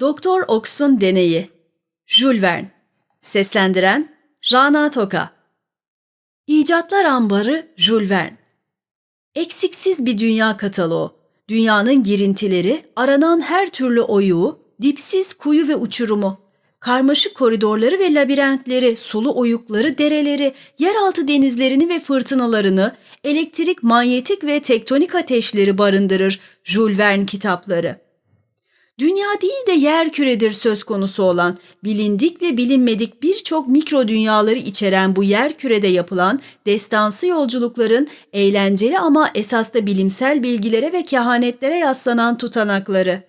Doktor Oks'un Deneyi. Jules Verne. Seslendiren Rana Toka. İcatlar Ambarı Jules Verne. Eksiksiz bir dünya kataloğu, dünyanın girintileri, aranan her türlü oyuğu, dipsiz kuyu ve uçurumu, karmaşık koridorları ve labirentleri, sulu oyukları, dereleri, yeraltü denizlerini ve fırtınalarını, elektrik, manyetik ve tektonik ateşleri barındırır Jules Verne kitapları. Dünya değil de yer küredir söz konusu olan, bilindik ve bilinmedik birçok mikro dünyaları içeren bu yer kürede yapılan destansı yolculukların eğlenceli ama esas da bilimsel bilgilere ve kehanetlere yaslanan tutanakları.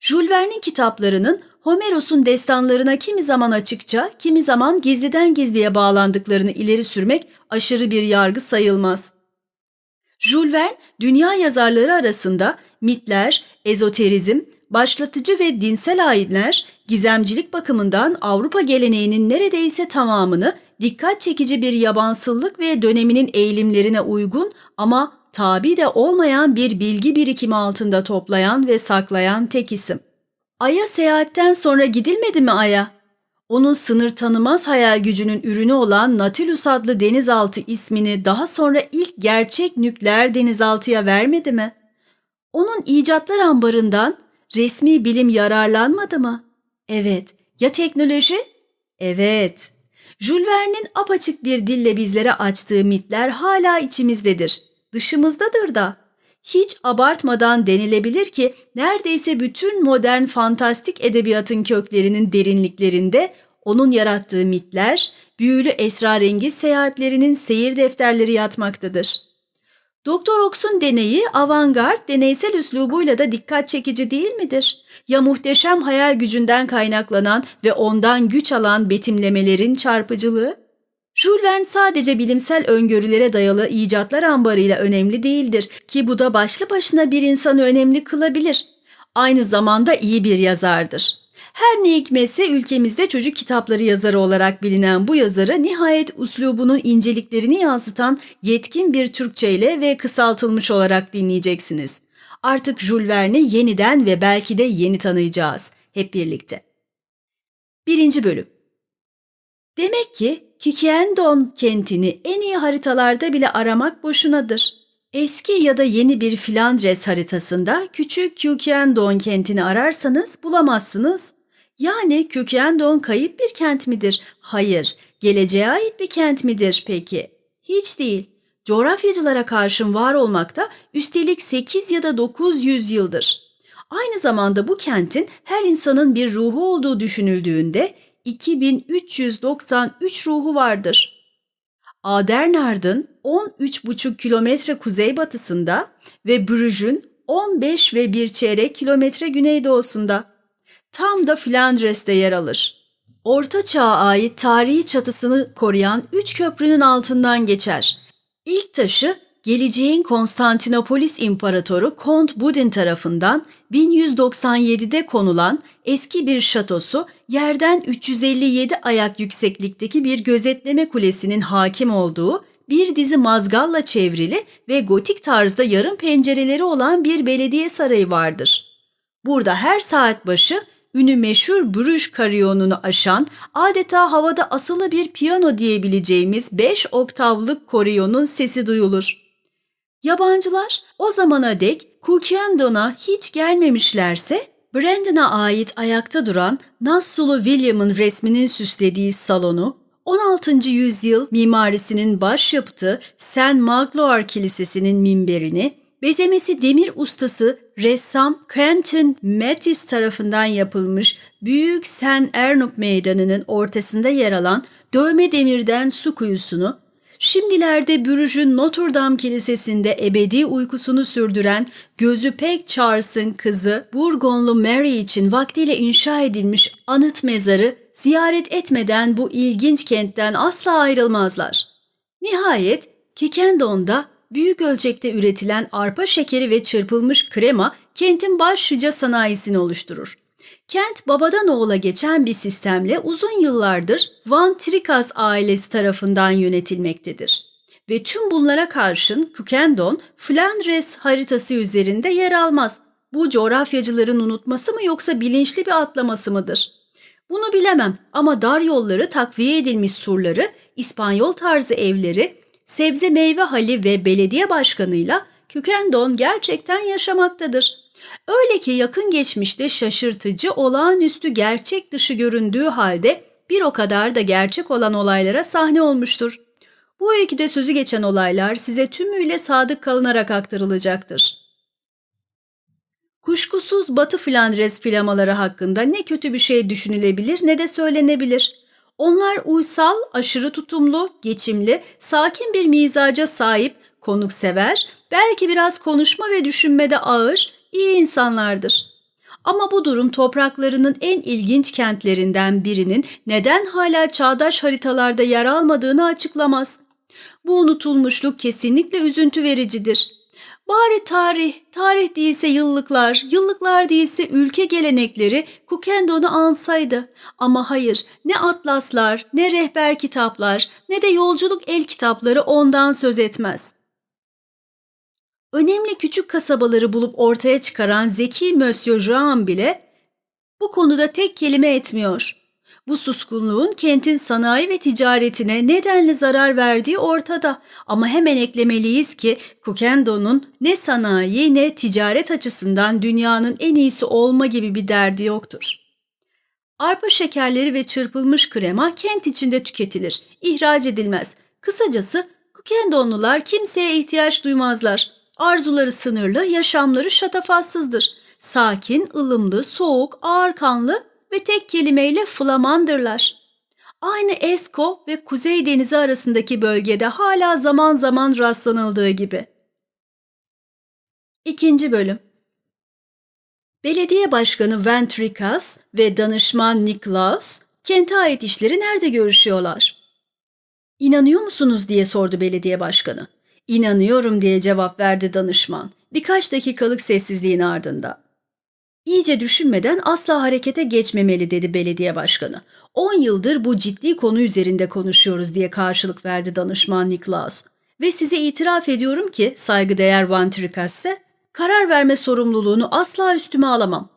Jules Verne'in kitaplarının Homeros'un destanlarına kimi zaman açıkça, kimi zaman gizliden gizliye bağlandıklarını ileri sürmek aşırı bir yargı sayılmaz. Jules Verne, dünya yazarları arasında mitler, ezoterizm, başlatıcı ve dinsel ayinler gizemcilik bakımından Avrupa geleneğinin neredeyse tamamını dikkat çekici bir yabansıllık ve döneminin eğilimlerine uygun ama tabi de olmayan bir bilgi birikimi altında toplayan ve saklayan tek isim. Ay'a seyahatten sonra gidilmedi mi Ay'a? Onun sınır tanımaz hayal gücünün ürünü olan Nautilus adlı denizaltı ismini daha sonra ilk gerçek nükleer denizaltıya vermedi mi? Onun icatlar ambarından resmi bilim yararlanmadı mı? Evet. Ya teknoloji? Evet. Jules Verne'in apaçık bir dille bizlere açtığı mitler hala içimizdedir. Dışımızdadır da. Hiç abartmadan denilebilir ki neredeyse bütün modern fantastik edebiyatın köklerinin derinliklerinde onun yarattığı mitler, büyülü esrarengiz seyahatlerinin seyir defterleri yatmaktadır. Doktor Ox'un deneyi avantgard, deneysel üslubuyla da dikkat çekici değil midir? Ya muhteşem hayal gücünden kaynaklanan ve ondan güç alan betimlemelerin çarpıcılığı? Jules Verne sadece bilimsel öngörülere dayalı icatlar ambarıyla önemli değildir ki bu da başlı başına bir insanı önemli kılabilir. Aynı zamanda iyi bir yazardır. Her ne hikmetse ülkemizde çocuk kitapları yazarı olarak bilinen bu yazarı nihayet uslubunun inceliklerini yansıtan yetkin bir Türkçe ile ve kısaltılmış olarak dinleyeceksiniz. Artık Jules Verne'i yeniden ve belki de yeni tanıyacağız hep birlikte. Birinci bölüm Demek ki Kikiendon kentini en iyi haritalarda bile aramak boşunadır. Eski ya da yeni bir Flandres haritasında küçük Kikiendon kentini ararsanız bulamazsınız yani Kökendon kayıp bir kent midir? Hayır. Geleceğe ait bir kent midir peki? Hiç değil. Coğrafyacılara karşın var olmakta üstelik 8 ya da 900 yıldır. Aynı zamanda bu kentin her insanın bir ruhu olduğu düşünüldüğünde 2393 ruhu vardır. Adernard'ın 13,5 kilometre kuzeybatısında ve Brüj'ün 15 ve bir çeyrek kilometre güneydoğusunda tam da Flandres'te yer alır. Orta Çağ'a ait tarihi çatısını koruyan üç köprünün altından geçer. İlk taşı geleceğin Konstantinopolis İmparatoru Kont Budin tarafından 1197'de konulan eski bir şatosu yerden 357 ayak yükseklikteki bir gözetleme kulesinin hakim olduğu bir dizi mazgalla çevrili ve gotik tarzda yarım pencereleri olan bir belediye sarayı vardır. Burada her saat başı ünü meşhur Brüj kariyonunu aşan adeta havada asılı bir piyano diyebileceğimiz 5 oktavlık koriyonun sesi duyulur. Yabancılar o zamana dek Kukyendon'a hiç gelmemişlerse Brandon'a ait ayakta duran Nassulu William'ın resminin süslediği salonu, 16. yüzyıl mimarisinin başyapıtı St. Magloire Kilisesi'nin minberini, bezemesi demir ustası ressam Quentin Matisse tarafından yapılmış Büyük Sen Ernop Meydanı'nın ortasında yer alan dövme demirden su kuyusunu, şimdilerde Bürüj'ün Notre Dame Kilisesi'nde ebedi uykusunu sürdüren gözü pek Charles'ın kızı Burgonlu Mary için vaktiyle inşa edilmiş anıt mezarı ziyaret etmeden bu ilginç kentten asla ayrılmazlar. Nihayet Kikendon'da büyük ölçekte üretilen arpa şekeri ve çırpılmış krema kentin başlıca sanayisini oluşturur. Kent babadan oğula geçen bir sistemle uzun yıllardır Van Trikas ailesi tarafından yönetilmektedir. Ve tüm bunlara karşın Kukendon, Flandres haritası üzerinde yer almaz. Bu coğrafyacıların unutması mı yoksa bilinçli bir atlaması mıdır? Bunu bilemem ama dar yolları, takviye edilmiş surları, İspanyol tarzı evleri, sebze meyve hali ve belediye başkanıyla Kükendon gerçekten yaşamaktadır. Öyle ki yakın geçmişte şaşırtıcı, olağanüstü gerçek dışı göründüğü halde bir o kadar da gerçek olan olaylara sahne olmuştur. Bu öyküde sözü geçen olaylar size tümüyle sadık kalınarak aktarılacaktır. Kuşkusuz Batı Flandres filamaları hakkında ne kötü bir şey düşünülebilir ne de söylenebilir. Onlar uysal, aşırı tutumlu, geçimli, sakin bir mizaca sahip, konuksever, belki biraz konuşma ve düşünmede ağır, iyi insanlardır. Ama bu durum topraklarının en ilginç kentlerinden birinin neden hala çağdaş haritalarda yer almadığını açıklamaz. Bu unutulmuşluk kesinlikle üzüntü vericidir. Bari tarih, tarih değilse yıllıklar, yıllıklar değilse ülke gelenekleri Kukendon'u ansaydı. Ama hayır, ne atlaslar, ne rehber kitaplar, ne de yolculuk el kitapları ondan söz etmez. Önemli küçük kasabaları bulup ortaya çıkaran zeki Monsieur Jean bile bu konuda tek kelime etmiyor. Bu suskunluğun kentin sanayi ve ticaretine nedenli zarar verdiği ortada ama hemen eklemeliyiz ki Kukendo'nun ne sanayi ne ticaret açısından dünyanın en iyisi olma gibi bir derdi yoktur. Arpa şekerleri ve çırpılmış krema kent içinde tüketilir, ihraç edilmez. Kısacası Kukendonlular kimseye ihtiyaç duymazlar. Arzuları sınırlı, yaşamları şatafatsızdır. Sakin, ılımlı, soğuk, ağır kanlı ve tek kelimeyle Flamandırlar. Aynı Esko ve Kuzey Denizi arasındaki bölgede hala zaman zaman rastlanıldığı gibi. İkinci bölüm Belediye Başkanı Ventrikas ve danışman Niklaus, kente ait işleri nerede görüşüyorlar? İnanıyor musunuz diye sordu belediye başkanı. İnanıyorum diye cevap verdi danışman birkaç dakikalık sessizliğin ardında. İyice düşünmeden asla harekete geçmemeli dedi belediye başkanı. 10 yıldır bu ciddi konu üzerinde konuşuyoruz diye karşılık verdi danışman Niklaus. Ve size itiraf ediyorum ki saygıdeğer Van Trikasse, karar verme sorumluluğunu asla üstüme alamam.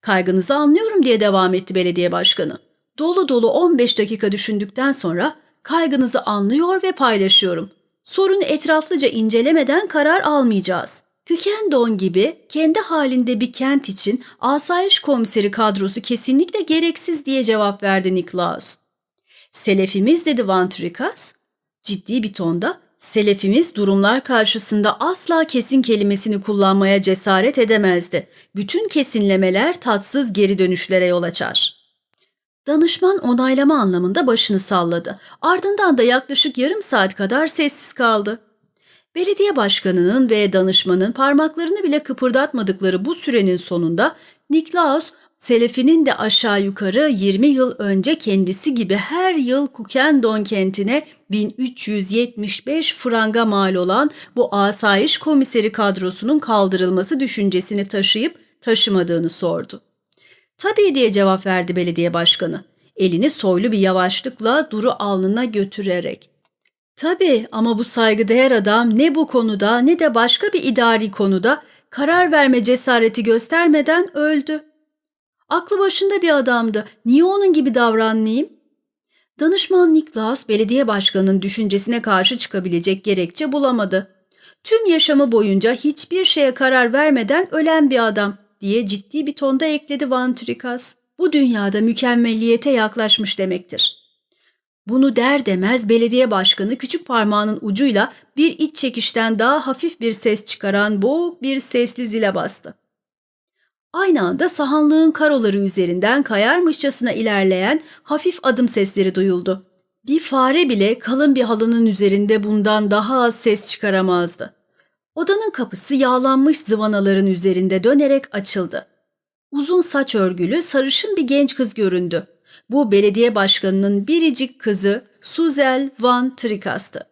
Kaygınızı anlıyorum diye devam etti belediye başkanı. Dolu dolu 15 dakika düşündükten sonra kaygınızı anlıyor ve paylaşıyorum. Sorunu etraflıca incelemeden karar almayacağız. Kükendon gibi kendi halinde bir kent için asayiş komiseri kadrosu kesinlikle gereksiz diye cevap verdi Niklaus. Selefimiz dedi Van Trikas. Ciddi bir tonda Selefimiz durumlar karşısında asla kesin kelimesini kullanmaya cesaret edemezdi. Bütün kesinlemeler tatsız geri dönüşlere yol açar. Danışman onaylama anlamında başını salladı. Ardından da yaklaşık yarım saat kadar sessiz kaldı. Belediye başkanının ve danışmanın parmaklarını bile kıpırdatmadıkları bu sürenin sonunda Niklaus, Selefi'nin de aşağı yukarı 20 yıl önce kendisi gibi her yıl Kukendon kentine 1375 franga mal olan bu asayiş komiseri kadrosunun kaldırılması düşüncesini taşıyıp taşımadığını sordu. Tabii diye cevap verdi belediye başkanı. Elini soylu bir yavaşlıkla Duru alnına götürerek. Tabii ama bu saygıdeğer adam ne bu konuda ne de başka bir idari konuda karar verme cesareti göstermeden öldü. Aklı başında bir adamdı. Niye onun gibi davranmayayım? Danışman Niklas belediye başkanının düşüncesine karşı çıkabilecek gerekçe bulamadı. Tüm yaşamı boyunca hiçbir şeye karar vermeden ölen bir adam diye ciddi bir tonda ekledi Van Trikas. Bu dünyada mükemmelliyete yaklaşmış demektir. Bunu der demez belediye başkanı küçük parmağının ucuyla bir iç çekişten daha hafif bir ses çıkaran boğuk bir sesli zile bastı. Aynı anda sahanlığın karoları üzerinden kayarmışçasına ilerleyen hafif adım sesleri duyuldu. Bir fare bile kalın bir halının üzerinde bundan daha az ses çıkaramazdı. Odanın kapısı yağlanmış zıvanaların üzerinde dönerek açıldı. Uzun saç örgülü sarışın bir genç kız göründü. Bu belediye başkanının biricik kızı Suzel Van Trikas'tı.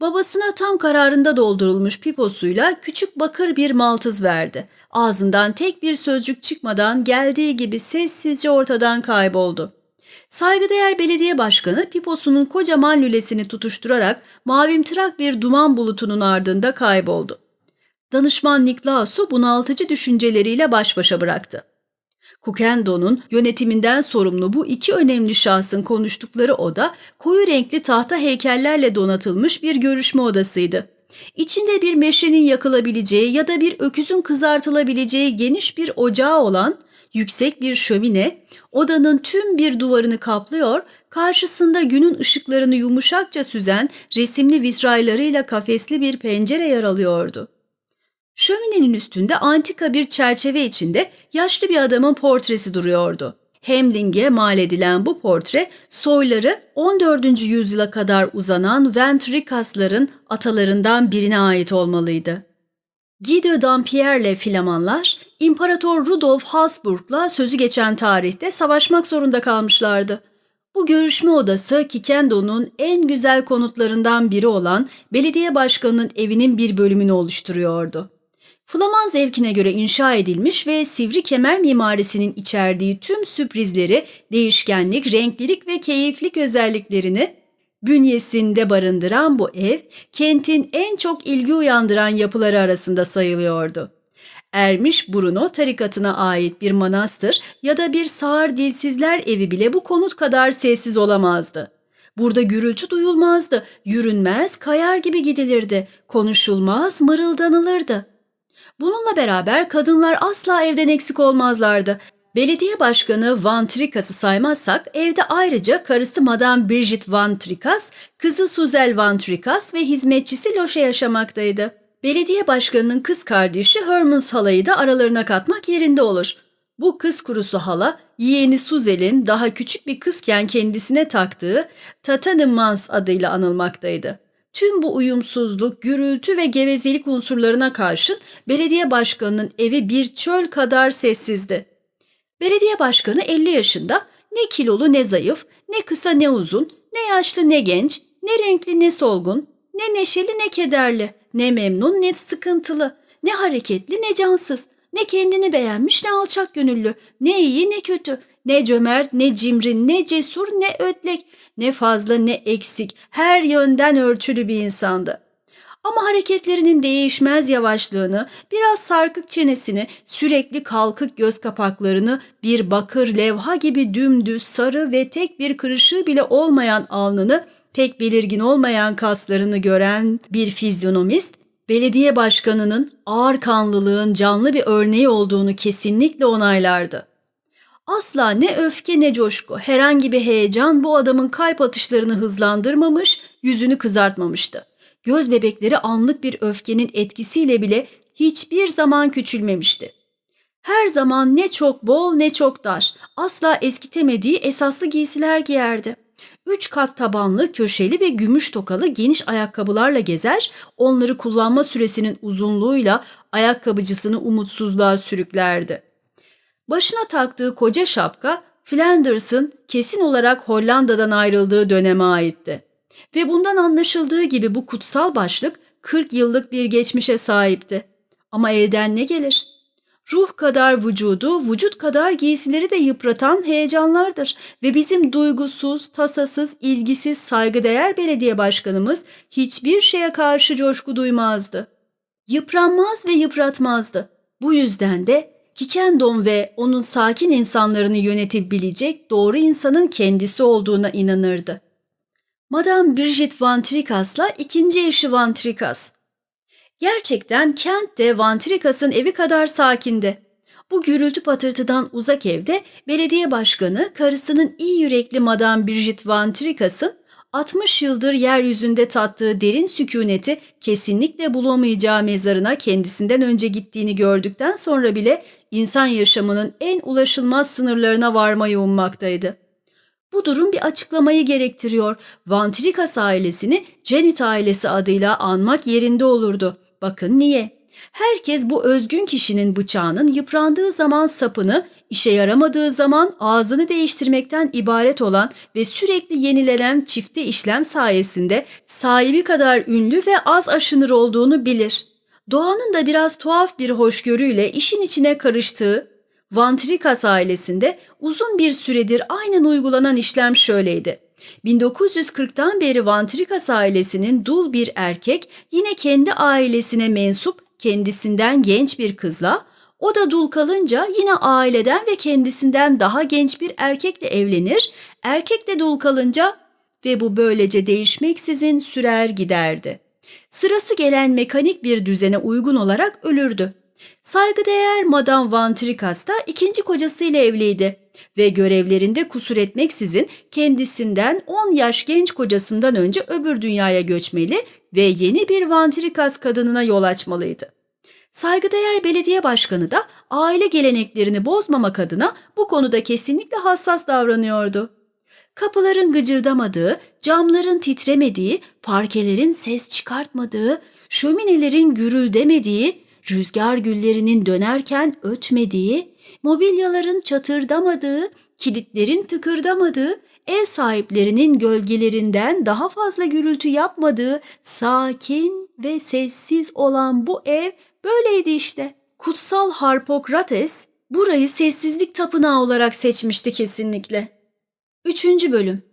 Babasına tam kararında doldurulmuş piposuyla küçük bakır bir maltız verdi. Ağzından tek bir sözcük çıkmadan geldiği gibi sessizce ortadan kayboldu. Saygıdeğer belediye başkanı piposunun kocaman lülesini tutuşturarak mavimtırak bir duman bulutunun ardında kayboldu. danışman Niklaus'u bunaltıcı düşünceleriyle baş başa bıraktı. Kukendo'nun yönetiminden sorumlu bu iki önemli şahsın konuştukları oda koyu renkli tahta heykellerle donatılmış bir görüşme odasıydı. İçinde bir meşenin yakılabileceği ya da bir öküzün kızartılabileceği geniş bir ocağı olan yüksek bir şömine odanın tüm bir duvarını kaplıyor, karşısında günün ışıklarını yumuşakça süzen resimli vitraylarıyla kafesli bir pencere yer alıyordu. Şöminenin üstünde antika bir çerçeve içinde yaşlı bir adamın portresi duruyordu. Hemling'e mal edilen bu portre soyları 14. yüzyıla kadar uzanan Ventricasların atalarından birine ait olmalıydı. Guido Dampierre'le Flamanlar İmparator Rudolf Habsburg'la sözü geçen tarihte savaşmak zorunda kalmışlardı. Bu görüşme odası Kikendo'nun en güzel konutlarından biri olan belediye başkanının evinin bir bölümünü oluşturuyordu. Flaman zevkine göre inşa edilmiş ve sivri kemer mimarisinin içerdiği tüm sürprizleri, değişkenlik, renklilik ve keyiflik özelliklerini bünyesinde barındıran bu ev, kentin en çok ilgi uyandıran yapıları arasında sayılıyordu. Ermiş Bruno tarikatına ait bir manastır ya da bir sağır dilsizler evi bile bu konut kadar sessiz olamazdı. Burada gürültü duyulmazdı, yürünmez, kayar gibi gidilirdi, konuşulmaz, mırıldanılırdı. Bununla beraber kadınlar asla evden eksik olmazlardı. Belediye başkanı Van Tricas'ı saymazsak evde ayrıca karısı Madame Brigitte Van Tricas, kızı Suzel Van Tricas ve hizmetçisi Loşe yaşamaktaydı. Belediye başkanının kız kardeşi Hermans halayı da aralarına katmak yerinde olur. Bu kız kurusu hala yeğeni Suzel'in daha küçük bir kızken kendisine taktığı Tatanimans adıyla anılmaktaydı. Tüm bu uyumsuzluk, gürültü ve gevezelik unsurlarına karşın belediye başkanının evi bir çöl kadar sessizdi. Belediye başkanı 50 yaşında, ne kilolu ne zayıf, ne kısa ne uzun, ne yaşlı ne genç, ne renkli ne solgun, ne neşeli ne kederli, ne memnun ne sıkıntılı, ne hareketli ne cansız, ne kendini beğenmiş ne alçak gönüllü, ne iyi ne kötü, ne cömert ne cimri ne cesur ne ödlek, ne fazla ne eksik, her yönden ölçülü bir insandı. Ama hareketlerinin değişmez yavaşlığını, biraz sarkık çenesini, sürekli kalkık göz kapaklarını, bir bakır levha gibi dümdüz, sarı ve tek bir kırışığı bile olmayan alnını, pek belirgin olmayan kaslarını gören bir fizyonomist, belediye başkanının ağır kanlılığın canlı bir örneği olduğunu kesinlikle onaylardı. Asla ne öfke ne coşku, herhangi bir heyecan bu adamın kalp atışlarını hızlandırmamış, yüzünü kızartmamıştı. Göz bebekleri anlık bir öfkenin etkisiyle bile hiçbir zaman küçülmemişti. Her zaman ne çok bol ne çok dar, asla eskitemediği esaslı giysiler giyerdi. Üç kat tabanlı, köşeli ve gümüş tokalı geniş ayakkabılarla gezer, onları kullanma süresinin uzunluğuyla ayakkabıcısını umutsuzluğa sürüklerdi. Başına taktığı koca şapka Flanders'ın kesin olarak Hollanda'dan ayrıldığı döneme aitti. Ve bundan anlaşıldığı gibi bu kutsal başlık 40 yıllık bir geçmişe sahipti. Ama elden ne gelir? Ruh kadar vücudu, vücut kadar giysileri de yıpratan heyecanlardır ve bizim duygusuz, tasasız, ilgisiz, saygıdeğer belediye başkanımız hiçbir şeye karşı coşku duymazdı. Yıpranmaz ve yıpratmazdı. Bu yüzden de Kikendon ve onun sakin insanlarını yönetebilecek doğru insanın kendisi olduğuna inanırdı. Madame Brigitte Van Tricas'la ikinci eşi Van Tricas. Gerçekten kent de Van Tricas'ın evi kadar sakindi. Bu gürültü patırtıdan uzak evde belediye başkanı karısının iyi yürekli Madame Brigitte Van Tricas'ın 60 yıldır yeryüzünde tattığı derin sükuneti kesinlikle bulamayacağı mezarına kendisinden önce gittiğini gördükten sonra bile insan yaşamının en ulaşılmaz sınırlarına varmayı ummaktaydı. Bu durum bir açıklamayı gerektiriyor. Van Trikas ailesini Janet ailesi adıyla anmak yerinde olurdu. Bakın niye? Herkes bu özgün kişinin bıçağının yıprandığı zaman sapını, işe yaramadığı zaman ağzını değiştirmekten ibaret olan ve sürekli yenilenen çifte işlem sayesinde sahibi kadar ünlü ve az aşınır olduğunu bilir. Doğanın da biraz tuhaf bir hoşgörüyle işin içine karıştığı Van Trikas ailesinde uzun bir süredir aynen uygulanan işlem şöyleydi. 1940'tan beri Van Trikas ailesinin dul bir erkek yine kendi ailesine mensup kendisinden genç bir kızla, o da dul kalınca yine aileden ve kendisinden daha genç bir erkekle evlenir, erkek de dul kalınca ve bu böylece değişmeksizin sürer giderdi. Sırası gelen mekanik bir düzene uygun olarak ölürdü. Saygıdeğer Madame Van Trikas da ikinci kocasıyla evliydi ve görevlerinde kusur etmeksizin kendisinden 10 yaş genç kocasından önce öbür dünyaya göçmeli ve yeni bir Van Trikas kadınına yol açmalıydı. Saygıdeğer belediye başkanı da aile geleneklerini bozmamak adına bu konuda kesinlikle hassas davranıyordu. Kapıların gıcırdamadığı, camların titremediği, parkelerin ses çıkartmadığı, şöminelerin gürüldemediği, rüzgar güllerinin dönerken ötmediği, mobilyaların çatırdamadığı, kilitlerin tıkırdamadığı, ev sahiplerinin gölgelerinden daha fazla gürültü yapmadığı sakin ve sessiz olan bu ev böyleydi işte. Kutsal Harpokrates burayı sessizlik tapınağı olarak seçmişti kesinlikle. Üçüncü bölüm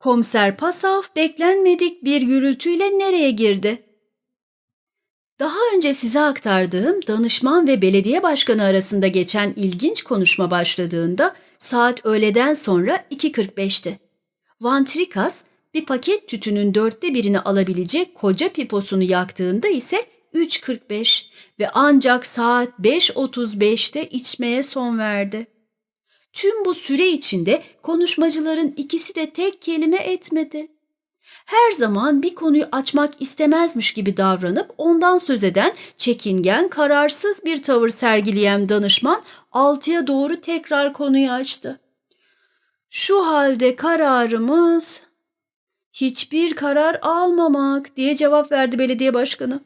Komiser Pasaf beklenmedik bir gürültüyle nereye girdi? Daha önce size aktardığım danışman ve belediye başkanı arasında geçen ilginç konuşma başladığında saat öğleden sonra 2.45'ti. Van Trikas bir paket tütünün dörtte birini alabilecek koca piposunu yaktığında ise 3.45 ve ancak saat 5.35'te içmeye son verdi. Tüm bu süre içinde konuşmacıların ikisi de tek kelime etmedi. Her zaman bir konuyu açmak istemezmiş gibi davranıp ondan söz eden, çekingen, kararsız bir tavır sergileyen danışman altıya doğru tekrar konuyu açtı. Şu halde kararımız hiçbir karar almamak diye cevap verdi belediye başkanı.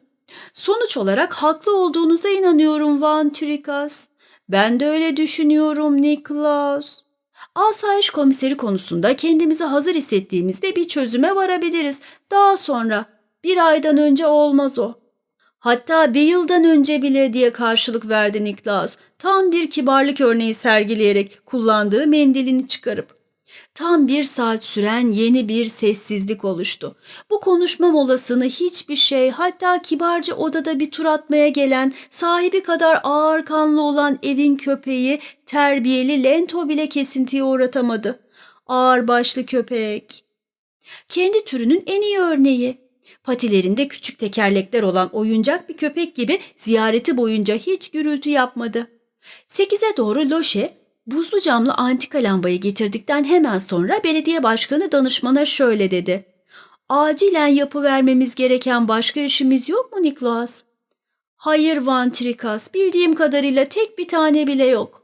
Sonuç olarak haklı olduğunuza inanıyorum Van Trikas. Ben de öyle düşünüyorum Niklas. Asayiş komiseri konusunda kendimizi hazır hissettiğimizde bir çözüme varabiliriz. Daha sonra bir aydan önce olmaz o. Hatta bir yıldan önce bile diye karşılık verdi Niklas. Tam bir kibarlık örneği sergileyerek kullandığı mendilini çıkarıp. Tam bir saat süren yeni bir sessizlik oluştu. Bu konuşma molasını hiçbir şey hatta kibarca odada bir tur atmaya gelen sahibi kadar ağır kanlı olan evin köpeği terbiyeli Lento bile kesintiye uğratamadı. Ağır başlı köpek. Kendi türünün en iyi örneği. Patilerinde küçük tekerlekler olan oyuncak bir köpek gibi ziyareti boyunca hiç gürültü yapmadı. Sekize doğru Loşe Buzlu camlı antika lambayı getirdikten hemen sonra belediye başkanı danışmana şöyle dedi. Acilen yapı vermemiz gereken başka işimiz yok mu Niklas? Hayır Van Trikas, bildiğim kadarıyla tek bir tane bile yok.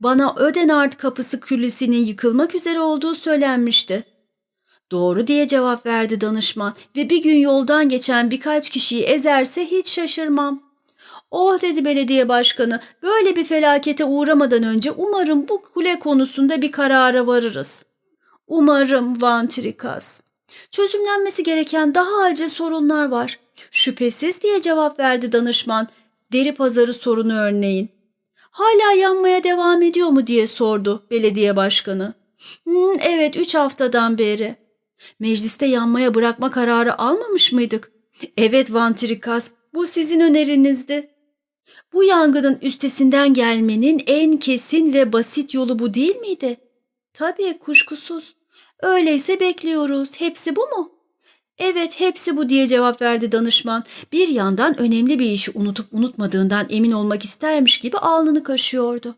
Bana Ödenard kapısı küllesinin yıkılmak üzere olduğu söylenmişti. Doğru diye cevap verdi danışman ve bir gün yoldan geçen birkaç kişiyi ezerse hiç şaşırmam. Oh dedi belediye başkanı böyle bir felakete uğramadan önce umarım bu kule konusunda bir karara varırız. Umarım Van Trikas. Çözümlenmesi gereken daha acil sorunlar var. Şüphesiz diye cevap verdi danışman. Deri pazarı sorunu örneğin. Hala yanmaya devam ediyor mu diye sordu belediye başkanı. Hmm, evet üç haftadan beri. Mecliste yanmaya bırakma kararı almamış mıydık? Evet Van Trikas bu sizin önerinizdi. Bu yangının üstesinden gelmenin en kesin ve basit yolu bu değil miydi? Tabii kuşkusuz. Öyleyse bekliyoruz. Hepsi bu mu? Evet hepsi bu diye cevap verdi danışman. Bir yandan önemli bir işi unutup unutmadığından emin olmak istermiş gibi alnını kaşıyordu.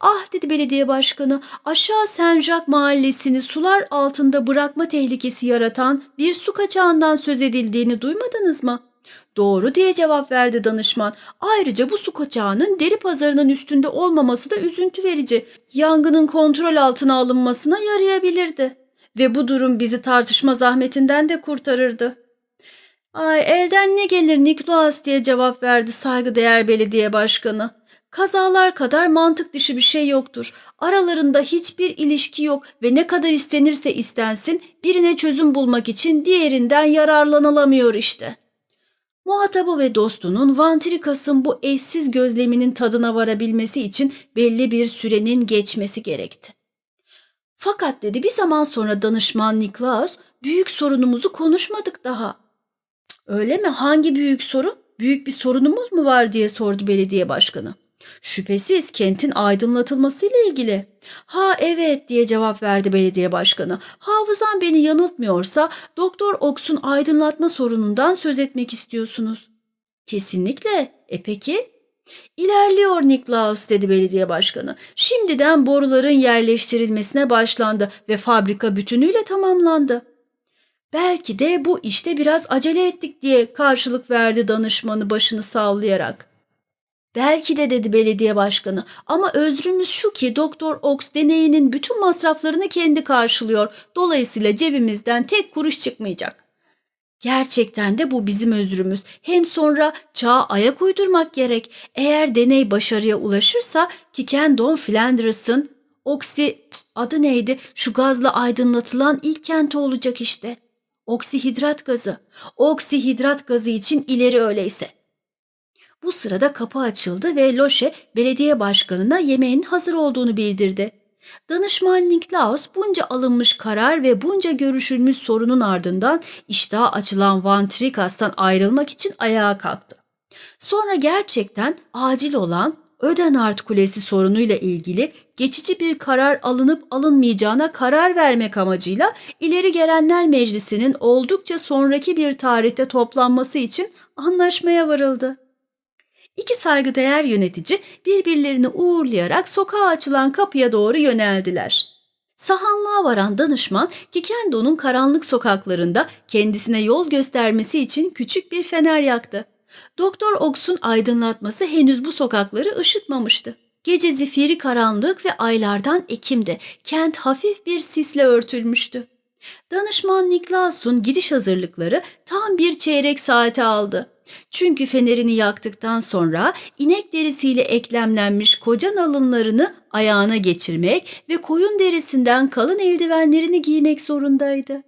Ah dedi belediye başkanı aşağı Senjak mahallesini sular altında bırakma tehlikesi yaratan bir su kaçağından söz edildiğini duymadınız mı? Doğru diye cevap verdi danışman. Ayrıca bu su kaçağının deri pazarının üstünde olmaması da üzüntü verici. Yangının kontrol altına alınmasına yarayabilirdi. Ve bu durum bizi tartışma zahmetinden de kurtarırdı. Ay elden ne gelir Niklas diye cevap verdi saygıdeğer belediye başkanı. Kazalar kadar mantık dışı bir şey yoktur. Aralarında hiçbir ilişki yok ve ne kadar istenirse istensin birine çözüm bulmak için diğerinden yararlanılamıyor işte. Muhatabı ve dostunun Vantrikas'ın bu eşsiz gözleminin tadına varabilmesi için belli bir sürenin geçmesi gerekti. Fakat dedi bir zaman sonra danışman Niklaus, büyük sorunumuzu konuşmadık daha. Öyle mi? Hangi büyük sorun? Büyük bir sorunumuz mu var diye sordu belediye başkanı. Şüphesiz kentin aydınlatılmasıyla ilgili. Ha evet diye cevap verdi belediye başkanı. Hafızam beni yanıltmıyorsa Doktor Oks'un aydınlatma sorunundan söz etmek istiyorsunuz. Kesinlikle. E peki? İlerliyor Niklaus dedi belediye başkanı. Şimdiden boruların yerleştirilmesine başlandı ve fabrika bütünüyle tamamlandı. Belki de bu işte biraz acele ettik diye karşılık verdi danışmanı başını sallayarak. Belki de dedi belediye başkanı ama özrümüz şu ki Doktor Ox deneyinin bütün masraflarını kendi karşılıyor. Dolayısıyla cebimizden tek kuruş çıkmayacak. Gerçekten de bu bizim özrümüz. Hem sonra çağa ayak uydurmak gerek. Eğer deney başarıya ulaşırsa Kikendon Flanders'ın Oksi adı neydi? Şu gazla aydınlatılan ilk kenti olacak işte. Oksihidrat gazı. Oksihidrat gazı için ileri öyleyse. Bu sırada kapı açıldı ve Loşe belediye başkanına yemeğin hazır olduğunu bildirdi. Danışman Niklaus bunca alınmış karar ve bunca görüşülmüş sorunun ardından iştahı açılan Van Trikas'tan ayrılmak için ayağa kalktı. Sonra gerçekten acil olan Ödenart Kulesi sorunuyla ilgili geçici bir karar alınıp alınmayacağına karar vermek amacıyla ileri gelenler meclisinin oldukça sonraki bir tarihte toplanması için anlaşmaya varıldı. İki saygıdeğer yönetici birbirlerini uğurlayarak sokağa açılan kapıya doğru yöneldiler. Sahanlığa varan danışman Kikendo'nun karanlık sokaklarında kendisine yol göstermesi için küçük bir fener yaktı. Doktor Ox'un aydınlatması henüz bu sokakları ışıtmamıştı. Gece zifiri karanlık ve aylardan Ekim'de kent hafif bir sisle örtülmüştü. Danışman Niklaus'un gidiş hazırlıkları tam bir çeyrek saate aldı. Çünkü fenerini yaktıktan sonra inek derisiyle eklemlenmiş koca alınlarını ayağına geçirmek ve koyun derisinden kalın eldivenlerini giymek zorundaydı.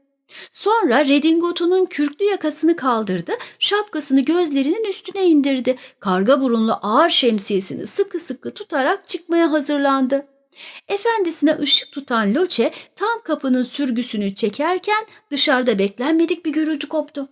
Sonra redingotunun kürklü yakasını kaldırdı, şapkasını gözlerinin üstüne indirdi. Karga burunlu ağır şemsiyesini sıkı sıkı tutarak çıkmaya hazırlandı. Efendisine ışık tutan Loçe tam kapının sürgüsünü çekerken dışarıda beklenmedik bir gürültü koptu.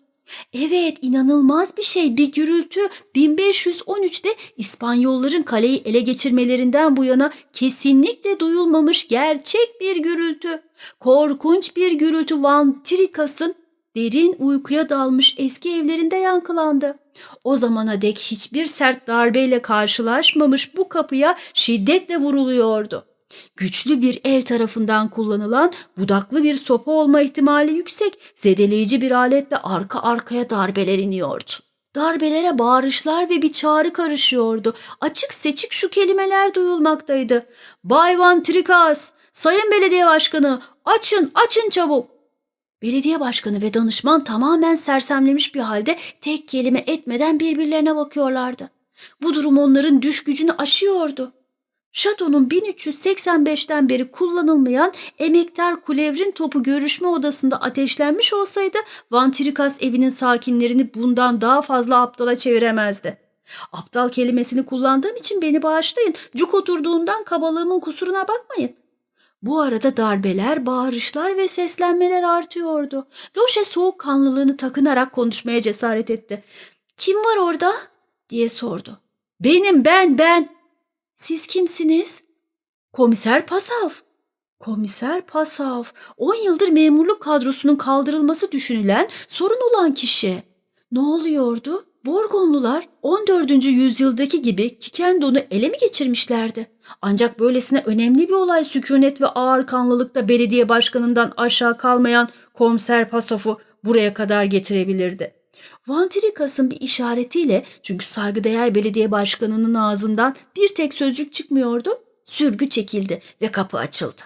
Evet inanılmaz bir şey bir gürültü 1513'te İspanyolların kaleyi ele geçirmelerinden bu yana kesinlikle duyulmamış gerçek bir gürültü. Korkunç bir gürültü Van Trikas'ın derin uykuya dalmış eski evlerinde yankılandı. O zamana dek hiçbir sert darbeyle karşılaşmamış bu kapıya şiddetle vuruluyordu. Güçlü bir el tarafından kullanılan budaklı bir sopa olma ihtimali yüksek, zedeleyici bir aletle arka arkaya darbeler iniyordu. Darbelere bağırışlar ve bir çağrı karışıyordu. Açık seçik şu kelimeler duyulmaktaydı. Bay Van Trikas, Sayın Belediye Başkanı, açın, açın çabuk. Belediye başkanı ve danışman tamamen sersemlemiş bir halde tek kelime etmeden birbirlerine bakıyorlardı. Bu durum onların düş gücünü aşıyordu. Şatonun 1385'ten beri kullanılmayan emektar kulevrin topu görüşme odasında ateşlenmiş olsaydı Vantrikas evinin sakinlerini bundan daha fazla aptala çeviremezdi. Aptal kelimesini kullandığım için beni bağışlayın. Cuk oturduğundan kabalığımın kusuruna bakmayın. Bu arada darbeler, bağırışlar ve seslenmeler artıyordu. Loşe soğukkanlılığını takınarak konuşmaya cesaret etti. Kim var orada? diye sordu. Benim ben ben siz kimsiniz? Komiser Pasav. Komiser Pasav, 10 yıldır memurluk kadrosunun kaldırılması düşünülen sorun olan kişi. Ne oluyordu? Borgonlular 14. yüzyıldaki gibi Kikendon'u ele mi geçirmişlerdi? Ancak böylesine önemli bir olay sükunet ve ağır kanlılıkta belediye başkanından aşağı kalmayan komiser Pasov'u buraya kadar getirebilirdi. Vantrikas'ın bir işaretiyle çünkü saygıdeğer belediye başkanının ağzından bir tek sözcük çıkmıyordu. Sürgü çekildi ve kapı açıldı.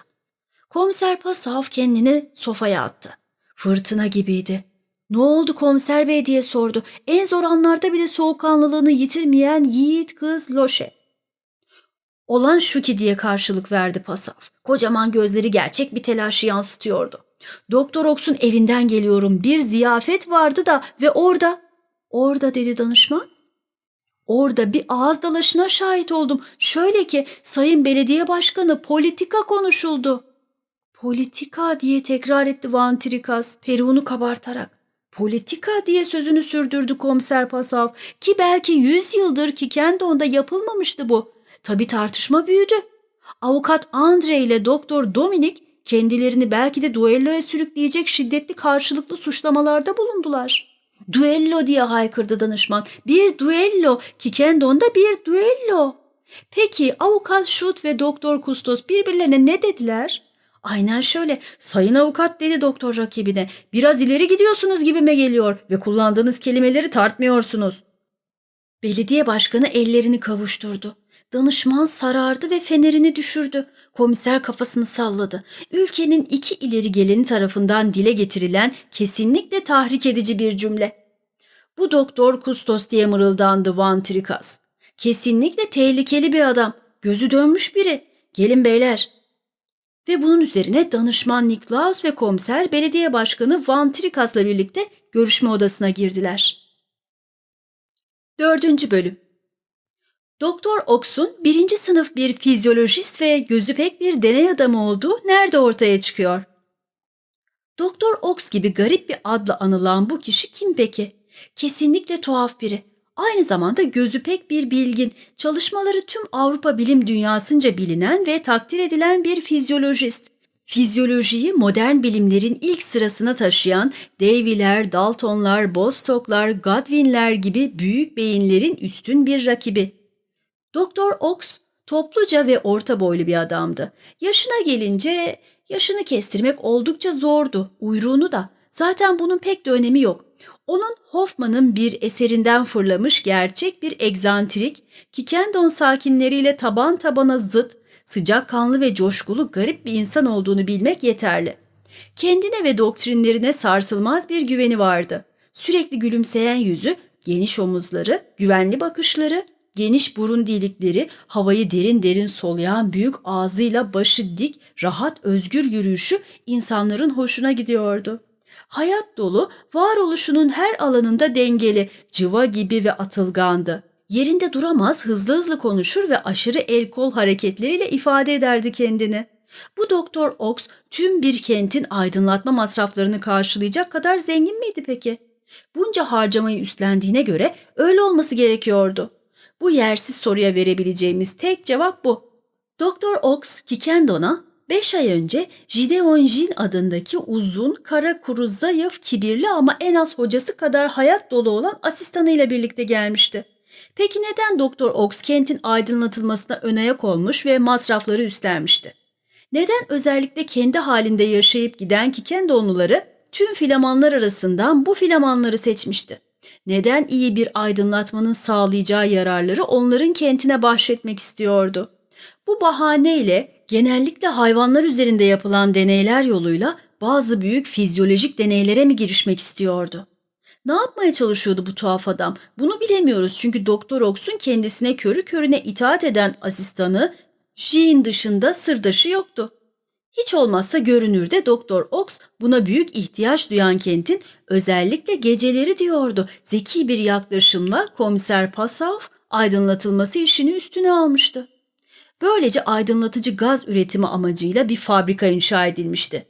Komiser Pasav kendini sofaya attı. Fırtına gibiydi. Ne oldu komiser bey diye sordu. En zor anlarda bile soğukkanlılığını yitirmeyen yiğit kız Loşe. Olan şu ki diye karşılık verdi Pasav. Kocaman gözleri gerçek bir telaşı yansıtıyordu. Doktor Oks'un evinden geliyorum. Bir ziyafet vardı da ve orada... Orada dedi danışman. Orada bir ağız dalaşına şahit oldum. Şöyle ki sayın belediye başkanı politika konuşuldu. Politika diye tekrar etti Van Trikas peruğunu kabartarak. Politika diye sözünü sürdürdü komiser Pasav ki belki yüz yıldır ki Kendon'da yapılmamıştı bu. Tabi tartışma büyüdü. Avukat Andre ile Doktor Dominik kendilerini belki de duelloya sürükleyecek şiddetli karşılıklı suçlamalarda bulundular. Duello diye haykırdı danışman. Bir duello ki Kendon'da bir duello. Peki avukat Şut ve Doktor Kustos birbirlerine ne dediler? Aynen şöyle. Sayın avukat dedi doktor rakibine. Biraz ileri gidiyorsunuz gibime geliyor ve kullandığınız kelimeleri tartmıyorsunuz. Belediye başkanı ellerini kavuşturdu. Danışman sarardı ve fenerini düşürdü. Komiser kafasını salladı. Ülkenin iki ileri geleni tarafından dile getirilen kesinlikle tahrik edici bir cümle. Bu doktor Kustos diye mırıldandı Van Trikas. Kesinlikle tehlikeli bir adam. Gözü dönmüş biri. Gelin beyler. Ve bunun üzerine danışman Niklaus ve komiser belediye başkanı Van Trikas'la birlikte görüşme odasına girdiler. Dördüncü bölüm Doktor Ox'un birinci sınıf bir fizyolojist ve gözü pek bir deney adamı olduğu nerede ortaya çıkıyor? Doktor Ox gibi garip bir adla anılan bu kişi kim peki? Kesinlikle tuhaf biri. Aynı zamanda gözü pek bir bilgin, çalışmaları tüm Avrupa bilim dünyasınca bilinen ve takdir edilen bir fizyolojist. Fizyolojiyi modern bilimlerin ilk sırasına taşıyan Davy'ler, Dalton'lar, Bostock'lar, Godwin'ler gibi büyük beyinlerin üstün bir rakibi. Doktor Ox topluca ve orta boylu bir adamdı. Yaşına gelince yaşını kestirmek oldukça zordu, uyruğunu da. Zaten bunun pek de önemi yok. Onun Hoffman'ın bir eserinden fırlamış gerçek bir egzantrik, Kikendon sakinleriyle taban tabana zıt, sıcakkanlı ve coşkulu garip bir insan olduğunu bilmek yeterli. Kendine ve doktrinlerine sarsılmaz bir güveni vardı. Sürekli gülümseyen yüzü, geniş omuzları, güvenli bakışları, geniş burun delikleri, havayı derin derin soluyan büyük ağzıyla başı dik, rahat özgür yürüyüşü insanların hoşuna gidiyordu. Hayat dolu, varoluşunun her alanında dengeli, cıva gibi ve atılgandı. Yerinde duramaz, hızlı hızlı konuşur ve aşırı el kol hareketleriyle ifade ederdi kendini. Bu Doktor Ox tüm bir kentin aydınlatma masraflarını karşılayacak kadar zengin miydi peki? Bunca harcamayı üstlendiğine göre öyle olması gerekiyordu. Bu yersiz soruya verebileceğimiz tek cevap bu. Doktor Ox Kikendon'a Beş ay önce Gideon Jin adındaki uzun, kara kuru, zayıf, kibirli ama en az hocası kadar hayat dolu olan asistanıyla birlikte gelmişti. Peki neden Doktor Ox kentin aydınlatılmasına ön ayak olmuş ve masrafları üstlenmişti? Neden özellikle kendi halinde yaşayıp giden Kikendonluları tüm filamanlar arasından bu filamanları seçmişti? Neden iyi bir aydınlatmanın sağlayacağı yararları onların kentine bahşetmek istiyordu? Bu bahaneyle genellikle hayvanlar üzerinde yapılan deneyler yoluyla bazı büyük fizyolojik deneylere mi girişmek istiyordu? Ne yapmaya çalışıyordu bu tuhaf adam? Bunu bilemiyoruz çünkü Doktor Ox'un kendisine körü körüne itaat eden asistanı Jean dışında sırdaşı yoktu. Hiç olmazsa görünürde Doktor Ox buna büyük ihtiyaç duyan kentin özellikle geceleri diyordu. Zeki bir yaklaşımla komiser Passauf aydınlatılması işini üstüne almıştı. Böylece aydınlatıcı gaz üretimi amacıyla bir fabrika inşa edilmişti.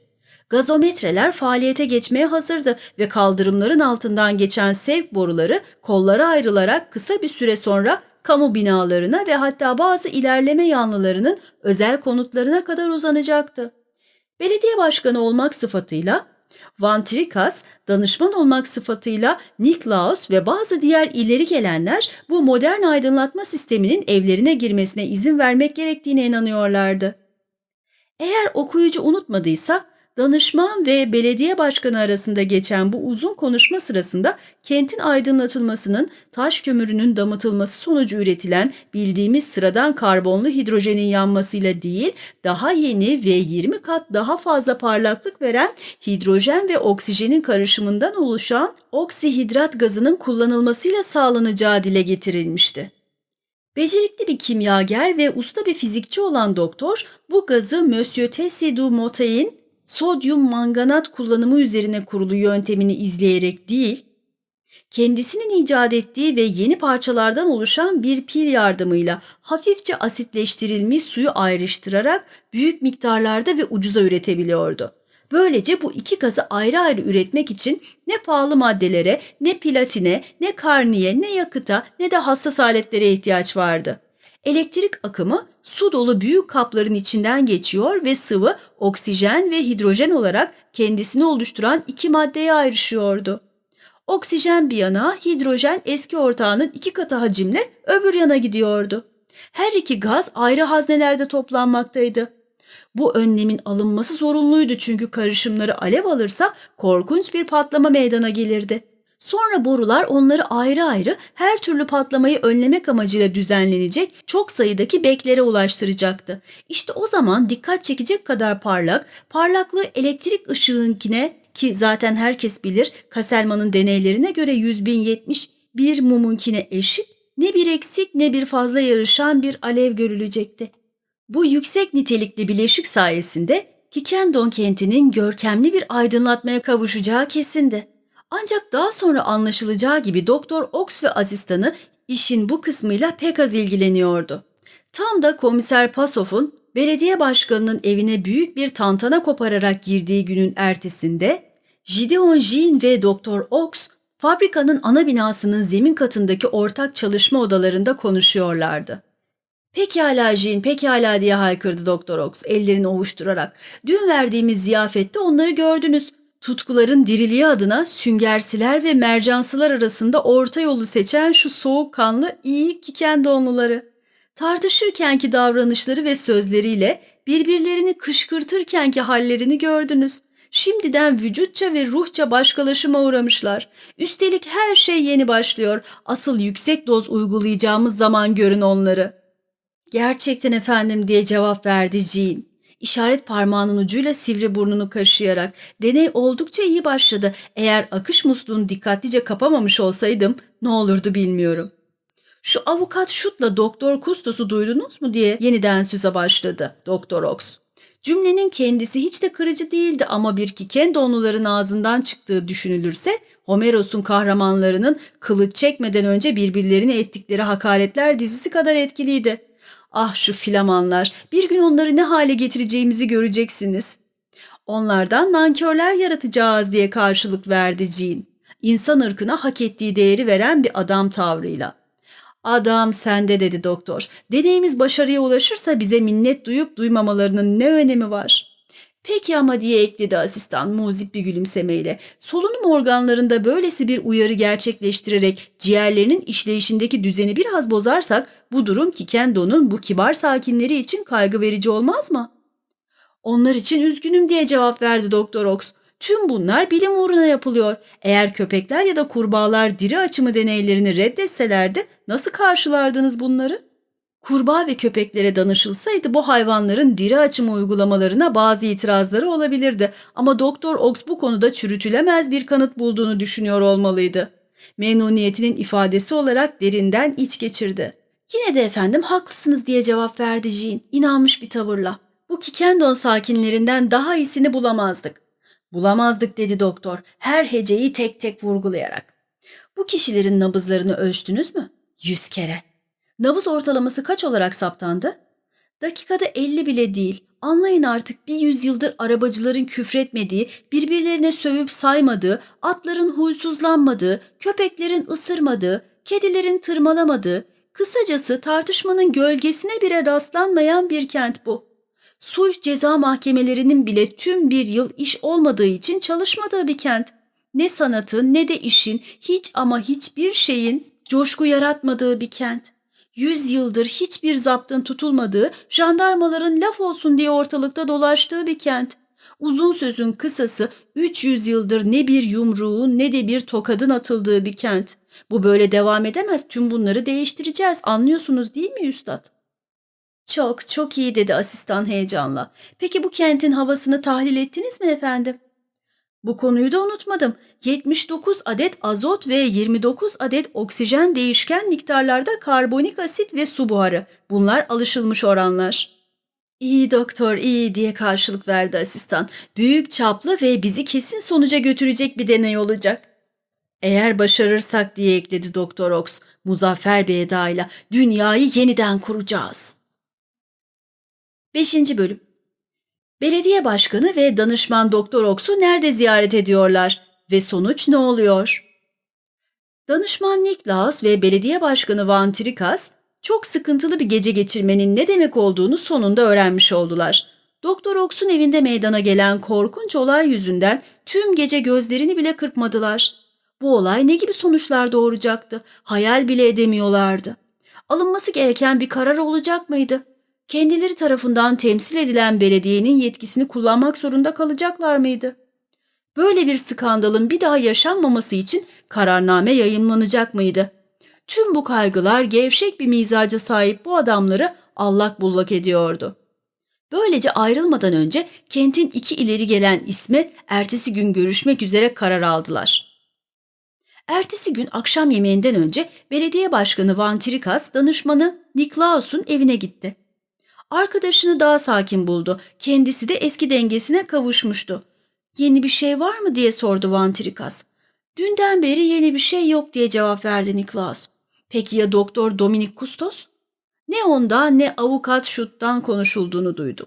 Gazometreler faaliyete geçmeye hazırdı ve kaldırımların altından geçen sevk boruları kollara ayrılarak kısa bir süre sonra kamu binalarına ve hatta bazı ilerleme yanlılarının özel konutlarına kadar uzanacaktı. Belediye başkanı olmak sıfatıyla Van Trikas, danışman olmak sıfatıyla Niklaus ve bazı diğer ileri gelenler bu modern aydınlatma sisteminin evlerine girmesine izin vermek gerektiğine inanıyorlardı. Eğer okuyucu unutmadıysa danışman ve belediye başkanı arasında geçen bu uzun konuşma sırasında kentin aydınlatılmasının taş kömürünün damıtılması sonucu üretilen bildiğimiz sıradan karbonlu hidrojenin yanmasıyla değil, daha yeni ve 20 kat daha fazla parlaklık veren hidrojen ve oksijenin karışımından oluşan oksihidrat gazının kullanılmasıyla sağlanacağı dile getirilmişti. Becerikli bir kimyager ve usta bir fizikçi olan doktor bu gazı Monsieur Tessie du Motais'in sodyum manganat kullanımı üzerine kurulu yöntemini izleyerek değil, kendisinin icat ettiği ve yeni parçalardan oluşan bir pil yardımıyla hafifçe asitleştirilmiş suyu ayrıştırarak büyük miktarlarda ve ucuza üretebiliyordu. Böylece bu iki gazı ayrı ayrı üretmek için ne pahalı maddelere, ne platine, ne karniye, ne yakıta, ne de hassas aletlere ihtiyaç vardı. Elektrik akımı su dolu büyük kapların içinden geçiyor ve sıvı oksijen ve hidrojen olarak kendisini oluşturan iki maddeye ayrışıyordu. Oksijen bir yana, hidrojen eski ortağının iki katı hacimle öbür yana gidiyordu. Her iki gaz ayrı haznelerde toplanmaktaydı. Bu önlemin alınması zorunluydu çünkü karışımları alev alırsa korkunç bir patlama meydana gelirdi. Sonra borular onları ayrı ayrı her türlü patlamayı önlemek amacıyla düzenlenecek çok sayıdaki beklere ulaştıracaktı. İşte o zaman dikkat çekecek kadar parlak, parlaklığı elektrik ışığınkine ki zaten herkes bilir Kasselman'ın deneylerine göre 100 bin 70 bir mumunkine eşit ne bir eksik ne bir fazla yarışan bir alev görülecekti. Bu yüksek nitelikli bileşik sayesinde Kikendon kentinin görkemli bir aydınlatmaya kavuşacağı kesindi. Ancak daha sonra anlaşılacağı gibi Doktor Ox ve asistanı işin bu kısmıyla pek az ilgileniyordu. Tam da komiser Pasof'un belediye başkanının evine büyük bir tantana kopararak girdiği günün ertesinde Gideon Jean ve Doktor Ox fabrikanın ana binasının zemin katındaki ortak çalışma odalarında konuşuyorlardı. Pekala Jean, pekala diye haykırdı Doktor Ox ellerini ovuşturarak. Dün verdiğimiz ziyafette onları gördünüz. Tutkuların diriliği adına süngersiler ve mercansılar arasında orta yolu seçen şu soğukkanlı iyi kikendonluları. Tartışırkenki davranışları ve sözleriyle birbirlerini kışkırtırkenki hallerini gördünüz. Şimdiden vücutça ve ruhça başkalaşıma uğramışlar. Üstelik her şey yeni başlıyor. Asıl yüksek doz uygulayacağımız zaman görün onları. Gerçekten efendim diye cevap verdi Jean. İşaret parmağının ucuyla sivri burnunu kaşıyarak deney oldukça iyi başladı. Eğer akış musluğunu dikkatlice kapamamış olsaydım ne olurdu bilmiyorum. Şu avukat Şut'la Doktor Kustos'u duydunuz mu diye yeniden söze başladı Doktor Ox. Cümlenin kendisi hiç de kırıcı değildi ama bir ki kendi onuların ağzından çıktığı düşünülürse Homeros'un kahramanlarının kılıç çekmeden önce birbirlerine ettikleri hakaretler dizisi kadar etkiliydi. Ah şu filamanlar, bir gün onları ne hale getireceğimizi göreceksiniz. Onlardan nankörler yaratacağız diye karşılık verdi Jean. İnsan ırkına hak ettiği değeri veren bir adam tavrıyla. Adam sende dedi doktor. Deneyimiz başarıya ulaşırsa bize minnet duyup duymamalarının ne önemi var? Peki ama diye ekledi asistan muzip bir gülümsemeyle. Solunum organlarında böylesi bir uyarı gerçekleştirerek ciğerlerinin işleyişindeki düzeni biraz bozarsak bu durum Kikendo'nun bu kibar sakinleri için kaygı verici olmaz mı? Onlar için üzgünüm diye cevap verdi Doktor Ox. Tüm bunlar bilim uğruna yapılıyor. Eğer köpekler ya da kurbağalar diri açımı deneylerini reddetselerdi nasıl karşılardınız bunları? Kurbağa ve köpeklere danışılsaydı bu hayvanların diri açımı uygulamalarına bazı itirazları olabilirdi ama Doktor Ox bu konuda çürütülemez bir kanıt bulduğunu düşünüyor olmalıydı. Memnuniyetinin ifadesi olarak derinden iç geçirdi. Yine de efendim haklısınız diye cevap verdi Jean inanmış bir tavırla. Bu Kikendon sakinlerinden daha iyisini bulamazdık. Bulamazdık dedi doktor her heceyi tek tek vurgulayarak. Bu kişilerin nabızlarını ölçtünüz mü? Yüz kere. Nabız ortalaması kaç olarak saptandı? Dakikada 50 bile değil. Anlayın artık bir yüzyıldır arabacıların küfretmediği, birbirlerine sövüp saymadığı, atların huysuzlanmadığı, köpeklerin ısırmadığı, kedilerin tırmalamadığı, kısacası tartışmanın gölgesine bile rastlanmayan bir kent bu. Sulh ceza mahkemelerinin bile tüm bir yıl iş olmadığı için çalışmadığı bir kent. Ne sanatın ne de işin hiç ama hiçbir şeyin coşku yaratmadığı bir kent. Yüz yıldır hiçbir zaptın tutulmadığı, jandarmaların laf olsun diye ortalıkta dolaştığı bir kent. Uzun sözün kısası 300 yıldır ne bir yumruğun ne de bir tokadın atıldığı bir kent. Bu böyle devam edemez. Tüm bunları değiştireceğiz. Anlıyorsunuz değil mi üstad? Çok, çok iyi dedi asistan heyecanla. Peki bu kentin havasını tahlil ettiniz mi efendim? Bu konuyu da unutmadım. 79 adet azot ve 29 adet oksijen değişken miktarlarda karbonik asit ve su buharı. Bunlar alışılmış oranlar. İyi doktor iyi diye karşılık verdi asistan. Büyük çaplı ve bizi kesin sonuca götürecek bir deney olacak. Eğer başarırsak diye ekledi Doktor Ox muzaffer bir edayla dünyayı yeniden kuracağız. 5. Bölüm Belediye başkanı ve danışman Doktor Oks'u nerede ziyaret ediyorlar ve sonuç ne oluyor? Danışman Niklaus ve belediye başkanı Van Trikas çok sıkıntılı bir gece geçirmenin ne demek olduğunu sonunda öğrenmiş oldular. Doktor Oks'un evinde meydana gelen korkunç olay yüzünden tüm gece gözlerini bile kırpmadılar. Bu olay ne gibi sonuçlar doğuracaktı? Hayal bile edemiyorlardı. Alınması gereken bir karar olacak mıydı? Kendileri tarafından temsil edilen belediyenin yetkisini kullanmak zorunda kalacaklar mıydı? Böyle bir skandalın bir daha yaşanmaması için kararname yayınlanacak mıydı? Tüm bu kaygılar gevşek bir mizaca sahip bu adamları allak bullak ediyordu. Böylece ayrılmadan önce kentin iki ileri gelen isme ertesi gün görüşmek üzere karar aldılar. Ertesi gün akşam yemeğinden önce belediye başkanı Van Trikas danışmanı Niklaus'un evine gitti. Arkadaşını daha sakin buldu. Kendisi de eski dengesine kavuşmuştu. Yeni bir şey var mı diye sordu Van Trikas. Dünden beri yeni bir şey yok diye cevap verdi Niklaus. Peki ya Doktor Dominik Kustos? Ne ondan ne avukat Şut'tan konuşulduğunu duydum.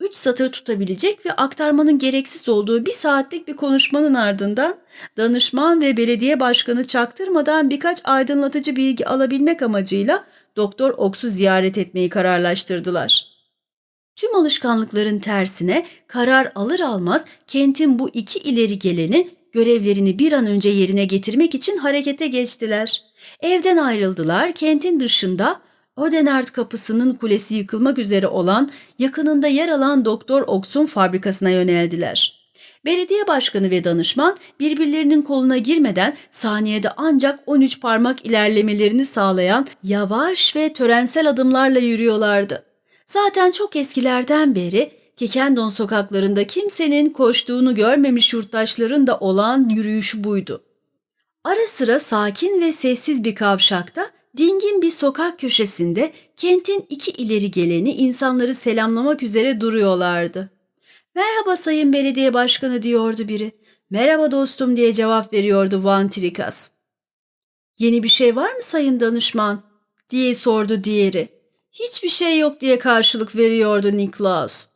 Üç satır tutabilecek ve aktarmanın gereksiz olduğu bir saatlik bir konuşmanın ardından danışman ve belediye başkanı çaktırmadan birkaç aydınlatıcı bilgi alabilmek amacıyla Doktor Oks'u ziyaret etmeyi kararlaştırdılar. Tüm alışkanlıkların tersine karar alır almaz kentin bu iki ileri geleni görevlerini bir an önce yerine getirmek için harekete geçtiler. Evden ayrıldılar, kentin dışında Odenard kapısının kulesi yıkılmak üzere olan yakınında yer alan Doktor Oks'un fabrikasına yöneldiler. Belediye başkanı ve danışman birbirlerinin koluna girmeden saniyede ancak 13 parmak ilerlemelerini sağlayan yavaş ve törensel adımlarla yürüyorlardı. Zaten çok eskilerden beri Kikendon sokaklarında kimsenin koştuğunu görmemiş yurttaşların da olan yürüyüşü buydu. Ara sıra sakin ve sessiz bir kavşakta dingin bir sokak köşesinde kentin iki ileri geleni insanları selamlamak üzere duruyorlardı. Merhaba sayın belediye başkanı diyordu biri. Merhaba dostum diye cevap veriyordu Van Trikas. Yeni bir şey var mı sayın danışman? diye sordu diğeri. Hiçbir şey yok diye karşılık veriyordu Niklaus.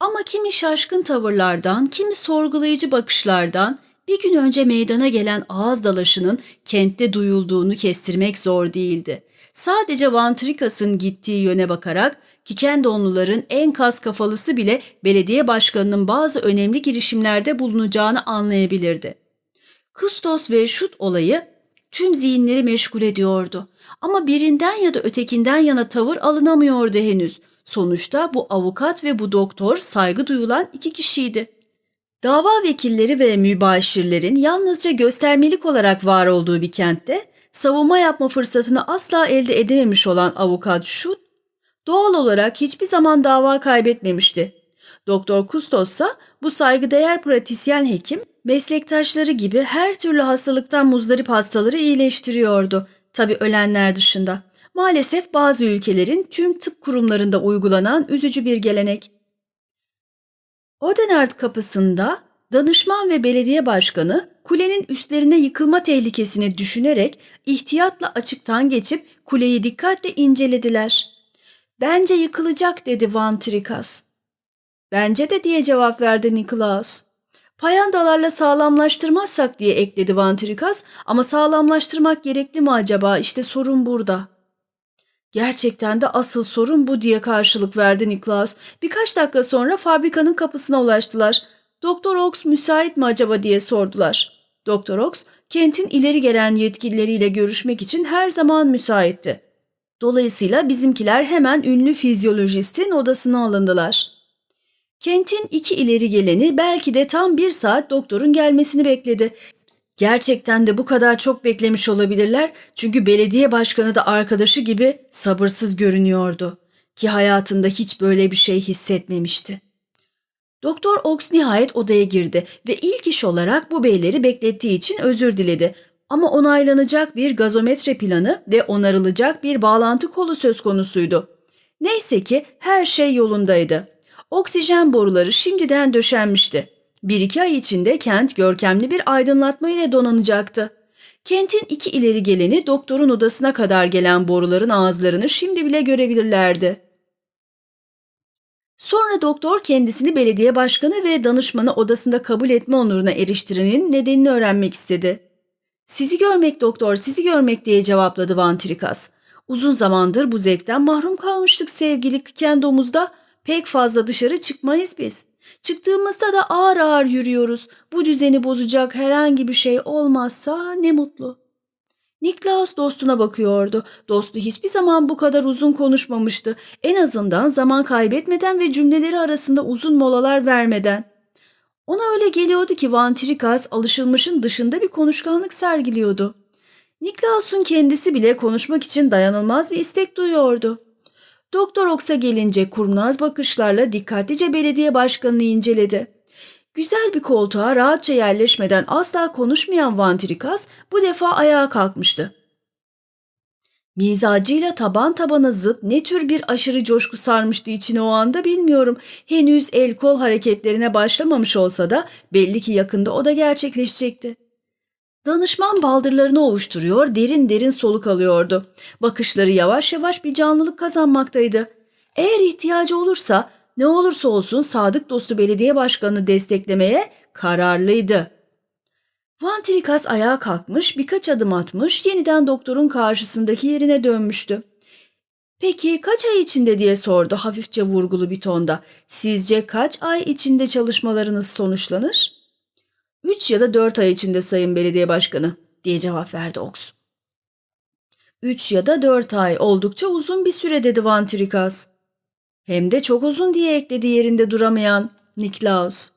Ama kimi şaşkın tavırlardan, kimi sorgulayıcı bakışlardan bir gün önce meydana gelen ağız dalaşının kentte duyulduğunu kestirmek zor değildi. Sadece Van Trikas'ın gittiği yöne bakarak Kikendonluların en kas kafalısı bile belediye başkanının bazı önemli girişimlerde bulunacağını anlayabilirdi. Kustos ve Şut olayı tüm zihinleri meşgul ediyordu. Ama birinden ya da ötekinden yana tavır alınamıyordu henüz. Sonuçta bu avukat ve bu doktor saygı duyulan iki kişiydi. Dava vekilleri ve mübaşirlerin yalnızca göstermelik olarak var olduğu bir kentte savunma yapma fırsatını asla elde edememiş olan avukat Şut, doğal olarak hiçbir zaman dava kaybetmemişti. Doktor Kustos ise bu saygıdeğer pratisyen hekim meslektaşları gibi her türlü hastalıktan muzdarip hastaları iyileştiriyordu. Tabi ölenler dışında. Maalesef bazı ülkelerin tüm tıp kurumlarında uygulanan üzücü bir gelenek. Odenard kapısında danışman ve belediye başkanı kulenin üstlerine yıkılma tehlikesini düşünerek ihtiyatla açıktan geçip kuleyi dikkatle incelediler. Bence yıkılacak dedi Van Trikas. Bence de diye cevap verdi Niklaus. Payandalarla sağlamlaştırmazsak diye ekledi Van Trikas ama sağlamlaştırmak gerekli mi acaba işte sorun burada. Gerçekten de asıl sorun bu diye karşılık verdi Niklaus. Birkaç dakika sonra fabrikanın kapısına ulaştılar. Doktor Ox müsait mi acaba diye sordular. Doktor Ox kentin ileri gelen yetkilileriyle görüşmek için her zaman müsaitti. Dolayısıyla bizimkiler hemen ünlü fizyolojistin odasına alındılar. Kentin iki ileri geleni belki de tam bir saat doktorun gelmesini bekledi. Gerçekten de bu kadar çok beklemiş olabilirler çünkü belediye başkanı da arkadaşı gibi sabırsız görünüyordu ki hayatında hiç böyle bir şey hissetmemişti. Doktor Ox nihayet odaya girdi ve ilk iş olarak bu beyleri beklettiği için özür diledi. Ama onaylanacak bir gazometre planı ve onarılacak bir bağlantı kolu söz konusuydu. Neyse ki her şey yolundaydı. Oksijen boruları şimdiden döşenmişti. Bir iki ay içinde kent görkemli bir aydınlatma ile donanacaktı. Kentin iki ileri geleni doktorun odasına kadar gelen boruların ağızlarını şimdi bile görebilirlerdi. Sonra doktor kendisini belediye başkanı ve danışmanı odasında kabul etme onuruna eriştirenin nedenini öğrenmek istedi. Sizi görmek doktor, sizi görmek diye cevapladı Vantrikas. Uzun zamandır bu zevkten mahrum kalmıştık sevgili Kendomuz'da. Pek fazla dışarı çıkmayız biz. Çıktığımızda da ağır ağır yürüyoruz. Bu düzeni bozacak herhangi bir şey olmazsa ne mutlu. Niklaus dostuna bakıyordu. Dostu hiçbir zaman bu kadar uzun konuşmamıştı. En azından zaman kaybetmeden ve cümleleri arasında uzun molalar vermeden. Ona öyle geliyordu ki Van Trikas alışılmışın dışında bir konuşkanlık sergiliyordu. Niklaus'un kendisi bile konuşmak için dayanılmaz bir istek duyuyordu. Doktor Oks'a gelince kurnaz bakışlarla dikkatlice belediye başkanını inceledi. Güzel bir koltuğa rahatça yerleşmeden asla konuşmayan Vantrikas bu defa ayağa kalkmıştı. Mizacıyla taban tabana zıt ne tür bir aşırı coşku sarmıştı içine o anda bilmiyorum. Henüz el kol hareketlerine başlamamış olsa da belli ki yakında o da gerçekleşecekti. Danışman baldırlarını ovuşturuyor, derin derin soluk alıyordu. Bakışları yavaş yavaş bir canlılık kazanmaktaydı. Eğer ihtiyacı olursa ne olursa olsun sadık dostu belediye başkanını desteklemeye kararlıydı. Van Trikas ayağa kalkmış, birkaç adım atmış, yeniden doktorun karşısındaki yerine dönmüştü. Peki kaç ay içinde diye sordu hafifçe vurgulu bir tonda. Sizce kaç ay içinde çalışmalarınız sonuçlanır? Üç ya da dört ay içinde sayın belediye başkanı diye cevap verdi Oks. Üç ya da dört ay oldukça uzun bir süre dedi Van Trikas. Hem de çok uzun diye ekledi yerinde duramayan Niklaus.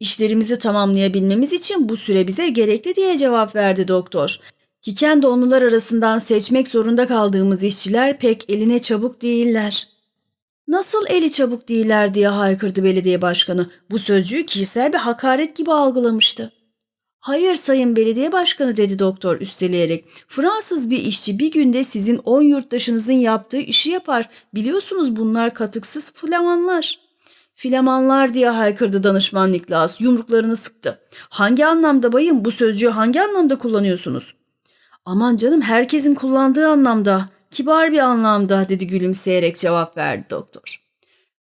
İşlerimizi tamamlayabilmemiz için bu süre bize gerekli diye cevap verdi doktor. Ki kendi onular arasından seçmek zorunda kaldığımız işçiler pek eline çabuk değiller. Nasıl eli çabuk değiller diye haykırdı belediye başkanı. Bu sözcüğü kişisel bir hakaret gibi algılamıştı. Hayır sayın belediye başkanı dedi doktor üsteleyerek. Fransız bir işçi bir günde sizin on yurttaşınızın yaptığı işi yapar. Biliyorsunuz bunlar katıksız flamanlar. Flamanlar diye haykırdı danışman Niklas. Yumruklarını sıktı. Hangi anlamda bayım bu sözcüğü hangi anlamda kullanıyorsunuz? Aman canım herkesin kullandığı anlamda. Kibar bir anlamda dedi gülümseyerek cevap verdi doktor.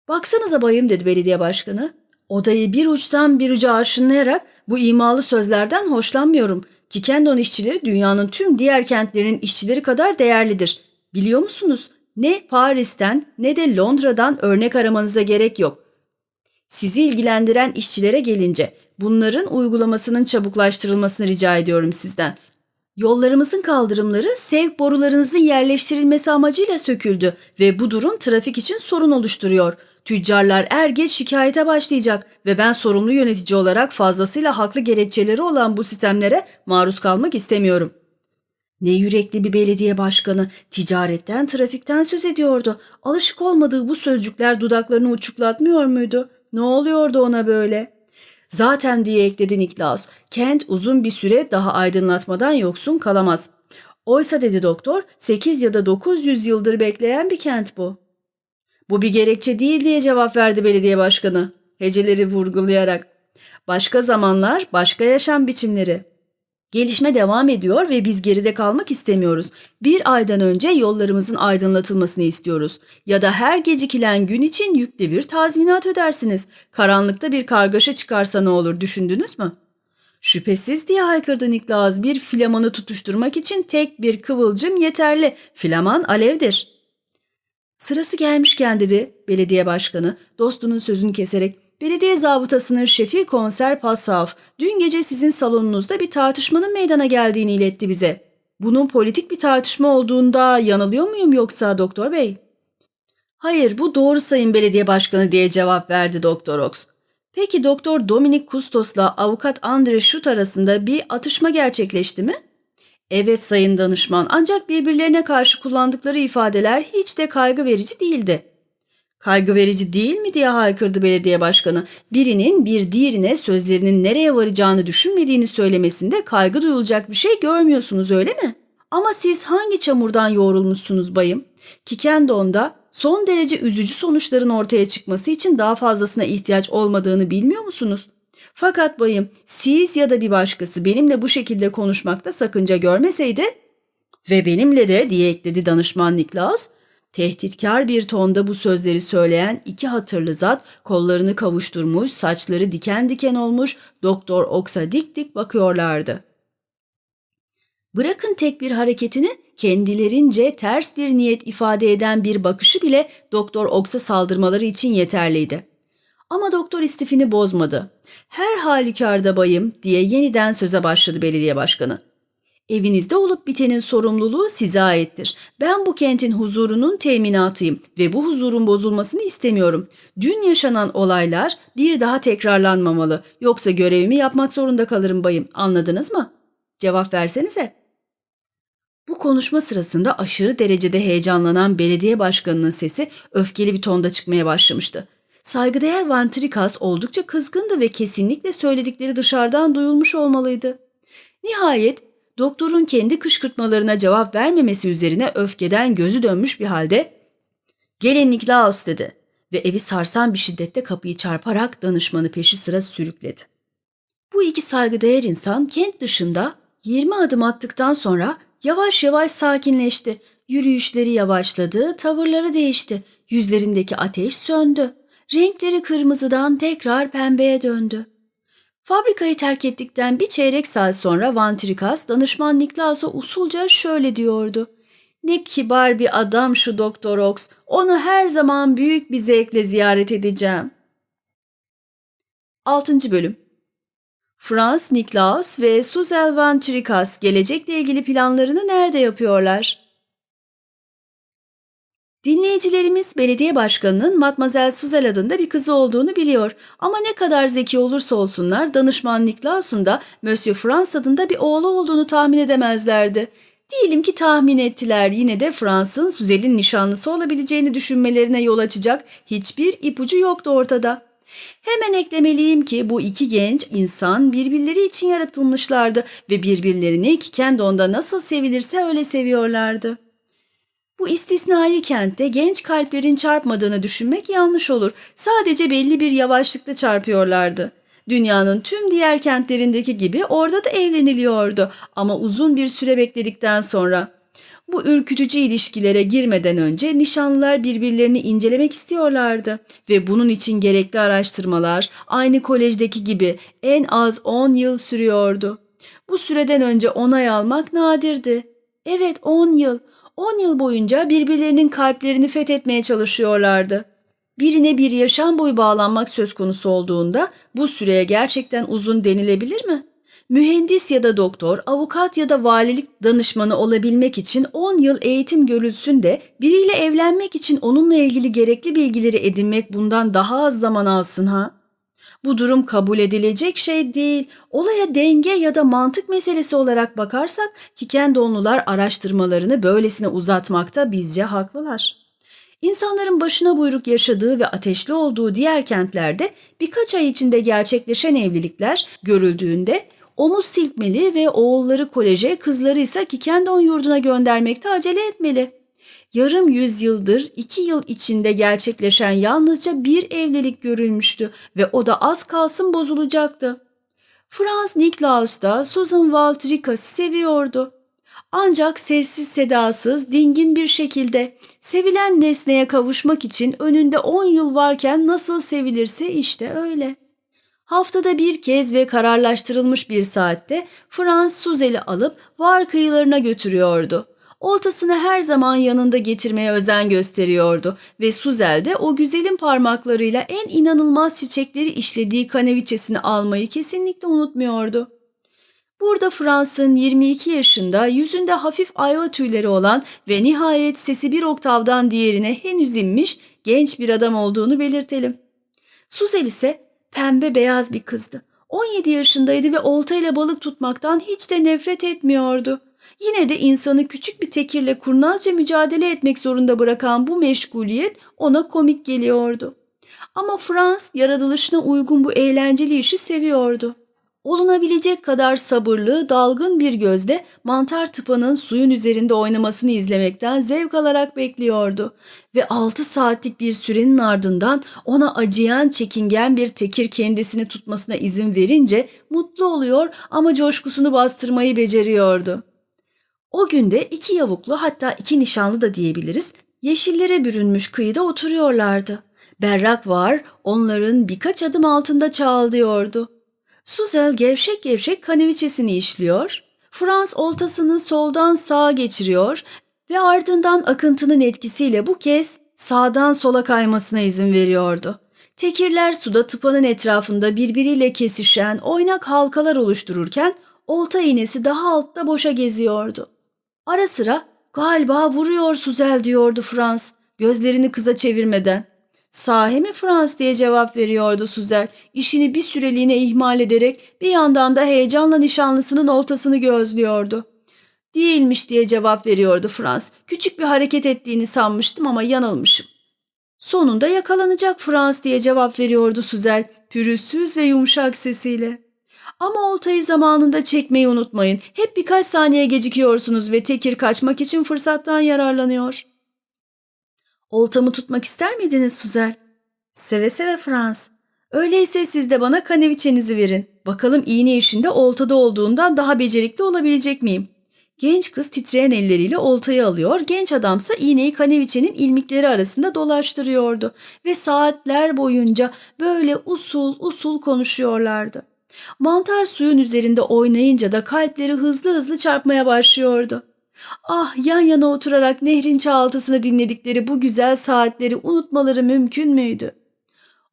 Baksanıza bayım dedi belediye başkanı. Odayı bir uçtan bir uca aşınlayarak bu imalı sözlerden hoşlanmıyorum. Kikendon işçileri dünyanın tüm diğer kentlerinin işçileri kadar değerlidir. Biliyor musunuz? Ne Paris'ten ne de Londra'dan örnek aramanıza gerek yok. Sizi ilgilendiren işçilere gelince bunların uygulamasının çabuklaştırılmasını rica ediyorum sizden. Yollarımızın kaldırımları sevk borularınızın yerleştirilmesi amacıyla söküldü ve bu durum trafik için sorun oluşturuyor. Tüccarlar er geç şikayete başlayacak ve ben sorumlu yönetici olarak fazlasıyla haklı gerekçeleri olan bu sistemlere maruz kalmak istemiyorum. Ne yürekli bir belediye başkanı ticaretten, trafikten söz ediyordu. Alışık olmadığı bu sözcükler dudaklarını uçuklatmıyor muydu? Ne oluyordu ona böyle? Zaten diye ekledi Niklaus, kent uzun bir süre daha aydınlatmadan yoksun kalamaz. Oysa dedi doktor, 8 ya da 900 yıldır bekleyen bir kent bu. Bu bir gerekçe değil diye cevap verdi belediye başkanı. Heceleri vurgulayarak. Başka zamanlar, başka yaşam biçimleri. Gelişme devam ediyor ve biz geride kalmak istemiyoruz. Bir aydan önce yollarımızın aydınlatılmasını istiyoruz. Ya da her gecikilen gün için yüklü bir tazminat ödersiniz. Karanlıkta bir kargaşa çıkarsa ne olur düşündünüz mü? Şüphesiz diye haykırdı Niklaus bir flamanı tutuşturmak için tek bir kıvılcım yeterli. Flaman alevdir. Sırası gelmişken dedi belediye başkanı dostunun sözünü keserek belediye zabıtasının şefi konser Passav dün gece sizin salonunuzda bir tartışmanın meydana geldiğini iletti bize. Bunun politik bir tartışma olduğunda yanılıyor muyum yoksa doktor bey? Hayır bu doğru sayın belediye başkanı diye cevap verdi doktor Ox. Peki doktor Dominik Kustos'la avukat Andre Şut arasında bir atışma gerçekleşti mi? Evet sayın danışman ancak birbirlerine karşı kullandıkları ifadeler hiç de kaygı verici değildi. Kaygı verici değil mi diye haykırdı belediye başkanı. Birinin bir diğerine sözlerinin nereye varacağını düşünmediğini söylemesinde kaygı duyulacak bir şey görmüyorsunuz öyle mi? Ama siz hangi çamurdan yoğrulmuşsunuz bayım? Kikendon'da son derece üzücü sonuçların ortaya çıkması için daha fazlasına ihtiyaç olmadığını bilmiyor musunuz? Fakat bayım siz ya da bir başkası benimle bu şekilde konuşmakta sakınca görmeseydi ve benimle de diye ekledi danışman Niklaus, Tehditkar bir tonda bu sözleri söyleyen iki hatırlı zat kollarını kavuşturmuş, saçları diken diken olmuş, Doktor Oks'a dik dik bakıyorlardı. Bırakın tek bir hareketini, kendilerince ters bir niyet ifade eden bir bakışı bile Doktor Oks'a saldırmaları için yeterliydi. Ama doktor istifini bozmadı. Her halükarda bayım diye yeniden söze başladı belediye başkanı. Evinizde olup bitenin sorumluluğu size aittir. Ben bu kentin huzurunun teminatıyım ve bu huzurun bozulmasını istemiyorum. Dün yaşanan olaylar bir daha tekrarlanmamalı. Yoksa görevimi yapmak zorunda kalırım bayım. Anladınız mı? Cevap versenize. Bu konuşma sırasında aşırı derecede heyecanlanan belediye başkanının sesi öfkeli bir tonda çıkmaya başlamıştı. Saygıdeğer Vantrikas oldukça kızgındı ve kesinlikle söyledikleri dışarıdan duyulmuş olmalıydı. Nihayet doktorun kendi kışkırtmalarına cevap vermemesi üzerine öfkeden gözü dönmüş bir halde ''Gelin Niklaus'' dedi ve evi sarsan bir şiddette kapıyı çarparak danışmanı peşi sıra sürükledi. Bu iki saygıdeğer insan kent dışında 20 adım attıktan sonra yavaş yavaş sakinleşti. Yürüyüşleri yavaşladı, tavırları değişti. Yüzlerindeki ateş söndü. Renkleri kırmızıdan tekrar pembeye döndü. Fabrikayı terk ettikten bir çeyrek saat sonra Vantrikas danışman Niklas'a usulca şöyle diyordu. Ne kibar bir adam şu Doktor Ox. Onu her zaman büyük bir zevkle ziyaret edeceğim. 6. Bölüm Franz Niklaus ve Suzel Van Trikas gelecekle ilgili planlarını nerede yapıyorlar? Dinleyicilerimiz belediye başkanının Matmazel Suzel adında bir kızı olduğunu biliyor ama ne kadar zeki olursa olsunlar danışman Niklaus'un da Monsieur Frans adında bir oğlu olduğunu tahmin edemezlerdi. Diyelim ki tahmin ettiler yine de Frans'ın Suzel'in nişanlısı olabileceğini düşünmelerine yol açacak hiçbir ipucu yoktu ortada. Hemen eklemeliyim ki bu iki genç insan birbirleri için yaratılmışlardı ve birbirlerini Kikendon'da nasıl sevilirse öyle seviyorlardı. Bu istisnai kentte genç kalplerin çarpmadığını düşünmek yanlış olur. Sadece belli bir yavaşlıkta çarpıyorlardı. Dünyanın tüm diğer kentlerindeki gibi orada da evleniliyordu ama uzun bir süre bekledikten sonra. Bu ürkütücü ilişkilere girmeden önce nişanlılar birbirlerini incelemek istiyorlardı ve bunun için gerekli araştırmalar aynı kolejdeki gibi en az 10 yıl sürüyordu. Bu süreden önce onay almak nadirdi. Evet 10 yıl. 10 yıl boyunca birbirlerinin kalplerini fethetmeye çalışıyorlardı. Birine bir yaşam boyu bağlanmak söz konusu olduğunda bu süreye gerçekten uzun denilebilir mi? Mühendis ya da doktor, avukat ya da valilik danışmanı olabilmek için 10 yıl eğitim görülsün de biriyle evlenmek için onunla ilgili gerekli bilgileri edinmek bundan daha az zaman alsın ha? Bu durum kabul edilecek şey değil. Olaya denge ya da mantık meselesi olarak bakarsak Kikendonlular araştırmalarını böylesine uzatmakta bizce haklılar. İnsanların başına buyruk yaşadığı ve ateşli olduğu diğer kentlerde birkaç ay içinde gerçekleşen evlilikler görüldüğünde omuz silkmeli ve oğulları koleje, kızları ise Kikendon yurduna göndermekte acele etmeli. Yarım yüzyıldır iki yıl içinde gerçekleşen yalnızca bir evlilik görülmüştü ve o da az kalsın bozulacaktı. Franz Niklaus da Susan Waltrikas'ı seviyordu. Ancak sessiz sedasız, dingin bir şekilde sevilen nesneye kavuşmak için önünde on yıl varken nasıl sevilirse işte öyle. Haftada bir kez ve kararlaştırılmış bir saatte Franz Suzel'i alıp var kıyılarına götürüyordu. Oltasını her zaman yanında getirmeye özen gösteriyordu ve Suzel de o güzelim parmaklarıyla en inanılmaz çiçekleri işlediği kaneviçesini almayı kesinlikle unutmuyordu. Burada Frans'ın 22 yaşında yüzünde hafif ayva tüyleri olan ve nihayet sesi bir oktavdan diğerine henüz inmiş genç bir adam olduğunu belirtelim. Suzel ise pembe beyaz bir kızdı. 17 yaşındaydı ve oltayla balık tutmaktan hiç de nefret etmiyordu. Yine de insanı küçük bir tekirle kurnazca mücadele etmek zorunda bırakan bu meşguliyet ona komik geliyordu. Ama Frans yaratılışına uygun bu eğlenceli işi seviyordu. Olunabilecek kadar sabırlı, dalgın bir gözle mantar tıpanın suyun üzerinde oynamasını izlemekten zevk alarak bekliyordu. Ve altı saatlik bir sürenin ardından ona acıyan, çekingen bir tekir kendisini tutmasına izin verince mutlu oluyor ama coşkusunu bastırmayı beceriyordu. O günde iki yavuklu hatta iki nişanlı da diyebiliriz Yeşillere bürünmüş kıyıda oturuyorlardı. Berrak var onların birkaç adım altında çağlıyordu. Suzel gevşek gevşek kaneviçesini işliyor, Frans oltasını soldan sağa geçiriyor ve ardından akıntının etkisiyle bu kez sağdan sola kaymasına izin veriyordu. Tekirler suda tıpanın etrafında birbiriyle kesişen oynak halkalar oluştururken olta iğnesi daha altta boşa geziyordu. Ara sıra galiba vuruyor Suzel diyordu Frans gözlerini kıza çevirmeden. Sahi mi Frans diye cevap veriyordu Suzel işini bir süreliğine ihmal ederek bir yandan da heyecanla nişanlısının oltasını gözlüyordu. Değilmiş diye cevap veriyordu Frans. Küçük bir hareket ettiğini sanmıştım ama yanılmışım. Sonunda yakalanacak Frans diye cevap veriyordu Suzel pürüzsüz ve yumuşak sesiyle. Ama oltayı zamanında çekmeyi unutmayın. Hep birkaç saniye gecikiyorsunuz ve tekir kaçmak için fırsattan yararlanıyor. Oltamı tutmak ister miydiniz Suzel? Seve seve Frans. Öyleyse siz de bana kaneviçenizi verin. Bakalım iğne işinde oltada olduğundan daha becerikli olabilecek miyim? Genç kız titreyen elleriyle oltayı alıyor, genç adamsa iğneyi kaneviçenin ilmikleri arasında dolaştırıyordu ve saatler boyunca böyle usul usul konuşuyorlardı. Mantar suyun üzerinde oynayınca da kalpleri hızlı hızlı çarpmaya başlıyordu. Ah yan yana oturarak nehrin çağaltısını dinledikleri bu güzel saatleri unutmaları mümkün müydü?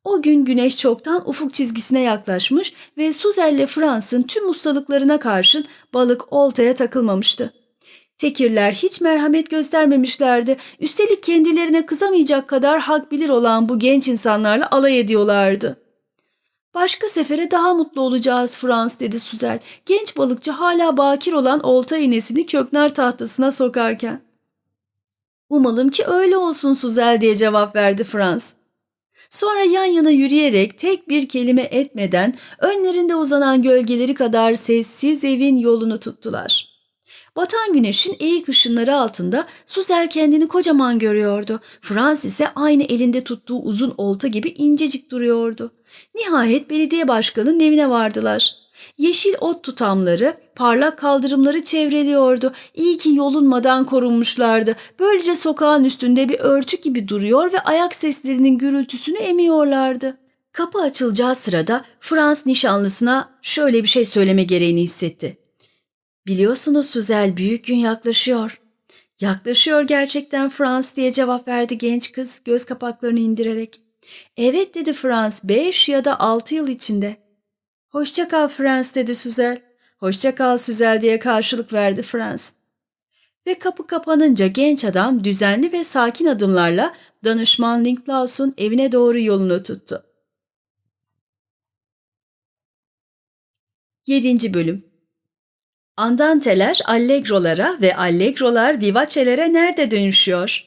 O gün güneş çoktan ufuk çizgisine yaklaşmış ve Suzel'le Frans'ın tüm ustalıklarına karşın balık oltaya takılmamıştı. Tekirler hiç merhamet göstermemişlerdi. Üstelik kendilerine kızamayacak kadar hak bilir olan bu genç insanlarla alay ediyorlardı. Başka sefere daha mutlu olacağız Frans dedi Suzel. Genç balıkçı hala bakir olan olta iğnesini köknar tahtasına sokarken. Umalım ki öyle olsun Suzel diye cevap verdi Frans. Sonra yan yana yürüyerek tek bir kelime etmeden önlerinde uzanan gölgeleri kadar sessiz evin yolunu tuttular. Batan güneşin eğik ışınları altında Suzel kendini kocaman görüyordu. Frans ise aynı elinde tuttuğu uzun olta gibi incecik duruyordu. Nihayet belediye başkanının evine vardılar. Yeşil ot tutamları, parlak kaldırımları çevreliyordu. İyi ki yolunmadan korunmuşlardı. Böylece sokağın üstünde bir örtü gibi duruyor ve ayak seslerinin gürültüsünü emiyorlardı. Kapı açılacağı sırada Frans nişanlısına şöyle bir şey söyleme gereğini hissetti. Biliyorsunuz Süzel büyük gün yaklaşıyor. Yaklaşıyor gerçekten Frans diye cevap verdi genç kız göz kapaklarını indirerek. Evet dedi Frans beş ya da altı yıl içinde. Hoşça kal Frans dedi Süzel. Hoşça kal Süzel diye karşılık verdi Frans. Ve kapı kapanınca genç adam düzenli ve sakin adımlarla danışman Linklaus'un evine doğru yolunu tuttu. 7. Bölüm Andanteler allegrolara ve allegrolar vivacelere nerede dönüşüyor?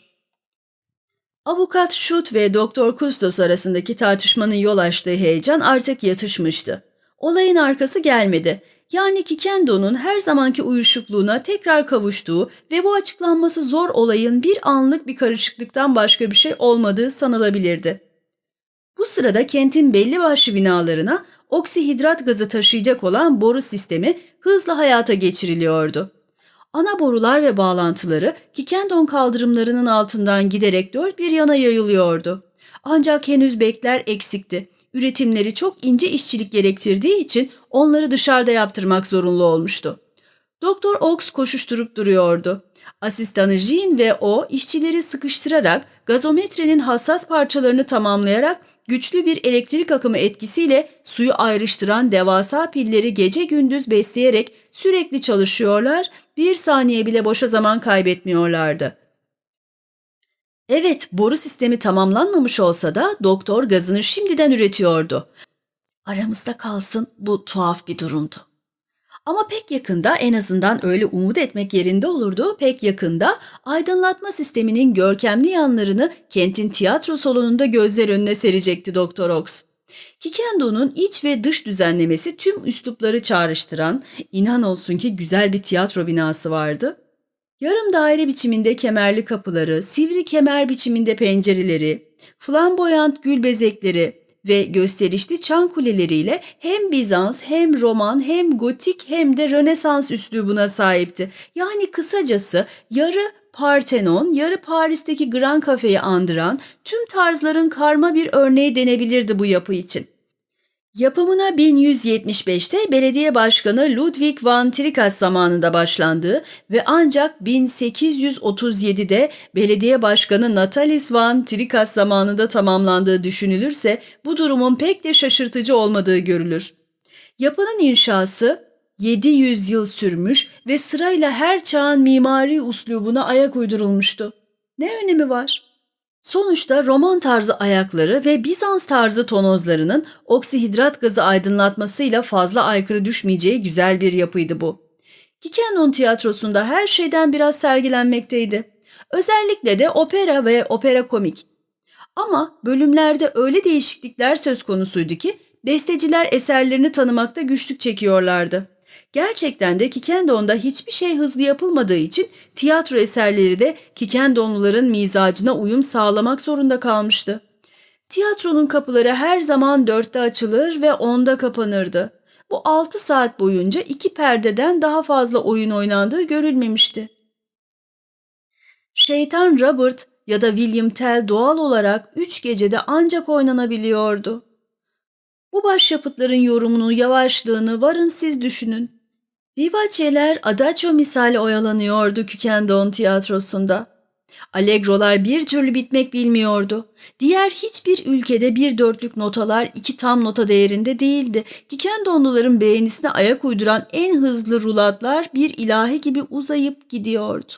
Avukat Schut ve Doktor Kustos arasındaki tartışmanın yol açtığı heyecan artık yatışmıştı. Olayın arkası gelmedi. Yani Kikendo'nun her zamanki uyuşukluğuna tekrar kavuştuğu ve bu açıklanması zor olayın bir anlık bir karışıklıktan başka bir şey olmadığı sanılabilirdi. Bu sırada kentin belli başlı binalarına oksihidrat gazı taşıyacak olan boru sistemi hızla hayata geçiriliyordu. Ana borular ve bağlantıları Kikendon kaldırımlarının altından giderek dört bir yana yayılıyordu. Ancak henüz bekler eksikti. Üretimleri çok ince işçilik gerektirdiği için onları dışarıda yaptırmak zorunlu olmuştu. Doktor Ox koşuşturup duruyordu. Asistanı Jean ve o işçileri sıkıştırarak gazometrenin hassas parçalarını tamamlayarak güçlü bir elektrik akımı etkisiyle suyu ayrıştıran devasa pilleri gece gündüz besleyerek sürekli çalışıyorlar, bir saniye bile boşa zaman kaybetmiyorlardı. Evet, boru sistemi tamamlanmamış olsa da doktor gazını şimdiden üretiyordu. Aramızda kalsın bu tuhaf bir durumdu. Ama pek yakında en azından öyle umut etmek yerinde olurdu. Pek yakında aydınlatma sisteminin görkemli yanlarını kentin tiyatro salonunda gözler önüne serecekti Doktor Ox. Kikendo'nun iç ve dış düzenlemesi tüm üslupları çağrıştıran, inan olsun ki güzel bir tiyatro binası vardı. Yarım daire biçiminde kemerli kapıları, sivri kemer biçiminde pencereleri, flamboyant gül bezekleri, ve gösterişli çan kuleleriyle hem Bizans hem Roman hem Gotik hem de Rönesans üslubuna sahipti. Yani kısacası yarı Parthenon, yarı Paris'teki Grand Cafe'yi andıran tüm tarzların karma bir örneği denebilirdi bu yapı için. Yapımına 1175'te belediye başkanı Ludwig van Trikas zamanında başlandığı ve ancak 1837'de belediye başkanı Natalis van Trikas zamanında tamamlandığı düşünülürse bu durumun pek de şaşırtıcı olmadığı görülür. Yapının inşası 700 yıl sürmüş ve sırayla her çağın mimari uslubuna ayak uydurulmuştu. Ne önemi var? Sonuçta Roman tarzı ayakları ve Bizans tarzı tonozlarının oksihidrat gazı aydınlatmasıyla fazla aykırı düşmeyeceği güzel bir yapıydı bu. Kikenon tiyatrosunda her şeyden biraz sergilenmekteydi. Özellikle de opera ve opera komik. Ama bölümlerde öyle değişiklikler söz konusuydu ki besteciler eserlerini tanımakta güçlük çekiyorlardı. Gerçekten de Kikendon'da hiçbir şey hızlı yapılmadığı için tiyatro eserleri de Kikendonluların mizacına uyum sağlamak zorunda kalmıştı. Tiyatronun kapıları her zaman dörtte açılır ve onda kapanırdı. Bu altı saat boyunca iki perdeden daha fazla oyun oynandığı görülmemişti. Şeytan Robert ya da William Tell doğal olarak üç gecede ancak oynanabiliyordu. Bu başyapıtların yorumunu, yavaşlığını varın siz düşünün. Vivace'ler adagio misali oyalanıyordu Kükendon tiyatrosunda. Allegrolar bir türlü bitmek bilmiyordu. Diğer hiçbir ülkede bir dörtlük notalar iki tam nota değerinde değildi. Kikendonluların beğenisine ayak uyduran en hızlı rulatlar bir ilahi gibi uzayıp gidiyordu.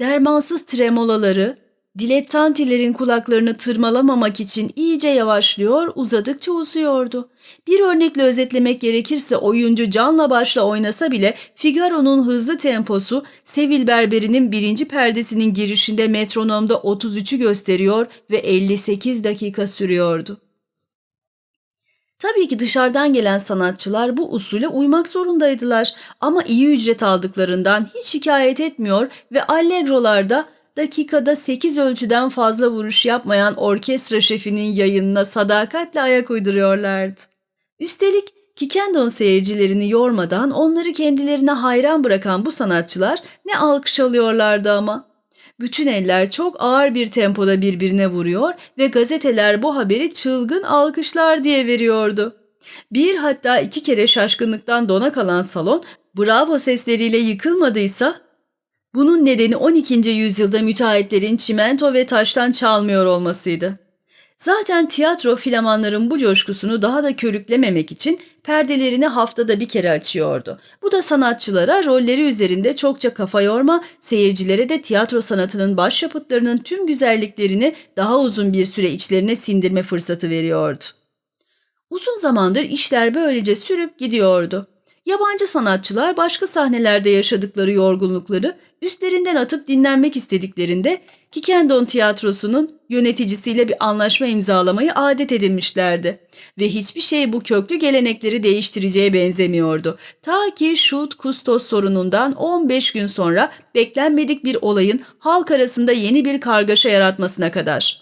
Dermansız tremolaları, dilettantilerin kulaklarını tırmalamamak için iyice yavaşlıyor, uzadıkça uzuyordu. Bir örnekle özetlemek gerekirse oyuncu canla başla oynasa bile Figaro'nun hızlı temposu Sevil Berberi'nin birinci perdesinin girişinde metronomda 33'ü gösteriyor ve 58 dakika sürüyordu. Tabii ki dışarıdan gelen sanatçılar bu usule uymak zorundaydılar ama iyi ücret aldıklarından hiç şikayet etmiyor ve allegrolarda dakikada 8 ölçüden fazla vuruş yapmayan orkestra şefinin yayınına sadakatle ayak uyduruyorlardı. Üstelik Kikendon seyircilerini yormadan onları kendilerine hayran bırakan bu sanatçılar ne alkış alıyorlardı ama. Bütün eller çok ağır bir tempoda birbirine vuruyor ve gazeteler bu haberi çılgın alkışlar diye veriyordu. Bir hatta iki kere şaşkınlıktan dona kalan salon bravo sesleriyle yıkılmadıysa bunun nedeni 12. yüzyılda müteahhitlerin çimento ve taştan çalmıyor olmasıydı. Zaten tiyatro filamanların bu coşkusunu daha da körüklememek için perdelerini haftada bir kere açıyordu. Bu da sanatçılara rolleri üzerinde çokça kafa yorma, seyircilere de tiyatro sanatının başyapıtlarının tüm güzelliklerini daha uzun bir süre içlerine sindirme fırsatı veriyordu. Uzun zamandır işler böylece sürüp gidiyordu. Yabancı sanatçılar başka sahnelerde yaşadıkları yorgunlukları üstlerinden atıp dinlenmek istediklerinde Kikendon tiyatrosunun yöneticisiyle bir anlaşma imzalamayı adet edinmişlerdi. Ve hiçbir şey bu köklü gelenekleri değiştireceğe benzemiyordu. Ta ki Şut Kustos sorunundan 15 gün sonra beklenmedik bir olayın halk arasında yeni bir kargaşa yaratmasına kadar.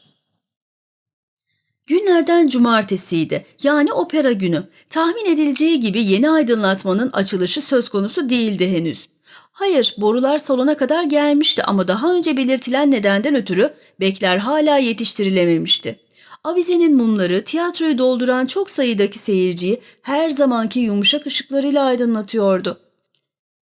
Günlerden cumartesiydi yani opera günü. Tahmin edileceği gibi yeni aydınlatmanın açılışı söz konusu değildi henüz. Hayır, borular salona kadar gelmişti ama daha önce belirtilen nedenden ötürü bekler hala yetiştirilememişti. Avizenin mumları tiyatroyu dolduran çok sayıdaki seyirciyi her zamanki yumuşak ışıklarıyla aydınlatıyordu.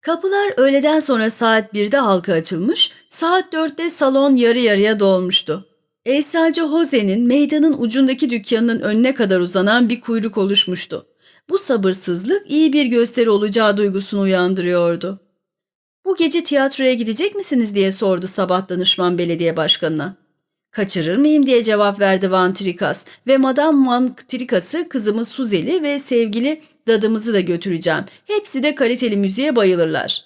Kapılar öğleden sonra saat 1'de halka açılmış, saat 4'te salon yarı yarıya dolmuştu. Eczacı Jose'nin meydanın ucundaki dükkanının önüne kadar uzanan bir kuyruk oluşmuştu. Bu sabırsızlık iyi bir gösteri olacağı duygusunu uyandırıyordu. Bu gece tiyatroya gidecek misiniz diye sordu sabah danışman belediye başkanına. Kaçırır mıyım diye cevap verdi Van Trikas ve Madame Van Trikas'ı kızımız Suzeli ve sevgili dadımızı da götüreceğim. Hepsi de kaliteli müziğe bayılırlar.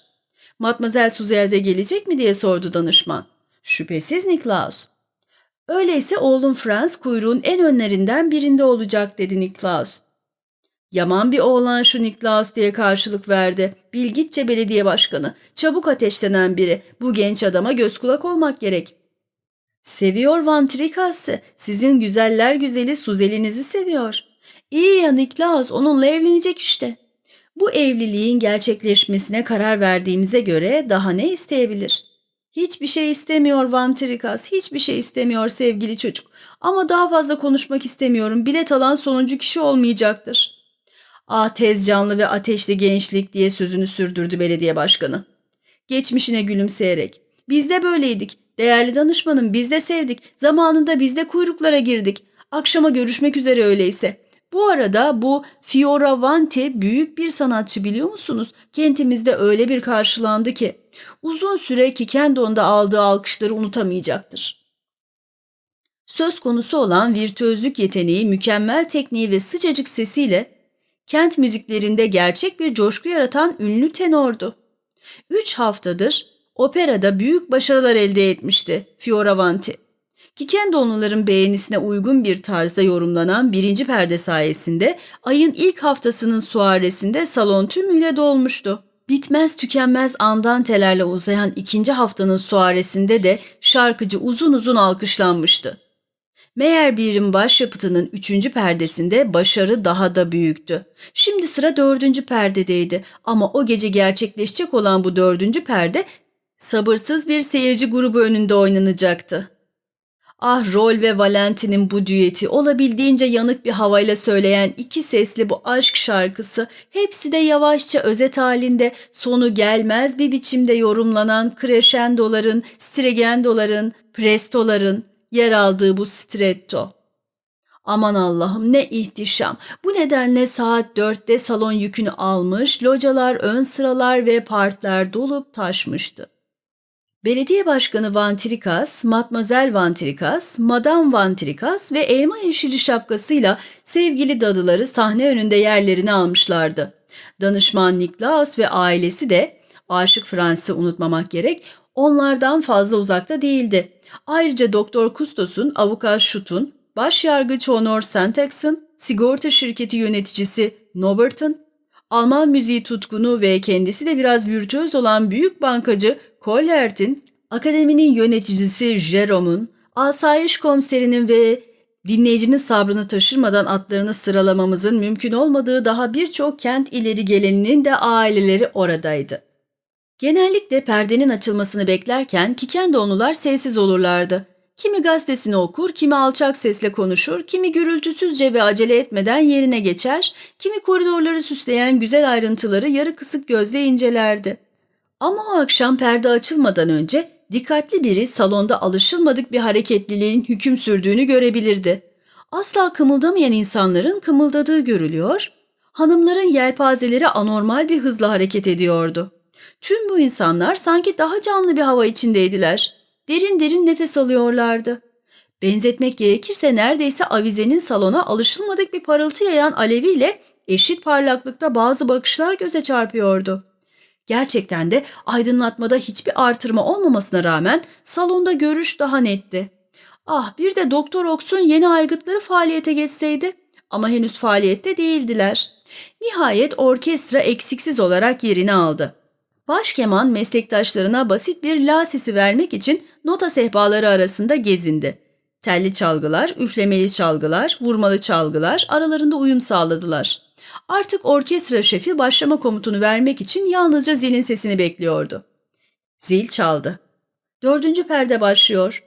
Matmazel Suzel de gelecek mi diye sordu danışman. Şüphesiz Niklaus. Öyleyse oğlum Franz kuyruğun en önlerinden birinde olacak dedi Niklaus. Yaman bir oğlan şu Niklaus diye karşılık verdi. Bilgitçe belediye başkanı. Çabuk ateşlenen biri. Bu genç adama göz kulak olmak gerek. Seviyor Van Trikas'ı. Sizin güzeller güzeli Suzelinizi seviyor. İyi ya Niklaus onunla evlenecek işte. Bu evliliğin gerçekleşmesine karar verdiğimize göre daha ne isteyebilir? Hiçbir şey istemiyor Vantrikas, hiçbir şey istemiyor sevgili çocuk. Ama daha fazla konuşmak istemiyorum. Bilet alan sonuncu kişi olmayacaktır. Ah tez canlı ve ateşli gençlik diye sözünü sürdürdü belediye başkanı. Geçmişine gülümseyerek. Biz de böyleydik. Değerli danışmanım biz de sevdik. Zamanında biz de kuyruklara girdik. Akşama görüşmek üzere öyleyse. Bu arada bu Fioravanti büyük bir sanatçı biliyor musunuz? Kentimizde öyle bir karşılandı ki. Uzun süre Kikendon'da aldığı alkışları unutamayacaktır. Söz konusu olan virtüözlük yeteneği, mükemmel tekniği ve sıcacık sesiyle kent müziklerinde gerçek bir coşku yaratan ünlü tenordu. Üç haftadır operada büyük başarılar elde etmişti Fioravanti. Kikendonluların beğenisine uygun bir tarzda yorumlanan birinci perde sayesinde ayın ilk haftasının suaresinde salon tümüyle dolmuştu. Bitmez tükenmez andantelerle uzayan ikinci haftanın suaresinde de şarkıcı uzun uzun alkışlanmıştı. Meğer birin başyapıtının üçüncü perdesinde başarı daha da büyüktü. Şimdi sıra dördüncü perdedeydi ama o gece gerçekleşecek olan bu dördüncü perde sabırsız bir seyirci grubu önünde oynanacaktı. Ah Rol ve Valentin'in bu düeti olabildiğince yanık bir havayla söyleyen iki sesli bu aşk şarkısı hepsi de yavaşça özet halinde sonu gelmez bir biçimde yorumlanan crescendoların, strigendoların, prestoların yer aldığı bu stretto. Aman Allah'ım ne ihtişam. Bu nedenle saat dörtte salon yükünü almış, localar, ön sıralar ve partlar dolup taşmıştı. Belediye Başkanı Vantrikas, Matmazel Vantrikas, Madam Vantrikas ve elma yeşili şapkasıyla sevgili dadıları sahne önünde yerlerini almışlardı. Danışman Niklaus ve ailesi de, aşık Fransız'ı unutmamak gerek, onlardan fazla uzakta değildi. Ayrıca Doktor Kustos'un, avukat Şut'un, başyargıç Honor Sentex'in, sigorta şirketi yöneticisi Nobert'ın, Alman müziği tutkunu ve kendisi de biraz virtüöz olan büyük bankacı Kollert'in, akademinin yöneticisi Jerome'un, asayiş komiserinin ve dinleyicinin sabrını taşırmadan atlarını sıralamamızın mümkün olmadığı daha birçok kent ileri geleninin de aileleri oradaydı. Genellikle perdenin açılmasını beklerken Kikendoğlular sessiz olurlardı. Kimi gazetesini okur, kimi alçak sesle konuşur, kimi gürültüsüzce ve acele etmeden yerine geçer, kimi koridorları süsleyen güzel ayrıntıları yarı kısık gözle incelerdi. Ama o akşam perde açılmadan önce dikkatli biri salonda alışılmadık bir hareketliliğin hüküm sürdüğünü görebilirdi. Asla kımıldamayan insanların kımıldadığı görülüyor, hanımların yelpazeleri anormal bir hızla hareket ediyordu. Tüm bu insanlar sanki daha canlı bir hava içindeydiler. Derin derin nefes alıyorlardı. Benzetmek gerekirse neredeyse avizenin salona alışılmadık bir parıltı yayan aleviyle eşit parlaklıkta bazı bakışlar göze çarpıyordu. Gerçekten de aydınlatmada hiçbir artırma olmamasına rağmen salonda görüş daha netti. Ah bir de Doktor Ox'un yeni aygıtları faaliyete geçseydi ama henüz faaliyette değildiler. Nihayet orkestra eksiksiz olarak yerini aldı. Başkeman meslektaşlarına basit bir la sesi vermek için nota sehpaları arasında gezindi. Telli çalgılar, üflemeli çalgılar, vurmalı çalgılar aralarında uyum sağladılar. Artık orkestra şefi başlama komutunu vermek için yalnızca zilin sesini bekliyordu. Zil çaldı. Dördüncü perde başlıyor.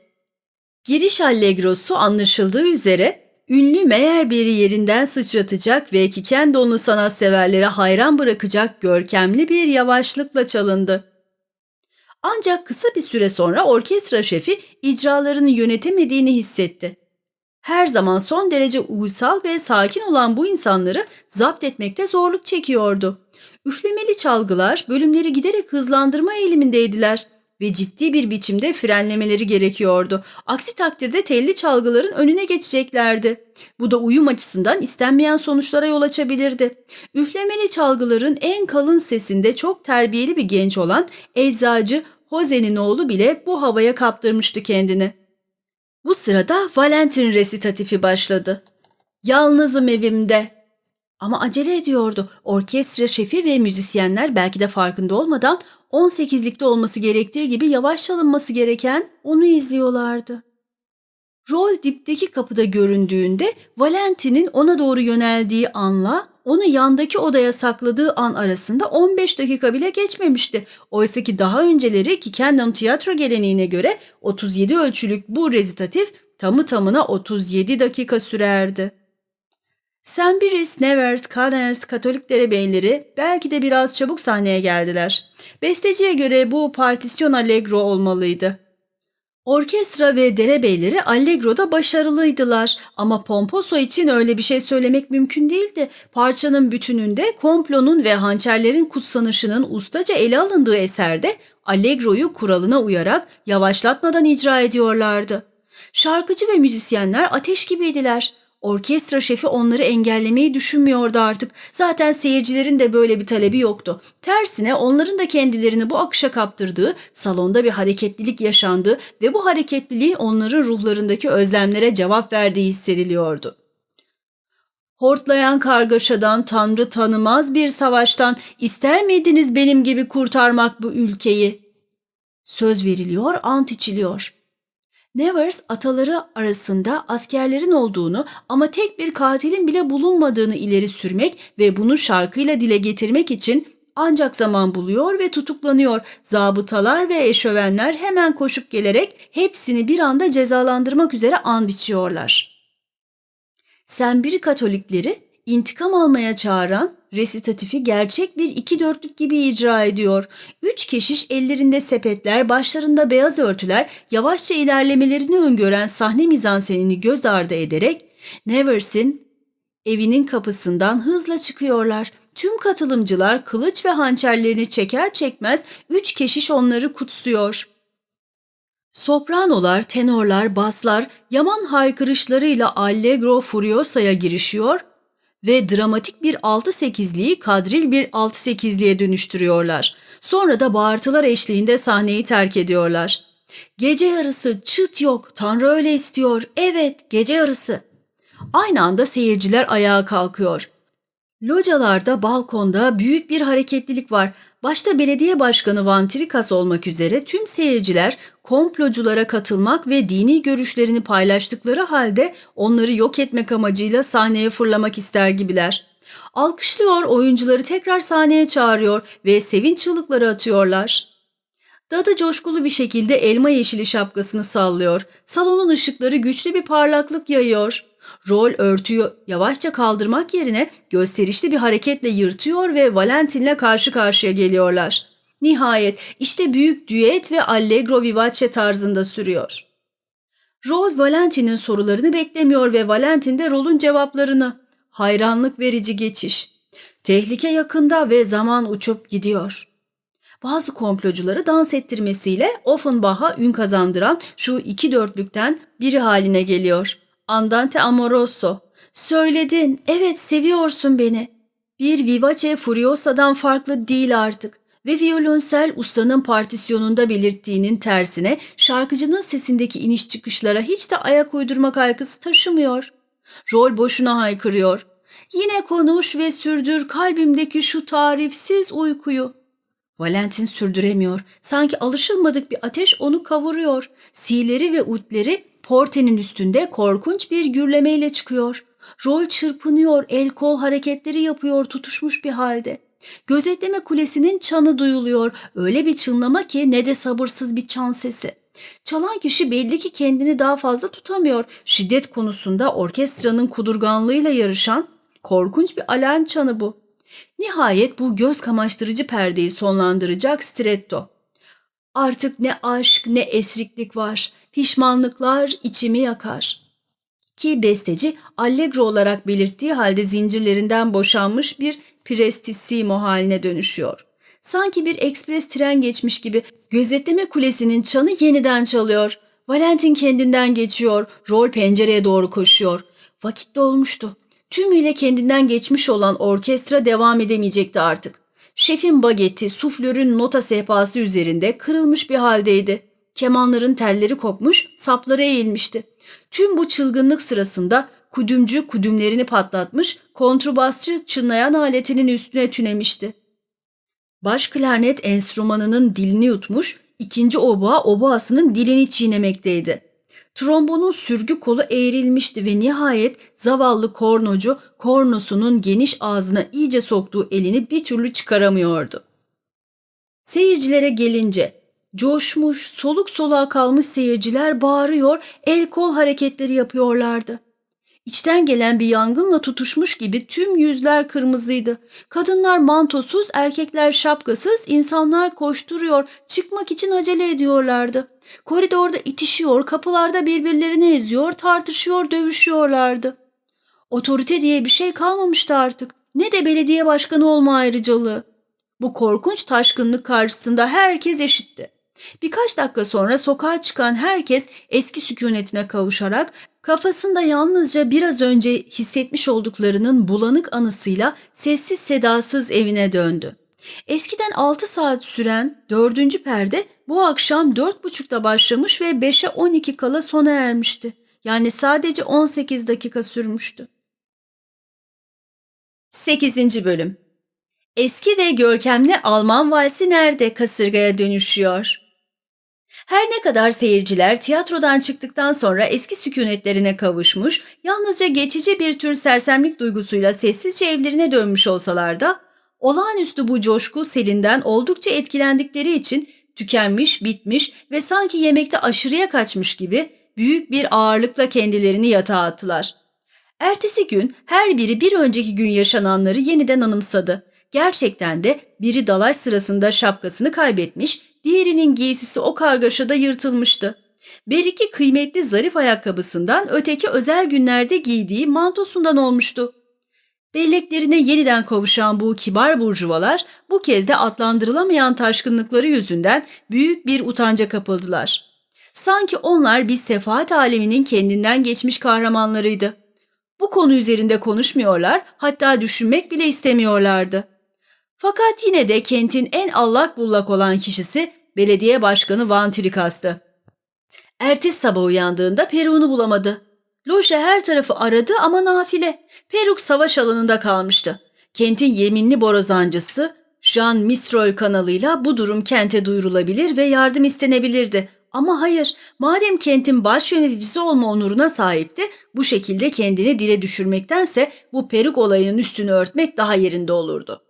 Giriş allegrosu anlaşıldığı üzere ünlü meğer biri yerinden sıçratacak ve Kikendonlu sanatseverlere hayran bırakacak görkemli bir yavaşlıkla çalındı. Ancak kısa bir süre sonra orkestra şefi icralarını yönetemediğini hissetti. Her zaman son derece uysal ve sakin olan bu insanları zapt etmekte zorluk çekiyordu. Üflemeli çalgılar bölümleri giderek hızlandırma eğilimindeydiler ve ciddi bir biçimde frenlemeleri gerekiyordu. Aksi takdirde telli çalgıların önüne geçeceklerdi. Bu da uyum açısından istenmeyen sonuçlara yol açabilirdi. Üflemeli çalgıların en kalın sesinde çok terbiyeli bir genç olan eczacı Jose'nin oğlu bile bu havaya kaptırmıştı kendini. Bu sırada Valentin resitatifi başladı. Yalnızım evimde. Ama acele ediyordu. Orkestra şefi ve müzisyenler belki de farkında olmadan 18'likte olması gerektiği gibi yavaş çalınması gereken onu izliyorlardı. Rol dipteki kapıda göründüğünde Valentin'in ona doğru yöneldiği anla onu yandaki odaya sakladığı an arasında 15 dakika bile geçmemişti. Oysa ki daha önceleri ki Kendon tiyatro geleneğine göre 37 ölçülük bu rezitatif tamı tamına 37 dakika sürerdi. Sembiris, Nevers, Caners, Katolik derebeyleri belki de biraz çabuk sahneye geldiler. Besteciye göre bu partisyon allegro olmalıydı. Orkestra ve derebeyleri Allegro'da başarılıydılar ama Pomposo için öyle bir şey söylemek mümkün değildi. Parçanın bütününde komplonun ve hançerlerin kutsanışının ustaca ele alındığı eserde Allegro'yu kuralına uyarak yavaşlatmadan icra ediyorlardı. Şarkıcı ve müzisyenler ateş gibiydiler. Orkestra şefi onları engellemeyi düşünmüyordu artık. Zaten seyircilerin de böyle bir talebi yoktu. Tersine onların da kendilerini bu akışa kaptırdığı, salonda bir hareketlilik yaşandığı ve bu hareketliliğin onların ruhlarındaki özlemlere cevap verdiği hissediliyordu. Hortlayan kargaşadan, tanrı tanımaz bir savaştan ister miydiniz benim gibi kurtarmak bu ülkeyi? Söz veriliyor, ant içiliyor.'' Nevers ataları arasında askerlerin olduğunu ama tek bir katilin bile bulunmadığını ileri sürmek ve bunu şarkıyla dile getirmek için ancak zaman buluyor ve tutuklanıyor. Zabıtalar ve eşövenler hemen koşup gelerek hepsini bir anda cezalandırmak üzere and içiyorlar. Senbiri Katolikleri intikam almaya çağıran resitatifi gerçek bir iki dörtlük gibi icra ediyor. Üç keşiş ellerinde sepetler, başlarında beyaz örtüler yavaşça ilerlemelerini öngören sahne mizansenini göz ardı ederek Nevers'in evinin kapısından hızla çıkıyorlar. Tüm katılımcılar kılıç ve hançerlerini çeker çekmez üç keşiş onları kutsuyor. Sopranolar, tenorlar, baslar yaman haykırışlarıyla Allegro Furiosa'ya girişiyor ve dramatik bir 6-8'liği kadril bir 6-8'liğe dönüştürüyorlar. Sonra da bağırtılar eşliğinde sahneyi terk ediyorlar. Gece yarısı çıt yok, Tanrı öyle istiyor, evet gece yarısı. Aynı anda seyirciler ayağa kalkıyor. Localarda, balkonda büyük bir hareketlilik var. Başta belediye başkanı Van Trikas olmak üzere tüm seyirciler komploculara katılmak ve dini görüşlerini paylaştıkları halde onları yok etmek amacıyla sahneye fırlamak ister gibiler. Alkışlıyor, oyuncuları tekrar sahneye çağırıyor ve sevinç çığlıkları atıyorlar. Dadı coşkulu bir şekilde elma yeşili şapkasını sallıyor. Salonun ışıkları güçlü bir parlaklık yayıyor. Rol örtüyü yavaşça kaldırmak yerine gösterişli bir hareketle yırtıyor ve Valentin'le karşı karşıya geliyorlar. Nihayet işte büyük düet ve allegro vivace tarzında sürüyor. Rol Valentin'in sorularını beklemiyor ve Valentin de rolün cevaplarını. Hayranlık verici geçiş. Tehlike yakında ve zaman uçup gidiyor. Bazı komplocuları dans ettirmesiyle Offenbach'a ün kazandıran şu iki dörtlükten biri haline geliyor. Andante Amoroso. Söyledin, evet seviyorsun beni. Bir Vivace Furiosa'dan farklı değil artık ve violonsel ustanın partisyonunda belirttiğinin tersine şarkıcının sesindeki iniş çıkışlara hiç de ayak uydurma kaygısı taşımıyor. Rol boşuna haykırıyor. Yine konuş ve sürdür kalbimdeki şu tarifsiz uykuyu. Valentin sürdüremiyor. Sanki alışılmadık bir ateş onu kavuruyor. Sileri ve utleri portenin üstünde korkunç bir gürlemeyle çıkıyor. Rol çırpınıyor, el kol hareketleri yapıyor tutuşmuş bir halde. Gözetleme kulesinin çanı duyuluyor. Öyle bir çınlama ki ne de sabırsız bir çan sesi. Çalan kişi belli ki kendini daha fazla tutamıyor. Şiddet konusunda orkestranın kudurganlığıyla yarışan korkunç bir alarm çanı bu. Nihayet bu göz kamaştırıcı perdeyi sonlandıracak stretto. Artık ne aşk ne esriklik var. Pişmanlıklar içimi yakar. Ki besteci allegro olarak belirttiği halde zincirlerinden boşanmış bir prestissimo haline dönüşüyor. Sanki bir ekspres tren geçmiş gibi gözetleme kulesinin çanı yeniden çalıyor. Valentin kendinden geçiyor, rol pencereye doğru koşuyor. Vakit dolmuştu. Tümüyle kendinden geçmiş olan orkestra devam edemeyecekti artık. Şefin bageti, suflörün nota sehpası üzerinde kırılmış bir haldeydi. Kemanların telleri kopmuş, sapları eğilmişti. Tüm bu çılgınlık sırasında kudümcü kudümlerini patlatmış, kontrbasçı çınlayan aletinin üstüne tünemişti. Baş klarnet enstrümanının dilini yutmuş, ikinci oboa oboasının dilini çiğnemekteydi. Trombonun sürgü kolu eğrilmişti ve nihayet zavallı kornocu kornosunun geniş ağzına iyice soktuğu elini bir türlü çıkaramıyordu. Seyircilere gelince coşmuş, soluk soluğa kalmış seyirciler bağırıyor, el kol hareketleri yapıyorlardı. İçten gelen bir yangınla tutuşmuş gibi tüm yüzler kırmızıydı. Kadınlar mantosuz, erkekler şapkasız, insanlar koşturuyor, çıkmak için acele ediyorlardı. Koridorda itişiyor, kapılarda birbirlerini eziyor, tartışıyor, dövüşüyorlardı. Otorite diye bir şey kalmamıştı artık. Ne de belediye başkanı olma ayrıcalığı. Bu korkunç taşkınlık karşısında herkes eşitti. Birkaç dakika sonra sokağa çıkan herkes eski sükunetine kavuşarak kafasında yalnızca biraz önce hissetmiş olduklarının bulanık anısıyla sessiz sedasız evine döndü. Eskiden 6 saat süren dördüncü perde bu akşam dört buçukta başlamış ve 5'e 12 kala sona ermişti. Yani sadece 18 dakika sürmüştü. 8. Bölüm Eski ve görkemli Alman valsi nerede kasırgaya dönüşüyor? Her ne kadar seyirciler tiyatrodan çıktıktan sonra eski sükunetlerine kavuşmuş, yalnızca geçici bir tür sersemlik duygusuyla sessizce evlerine dönmüş olsalar da, olağanüstü bu coşku selinden oldukça etkilendikleri için tükenmiş, bitmiş ve sanki yemekte aşırıya kaçmış gibi büyük bir ağırlıkla kendilerini yatağa attılar. Ertesi gün her biri bir önceki gün yaşananları yeniden anımsadı. Gerçekten de biri dalaş sırasında şapkasını kaybetmiş, diğerinin giysisi o kargaşada yırtılmıştı. Beriki kıymetli zarif ayakkabısından öteki özel günlerde giydiği mantosundan olmuştu. Belleklerine yeniden kavuşan bu kibar burjuvalar bu kez de adlandırılamayan taşkınlıkları yüzünden büyük bir utanca kapıldılar. Sanki onlar bir sefaat aleminin kendinden geçmiş kahramanlarıydı. Bu konu üzerinde konuşmuyorlar, hatta düşünmek bile istemiyorlardı. Fakat yine de kentin en allak bullak olan kişisi belediye başkanı Van Trikas'tı. Ertesi sabah uyandığında peruğunu bulamadı. Loje her tarafı aradı ama nafile. Peruk savaş alanında kalmıştı. Kentin yeminli borazancısı Jean Misrol kanalıyla bu durum kente duyurulabilir ve yardım istenebilirdi. Ama hayır, madem kentin baş yöneticisi olma onuruna sahipti, bu şekilde kendini dile düşürmektense bu peruk olayının üstünü örtmek daha yerinde olurdu.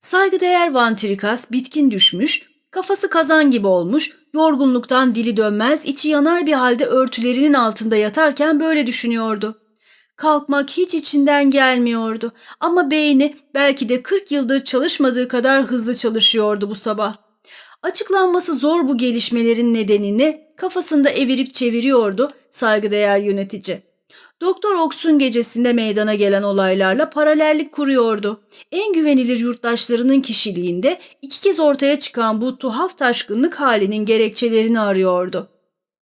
Saygıdeğer Van Trikas bitkin düşmüş, kafası kazan gibi olmuş, yorgunluktan dili dönmez, içi yanar bir halde örtülerinin altında yatarken böyle düşünüyordu. Kalkmak hiç içinden gelmiyordu ama beyni belki de 40 yıldır çalışmadığı kadar hızlı çalışıyordu bu sabah. Açıklanması zor bu gelişmelerin nedenini kafasında evirip çeviriyordu saygıdeğer yönetici. Doktor Oks'un gecesinde meydana gelen olaylarla paralellik kuruyordu. En güvenilir yurttaşlarının kişiliğinde iki kez ortaya çıkan bu tuhaf taşkınlık halinin gerekçelerini arıyordu.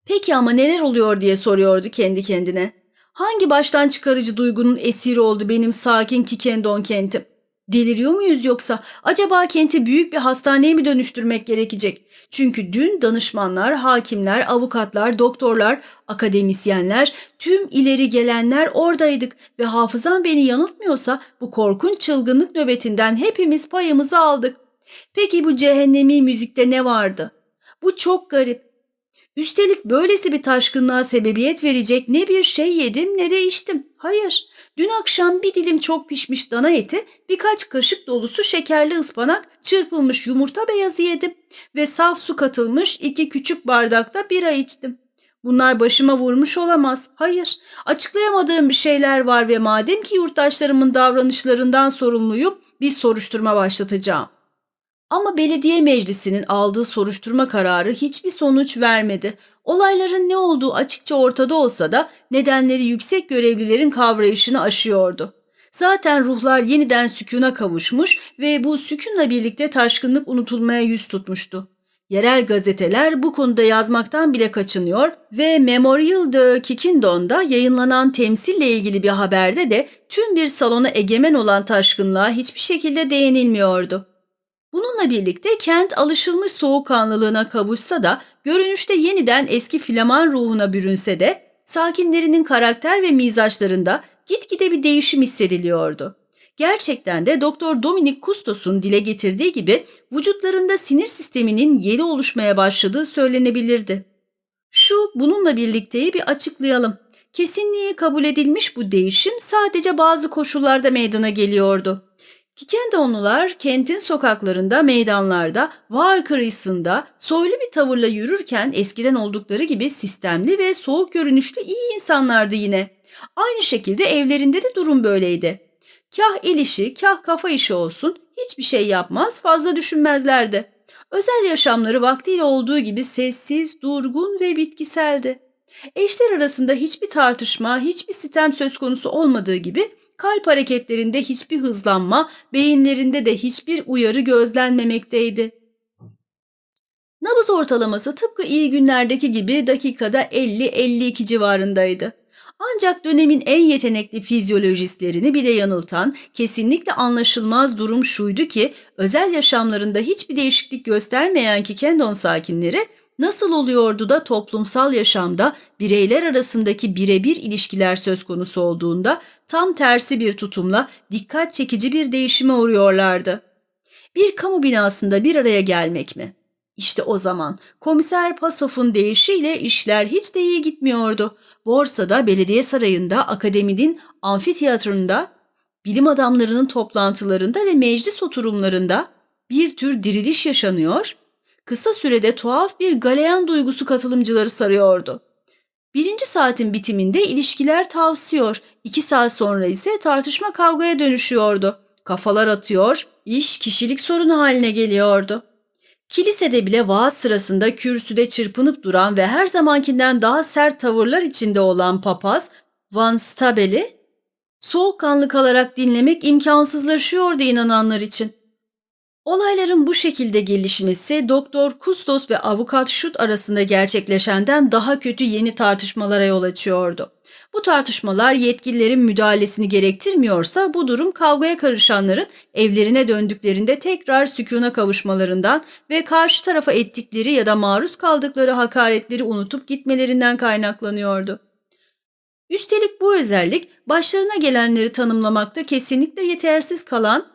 Peki ama neler oluyor diye soruyordu kendi kendine. Hangi baştan çıkarıcı duygunun esiri oldu benim sakin Kikendon kentim? Deliriyor muyuz yoksa acaba kenti büyük bir hastaneye mi dönüştürmek gerekecek? Çünkü dün danışmanlar, hakimler, avukatlar, doktorlar, akademisyenler, tüm ileri gelenler oradaydık ve hafızam beni yanıltmıyorsa bu korkunç çılgınlık nöbetinden hepimiz payımızı aldık. Peki bu cehennemi müzikte ne vardı? Bu çok garip. Üstelik böylesi bir taşkınlığa sebebiyet verecek ne bir şey yedim ne de içtim. Hayır, dün akşam bir dilim çok pişmiş dana eti, birkaç kaşık dolusu şekerli ıspanak, çırpılmış yumurta beyazı yedim ve saf su katılmış iki küçük bardakta bira içtim. Bunlar başıma vurmuş olamaz. Hayır, açıklayamadığım bir şeyler var ve madem ki yurttaşlarımın davranışlarından sorumluyum, bir soruşturma başlatacağım. Ama belediye meclisinin aldığı soruşturma kararı hiçbir sonuç vermedi. Olayların ne olduğu açıkça ortada olsa da nedenleri yüksek görevlilerin kavrayışını aşıyordu. Zaten ruhlar yeniden sükuna kavuşmuş ve bu sükunla birlikte taşkınlık unutulmaya yüz tutmuştu. Yerel gazeteler bu konuda yazmaktan bile kaçınıyor ve Memorial de Kikindon'da yayınlanan temsille ilgili bir haberde de tüm bir salona egemen olan taşkınlığa hiçbir şekilde değinilmiyordu. Bununla birlikte kent alışılmış soğukkanlılığına kavuşsa da görünüşte yeniden eski Flaman ruhuna bürünse de sakinlerinin karakter ve mizaçlarında gitgide bir değişim hissediliyordu. Gerçekten de Doktor Dominic Custos'un dile getirdiği gibi vücutlarında sinir sisteminin yeni oluşmaya başladığı söylenebilirdi. Şu bununla birlikteyi bir açıklayalım. Kesinliği kabul edilmiş bu değişim sadece bazı koşullarda meydana geliyordu. Kikendonlular kentin sokaklarında, meydanlarda, var kıyısında soylu bir tavırla yürürken eskiden oldukları gibi sistemli ve soğuk görünüşlü iyi insanlardı yine. Aynı şekilde evlerinde de durum böyleydi. Kah el işi, kah kafa işi olsun hiçbir şey yapmaz, fazla düşünmezlerdi. Özel yaşamları vaktiyle olduğu gibi sessiz, durgun ve bitkiseldi. Eşler arasında hiçbir tartışma, hiçbir sitem söz konusu olmadığı gibi kalp hareketlerinde hiçbir hızlanma, beyinlerinde de hiçbir uyarı gözlenmemekteydi. Nabız ortalaması tıpkı iyi günlerdeki gibi dakikada 50-52 civarındaydı. Ancak dönemin en yetenekli fizyolojistlerini bile yanıltan, kesinlikle anlaşılmaz durum şuydu ki özel yaşamlarında hiçbir değişiklik göstermeyen Kikendon sakinleri nasıl oluyordu da toplumsal yaşamda bireyler arasındaki birebir ilişkiler söz konusu olduğunda tam tersi bir tutumla dikkat çekici bir değişime uğruyorlardı. Bir kamu binasında bir araya gelmek mi? İşte o zaman komiser Pasof'un deyişiyle işler hiç de iyi gitmiyordu. Borsada, belediye sarayında, akademinin amfiteyatronunda, bilim adamlarının toplantılarında ve meclis oturumlarında bir tür diriliş yaşanıyor, kısa sürede tuhaf bir galeyan duygusu katılımcıları sarıyordu. Birinci saatin bitiminde ilişkiler tavsıyor, iki saat sonra ise tartışma kavgaya dönüşüyordu. Kafalar atıyor, iş kişilik sorunu haline geliyordu. Kilisede bile vaaz sırasında kürsüde çırpınıp duran ve her zamankinden daha sert tavırlar içinde olan papaz Van Stabel'i soğukkanlı kalarak dinlemek imkansızlaşıyordu inananlar için. Olayların bu şekilde gelişmesi Doktor Kustos ve Avukat Şut arasında gerçekleşenden daha kötü yeni tartışmalara yol açıyordu. Bu tartışmalar yetkililerin müdahalesini gerektirmiyorsa bu durum kavgaya karışanların evlerine döndüklerinde tekrar sükuna kavuşmalarından ve karşı tarafa ettikleri ya da maruz kaldıkları hakaretleri unutup gitmelerinden kaynaklanıyordu. Üstelik bu özellik başlarına gelenleri tanımlamakta kesinlikle yetersiz kalan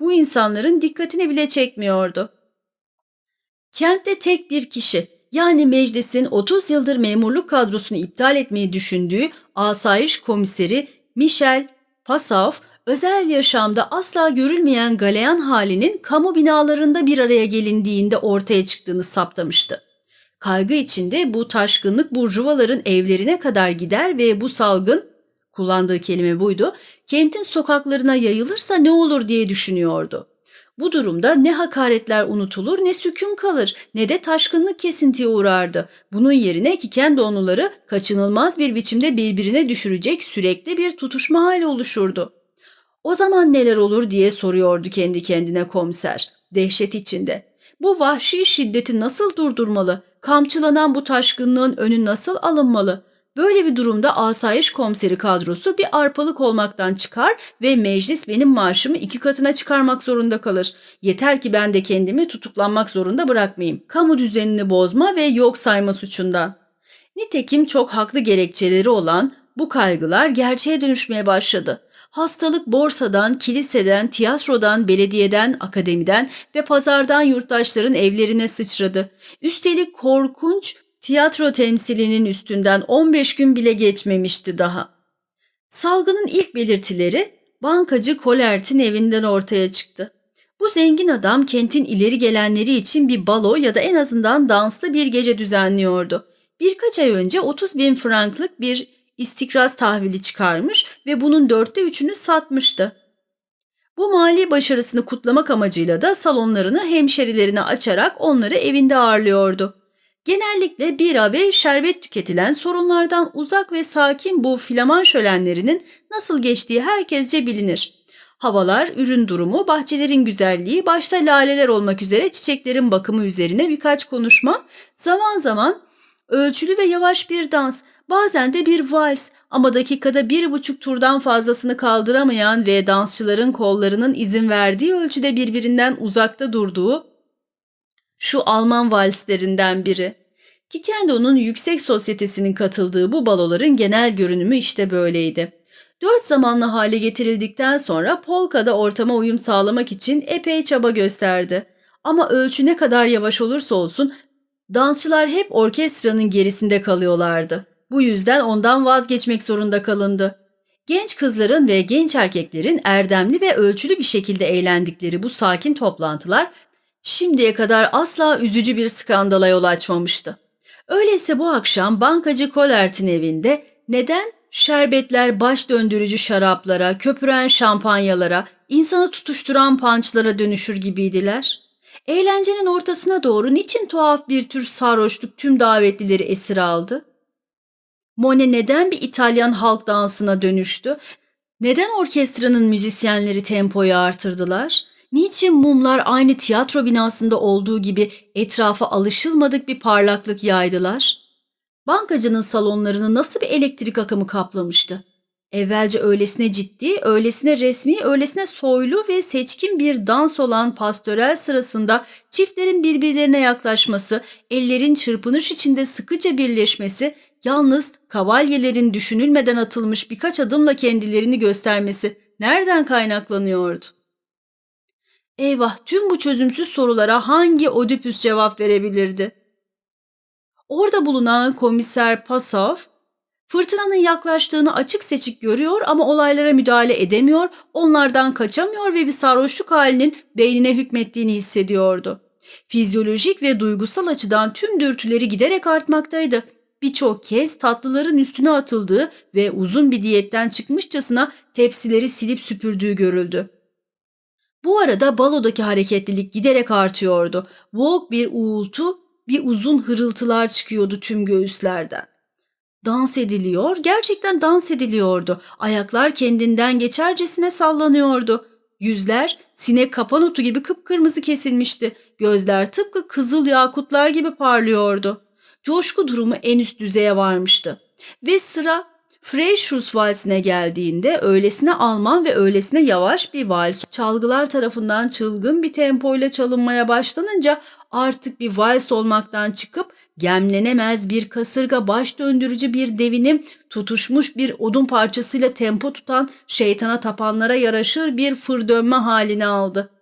bu insanların dikkatini bile çekmiyordu. Kentte tek bir kişi yani meclisin 30 yıldır memurluk kadrosunu iptal etmeyi düşündüğü asayiş komiseri Michel Passauf, özel yaşamda asla görülmeyen galeyan halinin kamu binalarında bir araya gelindiğinde ortaya çıktığını saptamıştı. Kaygı içinde bu taşkınlık burjuvaların evlerine kadar gider ve bu salgın, kullandığı kelime buydu, kentin sokaklarına yayılırsa ne olur diye düşünüyordu. Bu durumda ne hakaretler unutulur ne sükun kalır ne de taşkınlık kesintiye uğrardı. Bunun yerine Kikendonluları kaçınılmaz bir biçimde birbirine düşürecek sürekli bir tutuşma hali oluşurdu. O zaman neler olur diye soruyordu kendi kendine komiser, dehşet içinde. Bu vahşi şiddeti nasıl durdurmalı? Kamçılanan bu taşkınlığın önü nasıl alınmalı? Böyle bir durumda asayiş komiseri kadrosu bir arpalık olmaktan çıkar ve meclis benim maaşımı iki katına çıkarmak zorunda kalır. Yeter ki ben de kendimi tutuklanmak zorunda bırakmayayım. Kamu düzenini bozma ve yok sayma suçundan. Nitekim çok haklı gerekçeleri olan bu kaygılar gerçeğe dönüşmeye başladı. Hastalık borsadan, kiliseden, tiyatrodan, belediyeden, akademiden ve pazardan yurttaşların evlerine sıçradı. Üstelik korkunç Tiyatro temsilinin üstünden 15 gün bile geçmemişti daha. Salgının ilk belirtileri bankacı Kolert'in evinden ortaya çıktı. Bu zengin adam kentin ileri gelenleri için bir balo ya da en azından danslı bir gece düzenliyordu. Birkaç ay önce 30 bin franklık bir istikraz tahvili çıkarmış ve bunun dörtte üçünü satmıştı. Bu mali başarısını kutlamak amacıyla da salonlarını hemşerilerine açarak onları evinde ağırlıyordu. Genellikle bira ve şerbet tüketilen sorunlardan uzak ve sakin bu flaman şölenlerinin nasıl geçtiği herkesce bilinir. Havalar, ürün durumu, bahçelerin güzelliği, başta laleler olmak üzere çiçeklerin bakımı üzerine birkaç konuşma, zaman zaman ölçülü ve yavaş bir dans, bazen de bir vals ama dakikada bir buçuk turdan fazlasını kaldıramayan ve dansçıların kollarının izin verdiği ölçüde birbirinden uzakta durduğu şu Alman valslerinden biri. Kikendo'nun yüksek sosyetesinin katıldığı bu baloların genel görünümü işte böyleydi. Dört zamanlı hale getirildikten sonra polkada ortama uyum sağlamak için epey çaba gösterdi. Ama ölçü ne kadar yavaş olursa olsun Dansçılar hep orkestranın gerisinde kalıyorlardı. Bu yüzden ondan vazgeçmek zorunda kalındı. Genç kızların ve genç erkeklerin erdemli ve ölçülü bir şekilde eğlendikleri bu sakin toplantılar şimdiye kadar asla üzücü bir skandala yol açmamıştı. Öyleyse bu akşam bankacı Kolert'in evinde neden şerbetler baş döndürücü şaraplara, köpüren şampanyalara, insanı tutuşturan pançlara dönüşür gibiydiler? Eğlencenin ortasına doğru niçin tuhaf bir tür sarhoşluk tüm davetlileri esir aldı? Monet neden bir İtalyan halk dansına dönüştü? Neden orkestranın müzisyenleri tempoyu artırdılar? Niçin mumlar aynı tiyatro binasında olduğu gibi etrafa alışılmadık bir parlaklık yaydılar? Bankacının salonlarını nasıl bir elektrik akımı kaplamıştı? Evvelce öylesine ciddi, öylesine resmi, öylesine soylu ve seçkin bir dans olan pastörel sırasında çiftlerin birbirlerine yaklaşması, ellerin çırpınış içinde sıkıca birleşmesi, yalnız kavalyelerin düşünülmeden atılmış birkaç adımla kendilerini göstermesi nereden kaynaklanıyordu? Eyvah tüm bu çözümsüz sorulara hangi Oedipus cevap verebilirdi? Orada bulunan komiser Pasov, fırtınanın yaklaştığını açık seçik görüyor ama olaylara müdahale edemiyor, onlardan kaçamıyor ve bir sarhoşluk halinin beynine hükmettiğini hissediyordu. Fizyolojik ve duygusal açıdan tüm dürtüleri giderek artmaktaydı. Birçok kez tatlıların üstüne atıldığı ve uzun bir diyetten çıkmışçasına tepsileri silip süpürdüğü görüldü. Bu arada balodaki hareketlilik giderek artıyordu. Boğuk bir uğultu, bir uzun hırıltılar çıkıyordu tüm göğüslerden. Dans ediliyor, gerçekten dans ediliyordu. Ayaklar kendinden geçercesine sallanıyordu. Yüzler sinek kapan otu gibi kıpkırmızı kesilmişti. Gözler tıpkı kızıl yakutlar gibi parlıyordu. Coşku durumu en üst düzeye varmıştı. Ve sıra Freischus valsine geldiğinde öylesine Alman ve öylesine yavaş bir vals çalgılar tarafından çılgın bir tempoyla çalınmaya başlanınca artık bir vals olmaktan çıkıp gemlenemez bir kasırga baş döndürücü bir devinim tutuşmuş bir odun parçasıyla tempo tutan şeytana tapanlara yaraşır bir fır dönme halini aldı.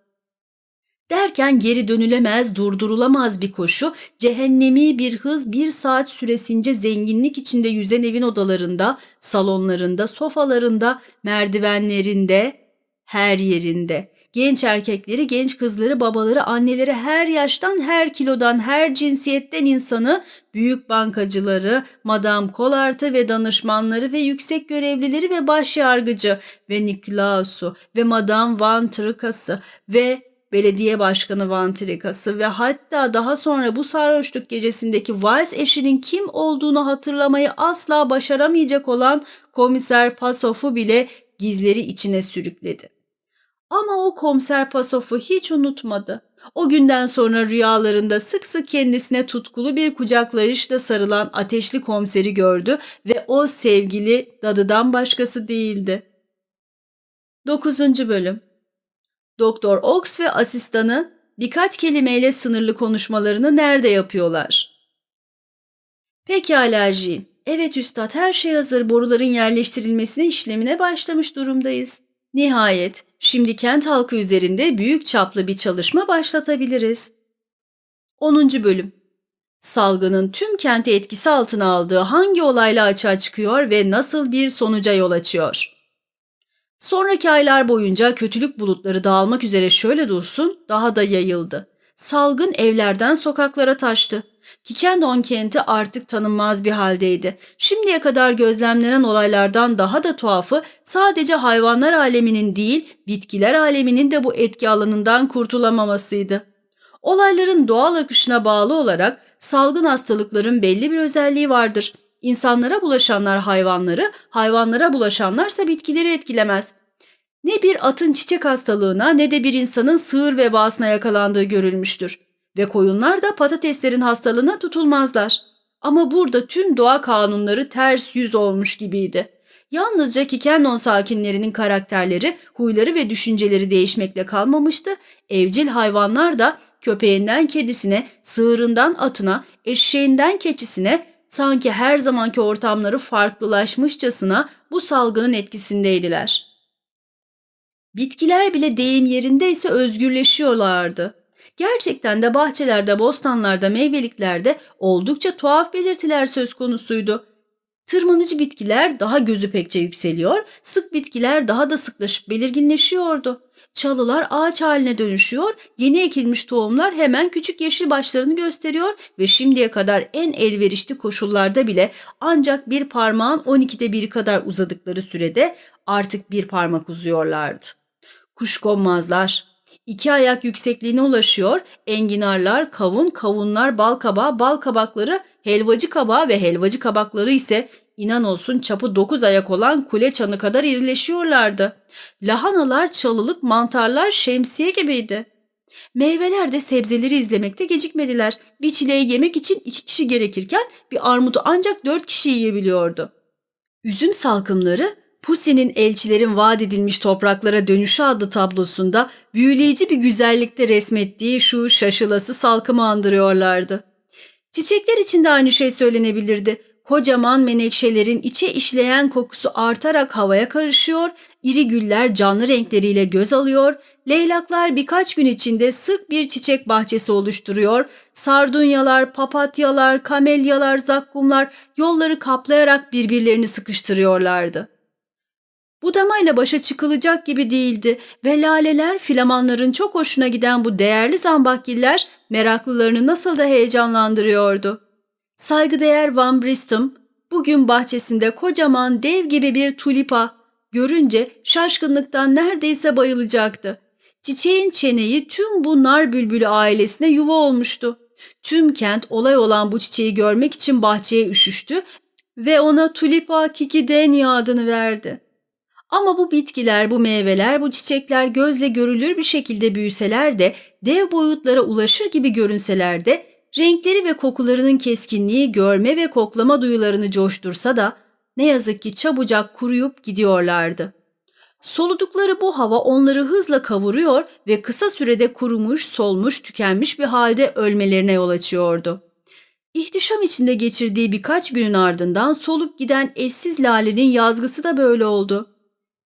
Derken geri dönülemez, durdurulamaz bir koşu, cehennemi bir hız bir saat süresince zenginlik içinde yüzen evin odalarında, salonlarında, sofalarında, merdivenlerinde, her yerinde. Genç erkekleri, genç kızları, babaları, anneleri her yaştan, her kilodan, her cinsiyetten insanı, büyük bankacıları, Madame Collart'ı ve danışmanları ve yüksek görevlileri ve başyargıcı ve Niklaus'u ve Madame Van Tricas'ı ve belediye başkanı vantrikası ve hatta daha sonra bu sarhoşluk gecesindeki vals eşinin kim olduğunu hatırlamayı asla başaramayacak olan komiser Pasof'u bile gizleri içine sürükledi. Ama o komiser Pasof'u hiç unutmadı. O günden sonra rüyalarında sık sık kendisine tutkulu bir kucaklayışla sarılan ateşli komiseri gördü ve o sevgili dadıdan başkası değildi. 9. Bölüm Doktor Ox ve asistanı birkaç kelimeyle sınırlı konuşmalarını nerede yapıyorlar? Pekala Jean. Evet üstad her şey hazır boruların yerleştirilmesine işlemine başlamış durumdayız. Nihayet şimdi kent halkı üzerinde büyük çaplı bir çalışma başlatabiliriz. 10. Bölüm Salgının tüm kenti etkisi altına aldığı hangi olayla açığa çıkıyor ve nasıl bir sonuca yol açıyor? Sonraki aylar boyunca kötülük bulutları dağılmak üzere şöyle dursun daha da yayıldı. Salgın evlerden sokaklara taştı. Kikendon kenti artık tanınmaz bir haldeydi. Şimdiye kadar gözlemlenen olaylardan daha da tuhafı sadece hayvanlar aleminin değil bitkiler aleminin de bu etki alanından kurtulamamasıydı. Olayların doğal akışına bağlı olarak salgın hastalıkların belli bir özelliği vardır. İnsanlara bulaşanlar hayvanları, hayvanlara bulaşanlarsa bitkileri etkilemez. Ne bir atın çiçek hastalığına ne de bir insanın sığır vebasına yakalandığı görülmüştür. Ve koyunlar da patateslerin hastalığına tutulmazlar. Ama burada tüm doğa kanunları ters yüz olmuş gibiydi. Yalnızca Kikenon sakinlerinin karakterleri, huyları ve düşünceleri değişmekle kalmamıştı. Evcil hayvanlar da köpeğinden kedisine, sığırından atına, eşeğinden keçisine, sanki her zamanki ortamları farklılaşmışçasına bu salgının etkisindeydiler. Bitkiler bile deyim yerindeyse özgürleşiyorlardı. Gerçekten de bahçelerde, bostanlarda, meyveliklerde oldukça tuhaf belirtiler söz konusuydu. Tırmanıcı bitkiler daha gözü pekçe yükseliyor, sık bitkiler daha da sıklaşıp belirginleşiyordu. Çalılar ağaç haline dönüşüyor, yeni ekilmiş tohumlar hemen küçük yeşil başlarını gösteriyor ve şimdiye kadar en elverişli koşullarda bile ancak bir parmağın 12'de biri kadar uzadıkları sürede artık bir parmak uzuyorlardı. Kuşkonmazlar, iki ayak yüksekliğine ulaşıyor, enginarlar, kavun, kavunlar, bal kabağı, bal kabakları, helvacı kabağı ve helvacı kabakları ise inan olsun çapı dokuz ayak olan kule çanı kadar irileşiyorlardı. Lahanalar, çalılık, mantarlar şemsiye gibiydi. Meyveler de sebzeleri izlemekte gecikmediler. Bir çileği yemek için iki kişi gerekirken bir armudu ancak dört kişi yiyebiliyordu. Üzüm salkımları Pussi'nin elçilerin vaat edilmiş topraklara dönüşü adlı tablosunda büyüleyici bir güzellikte resmettiği şu şaşılası salkımı andırıyorlardı. Çiçekler için de aynı şey söylenebilirdi. Kocaman menekşelerin içe işleyen kokusu artarak havaya karışıyor, iri güller canlı renkleriyle göz alıyor, leylaklar birkaç gün içinde sık bir çiçek bahçesi oluşturuyor, sardunyalar, papatyalar, kamelyalar, zakkumlar yolları kaplayarak birbirlerini sıkıştırıyorlardı. Budamayla başa çıkılacak gibi değildi ve laleler filamanların çok hoşuna giden bu değerli zambakgiller meraklılarını nasıl da heyecanlandırıyordu. Saygıdeğer Van Bristom bugün bahçesinde kocaman dev gibi bir tulipa görünce şaşkınlıktan neredeyse bayılacaktı. Çiçeğin çeneyi tüm bu nar bülbülü ailesine yuva olmuştu. Tüm kent olay olan bu çiçeği görmek için bahçeye üşüştü ve ona Tulipa kikidenia adını verdi. Ama bu bitkiler, bu meyveler, bu çiçekler gözle görülür bir şekilde büyüseler de, dev boyutlara ulaşır gibi görünseler de, renkleri ve kokularının keskinliği görme ve koklama duyularını coştursa da ne yazık ki çabucak kuruyup gidiyorlardı. Soludukları bu hava onları hızla kavuruyor ve kısa sürede kurumuş, solmuş, tükenmiş bir halde ölmelerine yol açıyordu. İhtişam içinde geçirdiği birkaç günün ardından solup giden eşsiz lalenin yazgısı da böyle oldu.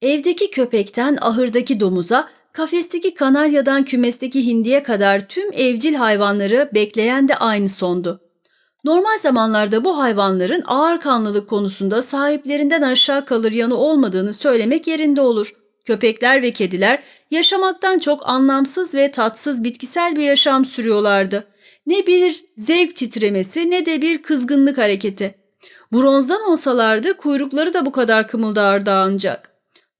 Evdeki köpekten ahırdaki domuza, kafesteki kanaryadan kümesteki hindiye kadar tüm evcil hayvanları bekleyen de aynı sondu. Normal zamanlarda bu hayvanların ağır kanlılık konusunda sahiplerinden aşağı kalır yanı olmadığını söylemek yerinde olur. Köpekler ve kediler yaşamaktan çok anlamsız ve tatsız bitkisel bir yaşam sürüyorlardı. Ne bir zevk titremesi ne de bir kızgınlık hareketi. Bronzdan olsalardı kuyrukları da bu kadar kımıldardı ancak.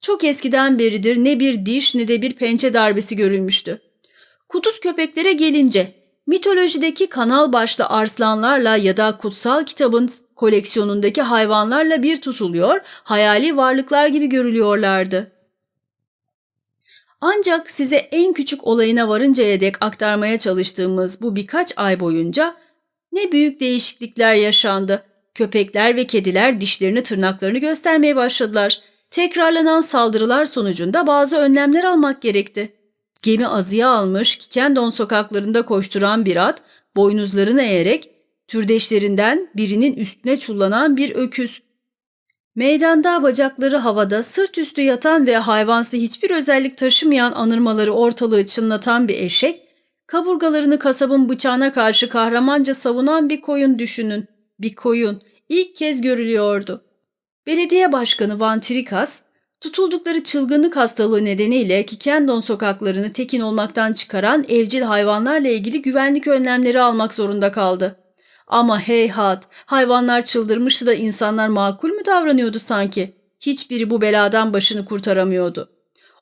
Çok eskiden beridir ne bir diş ne de bir pençe darbesi görülmüştü. Kuduz köpeklere gelince mitolojideki kanal başlı arslanlarla ya da kutsal kitabın koleksiyonundaki hayvanlarla bir tutuluyor, hayali varlıklar gibi görülüyorlardı. Ancak size en küçük olayına varıncaya dek aktarmaya çalıştığımız bu birkaç ay boyunca ne büyük değişiklikler yaşandı. Köpekler ve kediler dişlerini tırnaklarını göstermeye başladılar. Tekrarlanan saldırılar sonucunda bazı önlemler almak gerekti. Gemi azıya almış Kikendon sokaklarında koşturan bir at, boynuzlarını eğerek türdeşlerinden birinin üstüne çullanan bir öküz. Meydanda bacakları havada sırt üstü yatan ve hayvansı hiçbir özellik taşımayan anırmaları ortalığı çınlatan bir eşek, kaburgalarını kasabın bıçağına karşı kahramanca savunan bir koyun düşünün. Bir koyun ilk kez görülüyordu. Belediye Başkanı Van Trikas, tutuldukları çılgınlık hastalığı nedeniyle Kikendon sokaklarını tekin olmaktan çıkaran evcil hayvanlarla ilgili güvenlik önlemleri almak zorunda kaldı. Ama heyhat, hayvanlar çıldırmıştı da insanlar makul mü davranıyordu sanki? Hiçbiri bu beladan başını kurtaramıyordu.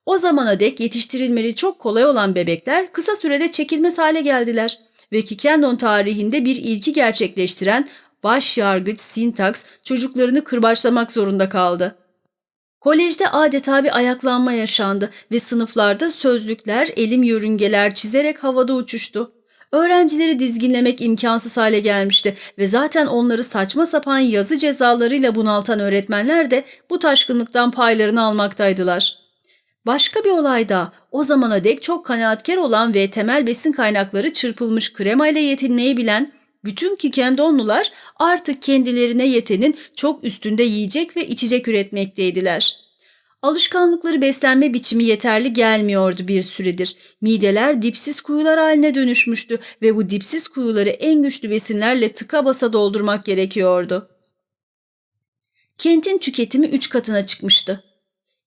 O zamana dek yetiştirilmeli çok kolay olan bebekler kısa sürede çekilmez hale geldiler ve Kikendon tarihinde bir ilki gerçekleştiren baş yargıç Syntax çocuklarını kırbaçlamak zorunda kaldı. Kolejde adeta bir ayaklanma yaşandı ve sınıflarda sözlükler, elim yörüngeler çizerek havada uçuştu. Öğrencileri dizginlemek imkansız hale gelmişti ve zaten onları saçma sapan yazı cezalarıyla bunaltan öğretmenler de bu taşkınlıktan paylarını almaktaydılar. Başka bir olay da o zamana dek çok kanaatkar olan ve temel besin kaynakları çırpılmış krema ile yetinmeyi bilen bütün Kikendonlular artık kendilerine yetenin çok üstünde yiyecek ve içecek üretmekteydiler. Alışkanlıkları beslenme biçimi yeterli gelmiyordu bir süredir. Mideler dipsiz kuyular haline dönüşmüştü ve bu dipsiz kuyuları en güçlü besinlerle tıka basa doldurmak gerekiyordu. Kentin tüketimi üç katına çıkmıştı.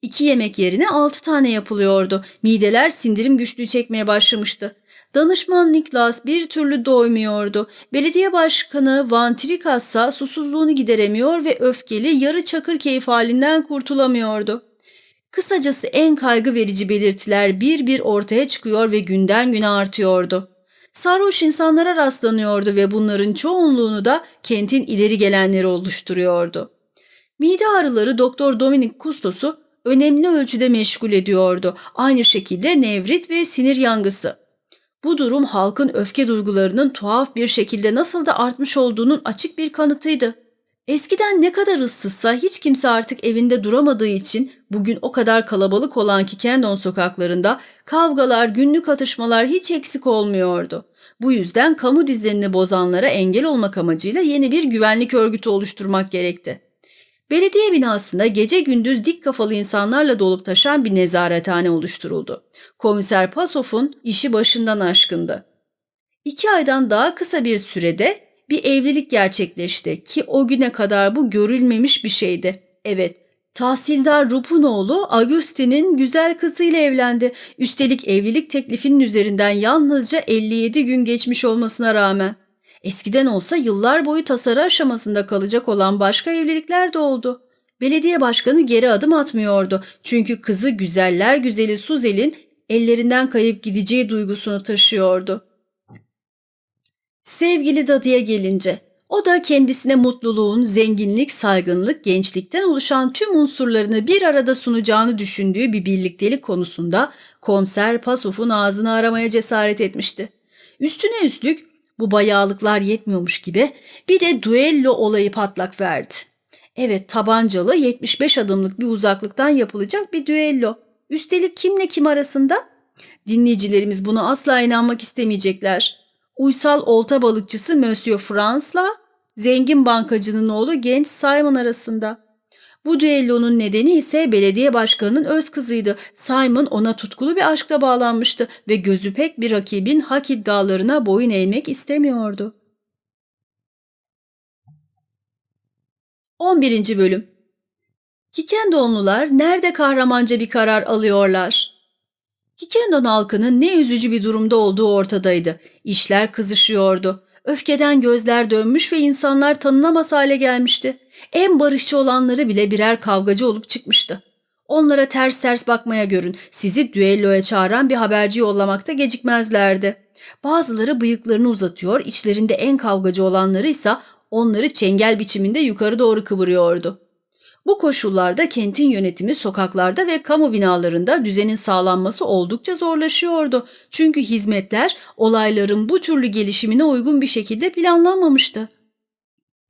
İki yemek yerine altı tane yapılıyordu. Mideler sindirim güçlüğü çekmeye başlamıştı. Danışman Niklas bir türlü doymuyordu. Belediye başkanı Van Trikassa susuzluğunu gideremiyor ve öfkeli yarı çakır keyif halinden kurtulamıyordu. Kısacası en kaygı verici belirtiler bir bir ortaya çıkıyor ve günden güne artıyordu. Sarhoş insanlara rastlanıyordu ve bunların çoğunluğunu da kentin ileri gelenleri oluşturuyordu. Mide ağrıları Doktor Dominik Kustos'u önemli ölçüde meşgul ediyordu. Aynı şekilde nevrit ve sinir yangısı. Bu durum halkın öfke duygularının tuhaf bir şekilde nasıl da artmış olduğunun açık bir kanıtıydı. Eskiden ne kadar ıssızsa hiç kimse artık evinde duramadığı için bugün o kadar kalabalık olan Kikendon sokaklarında kavgalar, günlük atışmalar hiç eksik olmuyordu. Bu yüzden kamu düzenini bozanlara engel olmak amacıyla yeni bir güvenlik örgütü oluşturmak gerekti. Belediye binasında gece gündüz dik kafalı insanlarla dolup taşan bir nezarethane oluşturuldu. Komiser Pasof'un işi başından aşkındı. İki aydan daha kısa bir sürede bir evlilik gerçekleşti ki o güne kadar bu görülmemiş bir şeydi. Evet, Tahsildar Rupunoğlu Agustin'in güzel kızıyla evlendi. Üstelik evlilik teklifinin üzerinden yalnızca 57 gün geçmiş olmasına rağmen. Eskiden olsa yıllar boyu tasarı aşamasında kalacak olan başka evlilikler de oldu. Belediye başkanı geri adım atmıyordu. Çünkü kızı güzeller güzeli Suzel'in ellerinden kayıp gideceği duygusunu taşıyordu. Sevgili dadıya gelince, o da kendisine mutluluğun, zenginlik, saygınlık, gençlikten oluşan tüm unsurlarını bir arada sunacağını düşündüğü bir birliktelik konusunda komiser Pasof'un ağzını aramaya cesaret etmişti. Üstüne üstlük bu bayağılıklar yetmiyormuş gibi bir de duello olayı patlak verdi. Evet tabancalı 75 adımlık bir uzaklıktan yapılacak bir düello. Üstelik kimle kim arasında? Dinleyicilerimiz buna asla inanmak istemeyecekler. Uysal olta balıkçısı Monsieur Frans'la zengin bankacının oğlu genç Simon arasında. Bu düellonun nedeni ise belediye başkanının öz kızıydı. Simon ona tutkulu bir aşkla bağlanmıştı ve gözü pek bir rakibin hak iddialarına boyun eğmek istemiyordu. 11. Bölüm Kikendonlular nerede kahramanca bir karar alıyorlar? Kikendon halkının ne üzücü bir durumda olduğu ortadaydı. İşler kızışıyordu. Öfkeden gözler dönmüş ve insanlar tanınamaz hale gelmişti. En barışçı olanları bile birer kavgacı olup çıkmıştı. Onlara ters ters bakmaya görün, sizi düelloya çağıran bir haberci yollamakta gecikmezlerdi. Bazıları bıyıklarını uzatıyor, içlerinde en kavgacı olanları ise onları çengel biçiminde yukarı doğru kıvırıyordu. Bu koşullarda kentin yönetimi sokaklarda ve kamu binalarında düzenin sağlanması oldukça zorlaşıyordu. Çünkü hizmetler olayların bu türlü gelişimine uygun bir şekilde planlanmamıştı.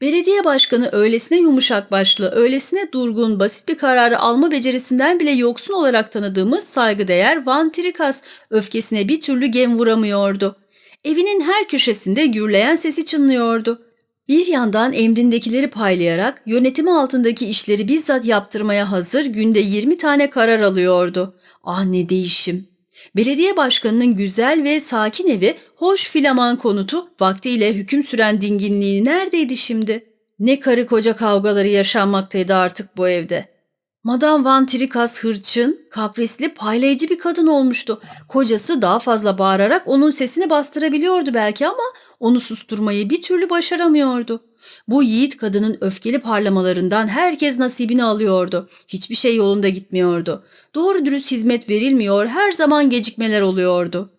Belediye başkanı öylesine yumuşak başlı, öylesine durgun, basit bir kararı alma becerisinden bile yoksun olarak tanıdığımız saygıdeğer Van Trikas öfkesine bir türlü gem vuramıyordu. Evinin her köşesinde gürleyen sesi çınlıyordu. Bir yandan emrindekileri paylayarak yönetimi altındaki işleri bizzat yaptırmaya hazır günde 20 tane karar alıyordu. Ah ne değişim. Belediye başkanının güzel ve sakin evi, hoş filaman konutu, vaktiyle hüküm süren dinginliği neredeydi şimdi? Ne karı koca kavgaları yaşanmaktaydı artık bu evde. Madame Van Trikas hırçın, kaprisli, paylayıcı bir kadın olmuştu. Kocası daha fazla bağırarak onun sesini bastırabiliyordu belki ama onu susturmayı bir türlü başaramıyordu. Bu yiğit kadının öfkeli parlamalarından herkes nasibini alıyordu. Hiçbir şey yolunda gitmiyordu. Doğru dürüst hizmet verilmiyor, her zaman gecikmeler oluyordu.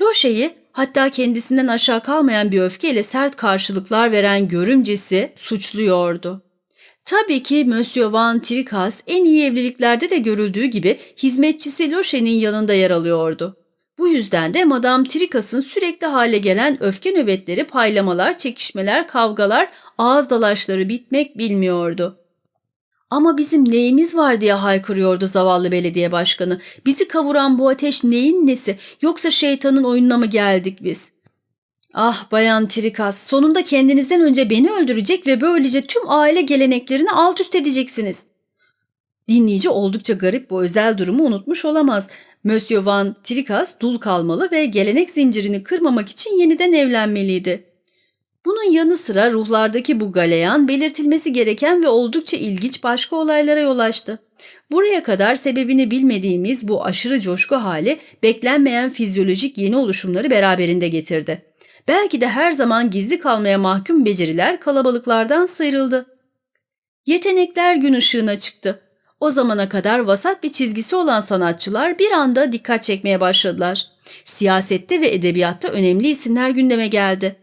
Loşe'yi hatta kendisinden aşağı kalmayan bir öfkeyle sert karşılıklar veren görümcesi suçluyordu. Tabii ki Monsieur Van Trikas en iyi evliliklerde de görüldüğü gibi hizmetçisi Loşe'nin yanında yer alıyordu. Bu yüzden de Madame Trikas'ın sürekli hale gelen öfke nöbetleri, paylamalar, çekişmeler, kavgalar, ağız dalaşları bitmek bilmiyordu. Ama bizim neyimiz var diye haykırıyordu zavallı belediye başkanı. Bizi kavuran bu ateş neyin nesi yoksa şeytanın oyununa mı geldik biz? Ah bayan Trikas sonunda kendinizden önce beni öldürecek ve böylece tüm aile geleneklerini alt üst edeceksiniz. Dinleyici oldukça garip bu özel durumu unutmuş olamaz. Monsieur Van Trikas dul kalmalı ve gelenek zincirini kırmamak için yeniden evlenmeliydi. Bunun yanı sıra ruhlardaki bu galeyan belirtilmesi gereken ve oldukça ilginç başka olaylara yol açtı. Buraya kadar sebebini bilmediğimiz bu aşırı coşku hali beklenmeyen fizyolojik yeni oluşumları beraberinde getirdi. Belki de her zaman gizli kalmaya mahkum beceriler kalabalıklardan sıyrıldı. Yetenekler gün ışığına çıktı. O zamana kadar vasat bir çizgisi olan sanatçılar bir anda dikkat çekmeye başladılar. Siyasette ve edebiyatta önemli isimler gündeme geldi.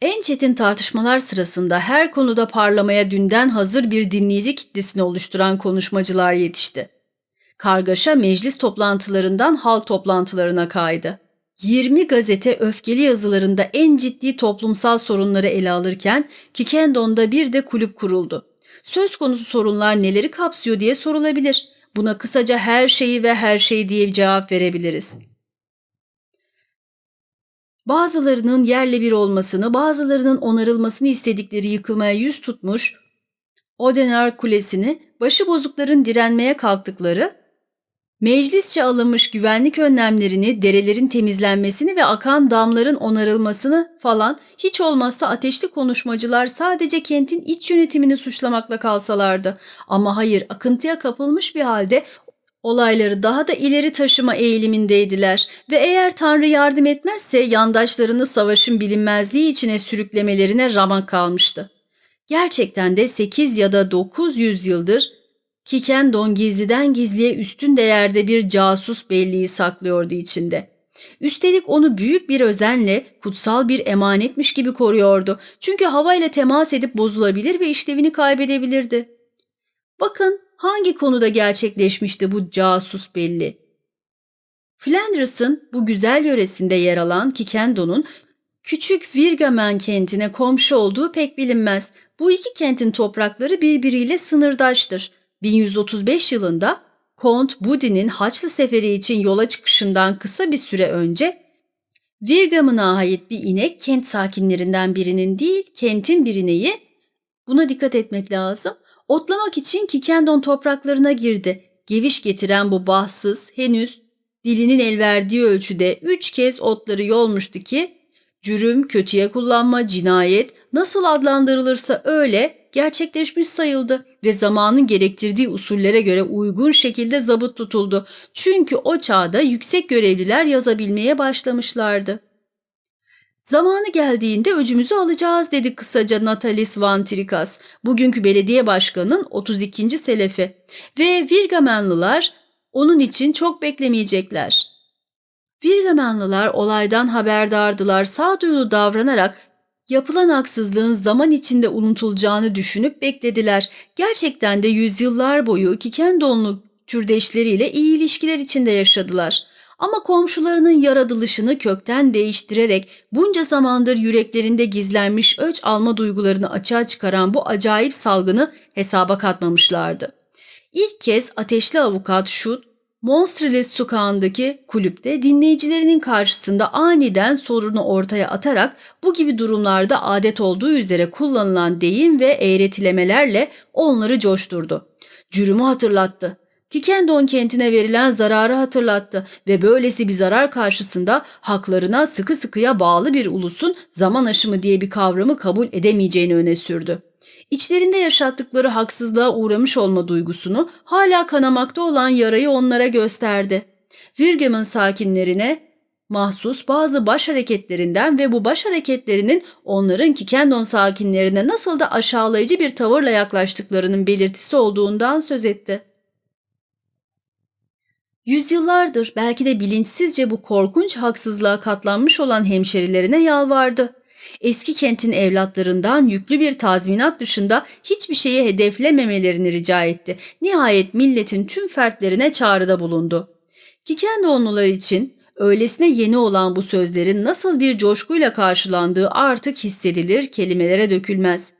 En çetin tartışmalar sırasında her konuda parlamaya dünden hazır bir dinleyici kitlesini oluşturan konuşmacılar yetişti. Kargaşa meclis toplantılarından halk toplantılarına kaydı. 20 gazete öfkeli yazılarında en ciddi toplumsal sorunları ele alırken Kikendon'da bir de kulüp kuruldu. Söz konusu sorunlar neleri kapsıyor diye sorulabilir. Buna kısaca her şeyi ve her şey diye cevap verebiliriz. Bazılarının yerle bir olmasını, bazılarının onarılmasını istedikleri yıkılmaya yüz tutmuş Odenar Kulesi'ni başıbozukların direnmeye kalktıkları Meclisçe alınmış güvenlik önlemlerini, derelerin temizlenmesini ve akan damların onarılmasını falan hiç olmazsa ateşli konuşmacılar sadece kentin iç yönetimini suçlamakla kalsalardı. Ama hayır akıntıya kapılmış bir halde olayları daha da ileri taşıma eğilimindeydiler ve eğer Tanrı yardım etmezse yandaşlarını savaşın bilinmezliği içine sürüklemelerine ramak kalmıştı. Gerçekten de 8 ya da 900 yıldır Kikendon gizliden gizliye üstün değerde bir casus belliği saklıyordu içinde. Üstelik onu büyük bir özenle kutsal bir emanetmiş gibi koruyordu. Çünkü havayla temas edip bozulabilir ve işlevini kaybedebilirdi. Bakın hangi konuda gerçekleşmişti bu casus belli. Flanders'ın bu güzel yöresinde yer alan Kikendon'un küçük Virgamen kentine komşu olduğu pek bilinmez. Bu iki kentin toprakları birbiriyle sınırdaştır. 1135 yılında Kont Budi'nin Haçlı Seferi için yola çıkışından kısa bir süre önce Virgam'ına ait bir inek kent sakinlerinden birinin değil kentin bir ineği buna dikkat etmek lazım. Otlamak için Kikendon topraklarına girdi. Geviş getiren bu bahtsız henüz dilinin el verdiği ölçüde üç kez otları yolmuştu ki cürüm, kötüye kullanma, cinayet nasıl adlandırılırsa öyle gerçekleşmiş sayıldı ve zamanın gerektirdiği usullere göre uygun şekilde zabıt tutuldu. Çünkü o çağda yüksek görevliler yazabilmeye başlamışlardı. Zamanı geldiğinde öcümüzü alacağız dedi kısaca Natalis Van Trikas, bugünkü belediye başkanının 32. selefi ve Virgamenlılar onun için çok beklemeyecekler. Virgamenlılar olaydan haberdardılar, sağduyulu davranarak Yapılan haksızlığın zaman içinde unutulacağını düşünüp beklediler. Gerçekten de yüzyıllar boyu Kikendonlu türdeşleriyle iyi ilişkiler içinde yaşadılar. Ama komşularının yaratılışını kökten değiştirerek bunca zamandır yüreklerinde gizlenmiş öç alma duygularını açığa çıkaran bu acayip salgını hesaba katmamışlardı. İlk kez ateşli avukat Şut Monstreles sokağındaki kulüpte dinleyicilerinin karşısında aniden sorunu ortaya atarak bu gibi durumlarda adet olduğu üzere kullanılan deyim ve eğretilemelerle onları coşturdu. Cürümü hatırlattı. Kikendon kentine verilen zararı hatırlattı ve böylesi bir zarar karşısında haklarına sıkı sıkıya bağlı bir ulusun zaman aşımı diye bir kavramı kabul edemeyeceğini öne sürdü. İçlerinde yaşattıkları haksızlığa uğramış olma duygusunu hala kanamakta olan yarayı onlara gösterdi. Virgam'ın sakinlerine mahsus bazı baş hareketlerinden ve bu baş hareketlerinin onların Kikendon sakinlerine nasıl da aşağılayıcı bir tavırla yaklaştıklarının belirtisi olduğundan söz etti. Yüzyıllardır belki de bilinçsizce bu korkunç haksızlığa katlanmış olan hemşerilerine yalvardı eski kentin evlatlarından yüklü bir tazminat dışında hiçbir şeye hedeflememelerini rica etti. Nihayet milletin tüm fertlerine çağrıda bulundu. Kikendoğlular için öylesine yeni olan bu sözlerin nasıl bir coşkuyla karşılandığı artık hissedilir, kelimelere dökülmez.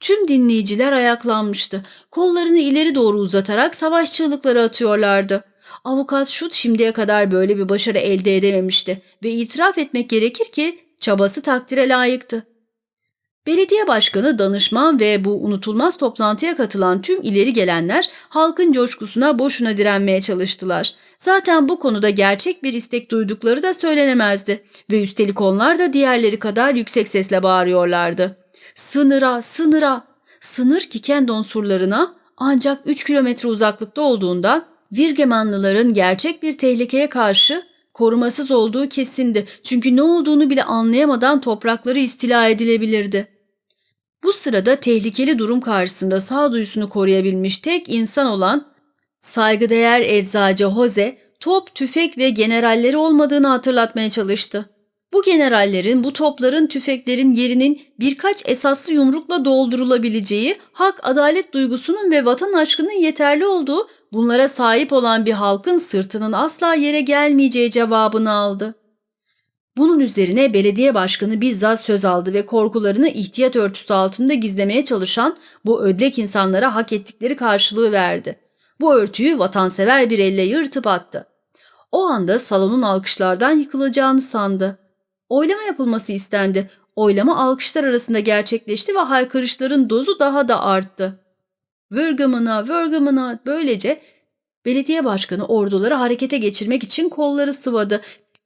Tüm dinleyiciler ayaklanmıştı. Kollarını ileri doğru uzatarak savaş çığlıkları atıyorlardı. Avukat Şut şimdiye kadar böyle bir başarı elde edememişti ve itiraf etmek gerekir ki çabası takdire layıktı. Belediye başkanı, danışman ve bu unutulmaz toplantıya katılan tüm ileri gelenler halkın coşkusuna boşuna direnmeye çalıştılar. Zaten bu konuda gerçek bir istek duydukları da söylenemezdi ve üstelik onlar da diğerleri kadar yüksek sesle bağırıyorlardı. Sınıra, sınıra! Sınır Kikendon surlarına ancak 3 kilometre uzaklıkta olduğundan Virgemanlıların gerçek bir tehlikeye karşı korumasız olduğu kesindi. Çünkü ne olduğunu bile anlayamadan toprakları istila edilebilirdi. Bu sırada tehlikeli durum karşısında sağduyusunu koruyabilmiş tek insan olan saygıdeğer eczacı Jose, top, tüfek ve generalleri olmadığını hatırlatmaya çalıştı. Bu generallerin, bu topların, tüfeklerin yerinin birkaç esaslı yumrukla doldurulabileceği, hak, adalet duygusunun ve vatan aşkının yeterli olduğu, bunlara sahip olan bir halkın sırtının asla yere gelmeyeceği cevabını aldı. Bunun üzerine belediye başkanı bizzat söz aldı ve korkularını ihtiyat örtüsü altında gizlemeye çalışan bu ödlek insanlara hak ettikleri karşılığı verdi. Bu örtüyü vatansever bir elle yırtıp attı. O anda salonun alkışlardan yıkılacağını sandı. Oylama yapılması istendi. Oylama alkışlar arasında gerçekleşti ve haykırışların dozu daha da arttı. Vırgımına, vırgımına böylece belediye başkanı orduları harekete geçirmek için kolları sıvadı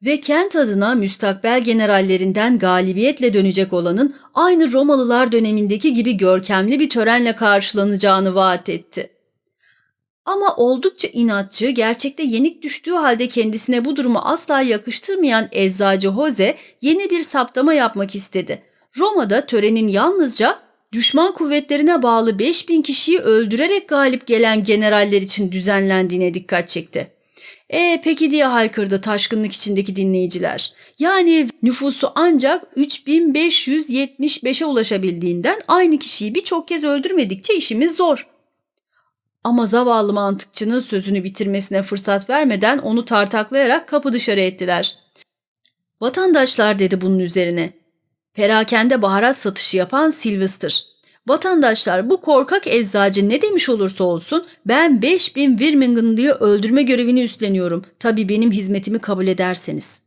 ve kent adına müstakbel generallerinden galibiyetle dönecek olanın aynı Romalılar dönemindeki gibi görkemli bir törenle karşılanacağını vaat etti. Ama oldukça inatçı, gerçekte yenik düştüğü halde kendisine bu durumu asla yakıştırmayan eczacı Jose yeni bir saptama yapmak istedi. Roma'da törenin yalnızca düşman kuvvetlerine bağlı 5000 kişiyi öldürerek galip gelen generaller için düzenlendiğine dikkat çekti. E peki diye haykırdı taşkınlık içindeki dinleyiciler. Yani nüfusu ancak 3575'e ulaşabildiğinden aynı kişiyi birçok kez öldürmedikçe işimiz zor. Ama zavallı mantıkçının sözünü bitirmesine fırsat vermeden onu tartaklayarak kapı dışarı ettiler. Vatandaşlar dedi bunun üzerine. Perakende baharat satışı yapan Sylvester. Vatandaşlar bu korkak eczacı ne demiş olursa olsun ben 5000 Virmingenlı'yı öldürme görevini üstleniyorum. Tabii benim hizmetimi kabul ederseniz.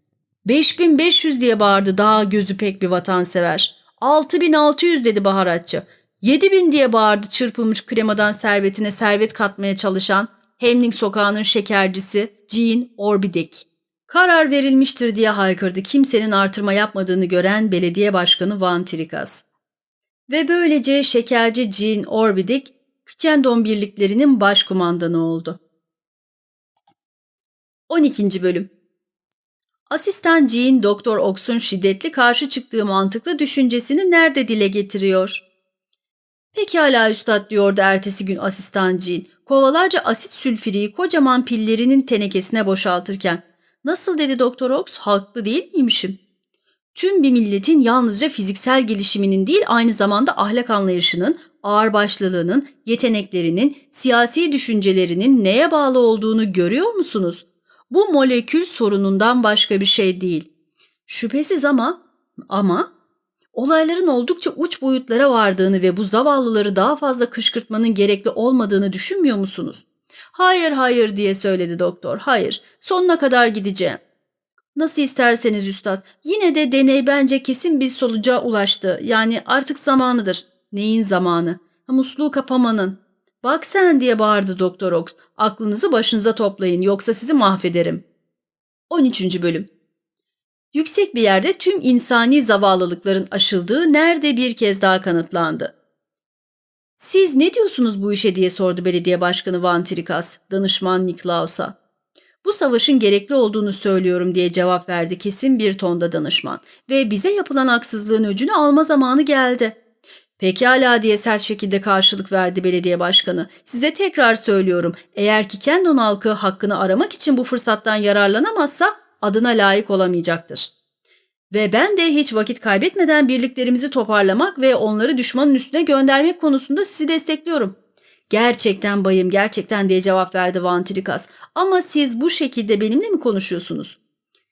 5500 diye bağırdı daha gözü pek bir vatansever. 6600 dedi baharatçı. 7000 diye bağırdı çırpılmış kremadan servetine servet katmaya çalışan Hemling sokağının şekercisi Jean Orbidek. Karar verilmiştir diye haykırdı kimsenin artırma yapmadığını gören belediye başkanı Van Trikas. Ve böylece şekerci Jean Orbidik, Kükendon birliklerinin başkumandanı oldu. 12. Bölüm Asistan Jean, Doktor Ox'un şiddetli karşı çıktığı mantıklı düşüncesini nerede dile getiriyor? Pekala üstad diyordu ertesi gün asistan Jean, kovalarca asit sülfiriyi kocaman pillerinin tenekesine boşaltırken. Nasıl dedi Doktor Ox, haklı değil miymişim? Tüm bir milletin yalnızca fiziksel gelişiminin değil aynı zamanda ahlak anlayışının, ağırbaşlılığının, yeteneklerinin, siyasi düşüncelerinin neye bağlı olduğunu görüyor musunuz? Bu molekül sorunundan başka bir şey değil. Şüphesiz ama ama olayların oldukça uç boyutlara vardığını ve bu zavallıları daha fazla kışkırtmanın gerekli olmadığını düşünmüyor musunuz? Hayır hayır diye söyledi doktor. Hayır sonuna kadar gideceğim. Nasıl isterseniz üstad. Yine de deney bence kesin bir sonuca ulaştı. Yani artık zamanıdır. Neyin zamanı? Musluğu kapamanın. Bak sen diye bağırdı Doktor Ox. Aklınızı başınıza toplayın yoksa sizi mahvederim. 13. Bölüm Yüksek bir yerde tüm insani zavallılıkların aşıldığı nerede bir kez daha kanıtlandı. Siz ne diyorsunuz bu işe diye sordu belediye başkanı Van Trikas, danışman Niklaus'a. Bu savaşın gerekli olduğunu söylüyorum diye cevap verdi kesin bir tonda danışman ve bize yapılan haksızlığın öcünü alma zamanı geldi. Pekala diye sert şekilde karşılık verdi belediye başkanı. Size tekrar söylüyorum eğer ki Kendon halkı hakkını aramak için bu fırsattan yararlanamazsa adına layık olamayacaktır. Ve ben de hiç vakit kaybetmeden birliklerimizi toparlamak ve onları düşmanın üstüne göndermek konusunda sizi destekliyorum. Gerçekten bayım gerçekten diye cevap verdi Vantrikas. Ama siz bu şekilde benimle mi konuşuyorsunuz?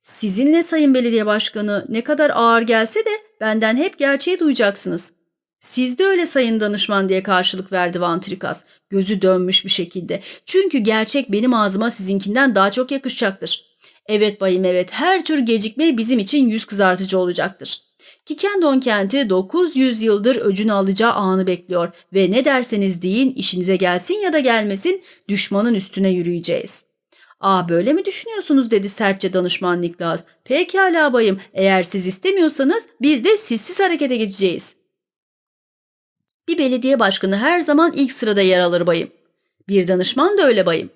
Sizinle sayın belediye başkanı ne kadar ağır gelse de benden hep gerçeği duyacaksınız. Siz de öyle sayın danışman diye karşılık verdi Vantrikas. Gözü dönmüş bir şekilde. Çünkü gerçek benim ağzıma sizinkinden daha çok yakışacaktır. Evet bayım evet her tür gecikme bizim için yüz kızartıcı olacaktır. Kikendon kenti 900 yıldır öcünü alacağı anı bekliyor ve ne derseniz deyin işinize gelsin ya da gelmesin düşmanın üstüne yürüyeceğiz. Aa böyle mi düşünüyorsunuz dedi sertçe danışman Niklas. Pekala bayım eğer siz istemiyorsanız biz de sizsiz harekete geçeceğiz. Bir belediye başkanı her zaman ilk sırada yer alır bayım. Bir danışman da öyle bayım.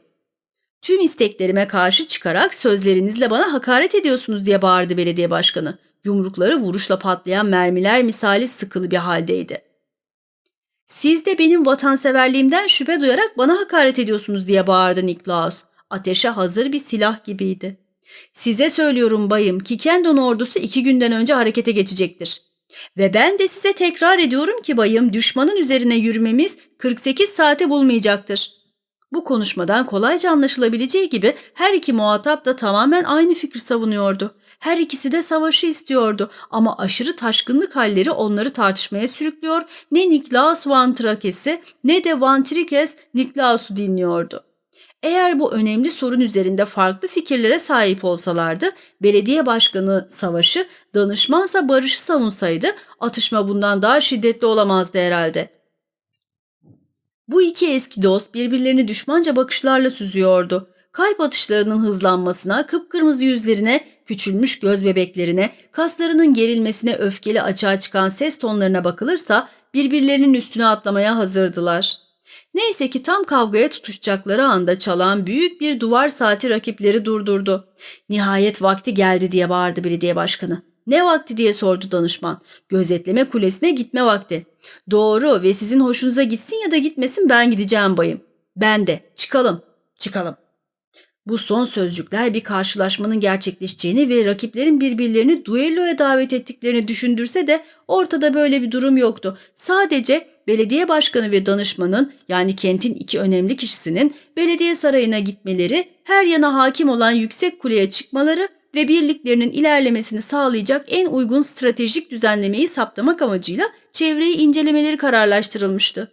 Tüm isteklerime karşı çıkarak sözlerinizle bana hakaret ediyorsunuz diye bağırdı belediye başkanı. Yumrukları vuruşla patlayan mermiler misali sıkılı bir haldeydi. Siz de benim vatanseverliğimden şüphe duyarak bana hakaret ediyorsunuz diye bağırdı Niklaus. Ateşe hazır bir silah gibiydi. Size söylüyorum bayım ki Kendon ordusu iki günden önce harekete geçecektir. Ve ben de size tekrar ediyorum ki bayım düşmanın üzerine yürümemiz 48 saate bulmayacaktır. Bu konuşmadan kolayca anlaşılabileceği gibi her iki muhatap da tamamen aynı fikri savunuyordu. Her ikisi de savaşı istiyordu ama aşırı taşkınlık halleri onları tartışmaya sürüklüyor. Ne Niklaus Van Trakes'i ne de Van Trikes Niklaus'u dinliyordu. Eğer bu önemli sorun üzerinde farklı fikirlere sahip olsalardı, belediye başkanı savaşı, danışmansa barışı savunsaydı atışma bundan daha şiddetli olamazdı herhalde. Bu iki eski dost birbirlerini düşmanca bakışlarla süzüyordu. Kalp atışlarının hızlanmasına, kıpkırmızı yüzlerine, küçülmüş göz bebeklerine, kaslarının gerilmesine öfkeli açığa çıkan ses tonlarına bakılırsa birbirlerinin üstüne atlamaya hazırdılar. Neyse ki tam kavgaya tutuşacakları anda çalan büyük bir duvar saati rakipleri durdurdu. Nihayet vakti geldi diye bağırdı belediye başkanı. Ne vakti diye sordu danışman. Gözetleme kulesine gitme vakti. Doğru ve sizin hoşunuza gitsin ya da gitmesin ben gideceğim bayım. Ben de. Çıkalım. Çıkalım. Bu son sözcükler bir karşılaşmanın gerçekleşeceğini ve rakiplerin birbirlerini duelloya davet ettiklerini düşündürse de ortada böyle bir durum yoktu. Sadece belediye başkanı ve danışmanın yani kentin iki önemli kişisinin belediye sarayına gitmeleri, her yana hakim olan yüksek kuleye çıkmaları ve birliklerinin ilerlemesini sağlayacak en uygun stratejik düzenlemeyi saptamak amacıyla çevreyi incelemeleri kararlaştırılmıştı.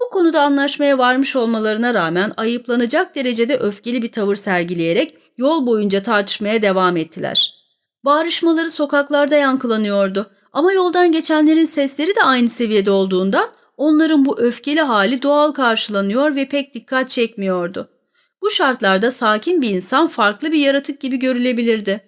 Bu konuda anlaşmaya varmış olmalarına rağmen ayıplanacak derecede öfkeli bir tavır sergileyerek yol boyunca tartışmaya devam ettiler. Bağrışmaları sokaklarda yankılanıyordu ama yoldan geçenlerin sesleri de aynı seviyede olduğundan onların bu öfkeli hali doğal karşılanıyor ve pek dikkat çekmiyordu. Bu şartlarda sakin bir insan farklı bir yaratık gibi görülebilirdi.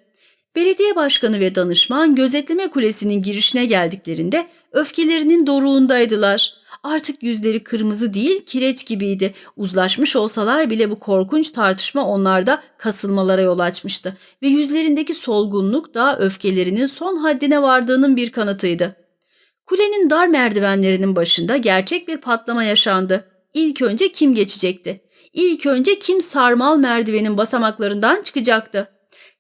Belediye başkanı ve danışman gözetleme kulesinin girişine geldiklerinde öfkelerinin doruğundaydılar. Artık yüzleri kırmızı değil kireç gibiydi. Uzlaşmış olsalar bile bu korkunç tartışma onlarda kasılmalara yol açmıştı ve yüzlerindeki solgunluk da öfkelerinin son haddine vardığının bir kanıtıydı. Kulenin dar merdivenlerinin başında gerçek bir patlama yaşandı. İlk önce kim geçecekti? İlk önce kim sarmal merdivenin basamaklarından çıkacaktı?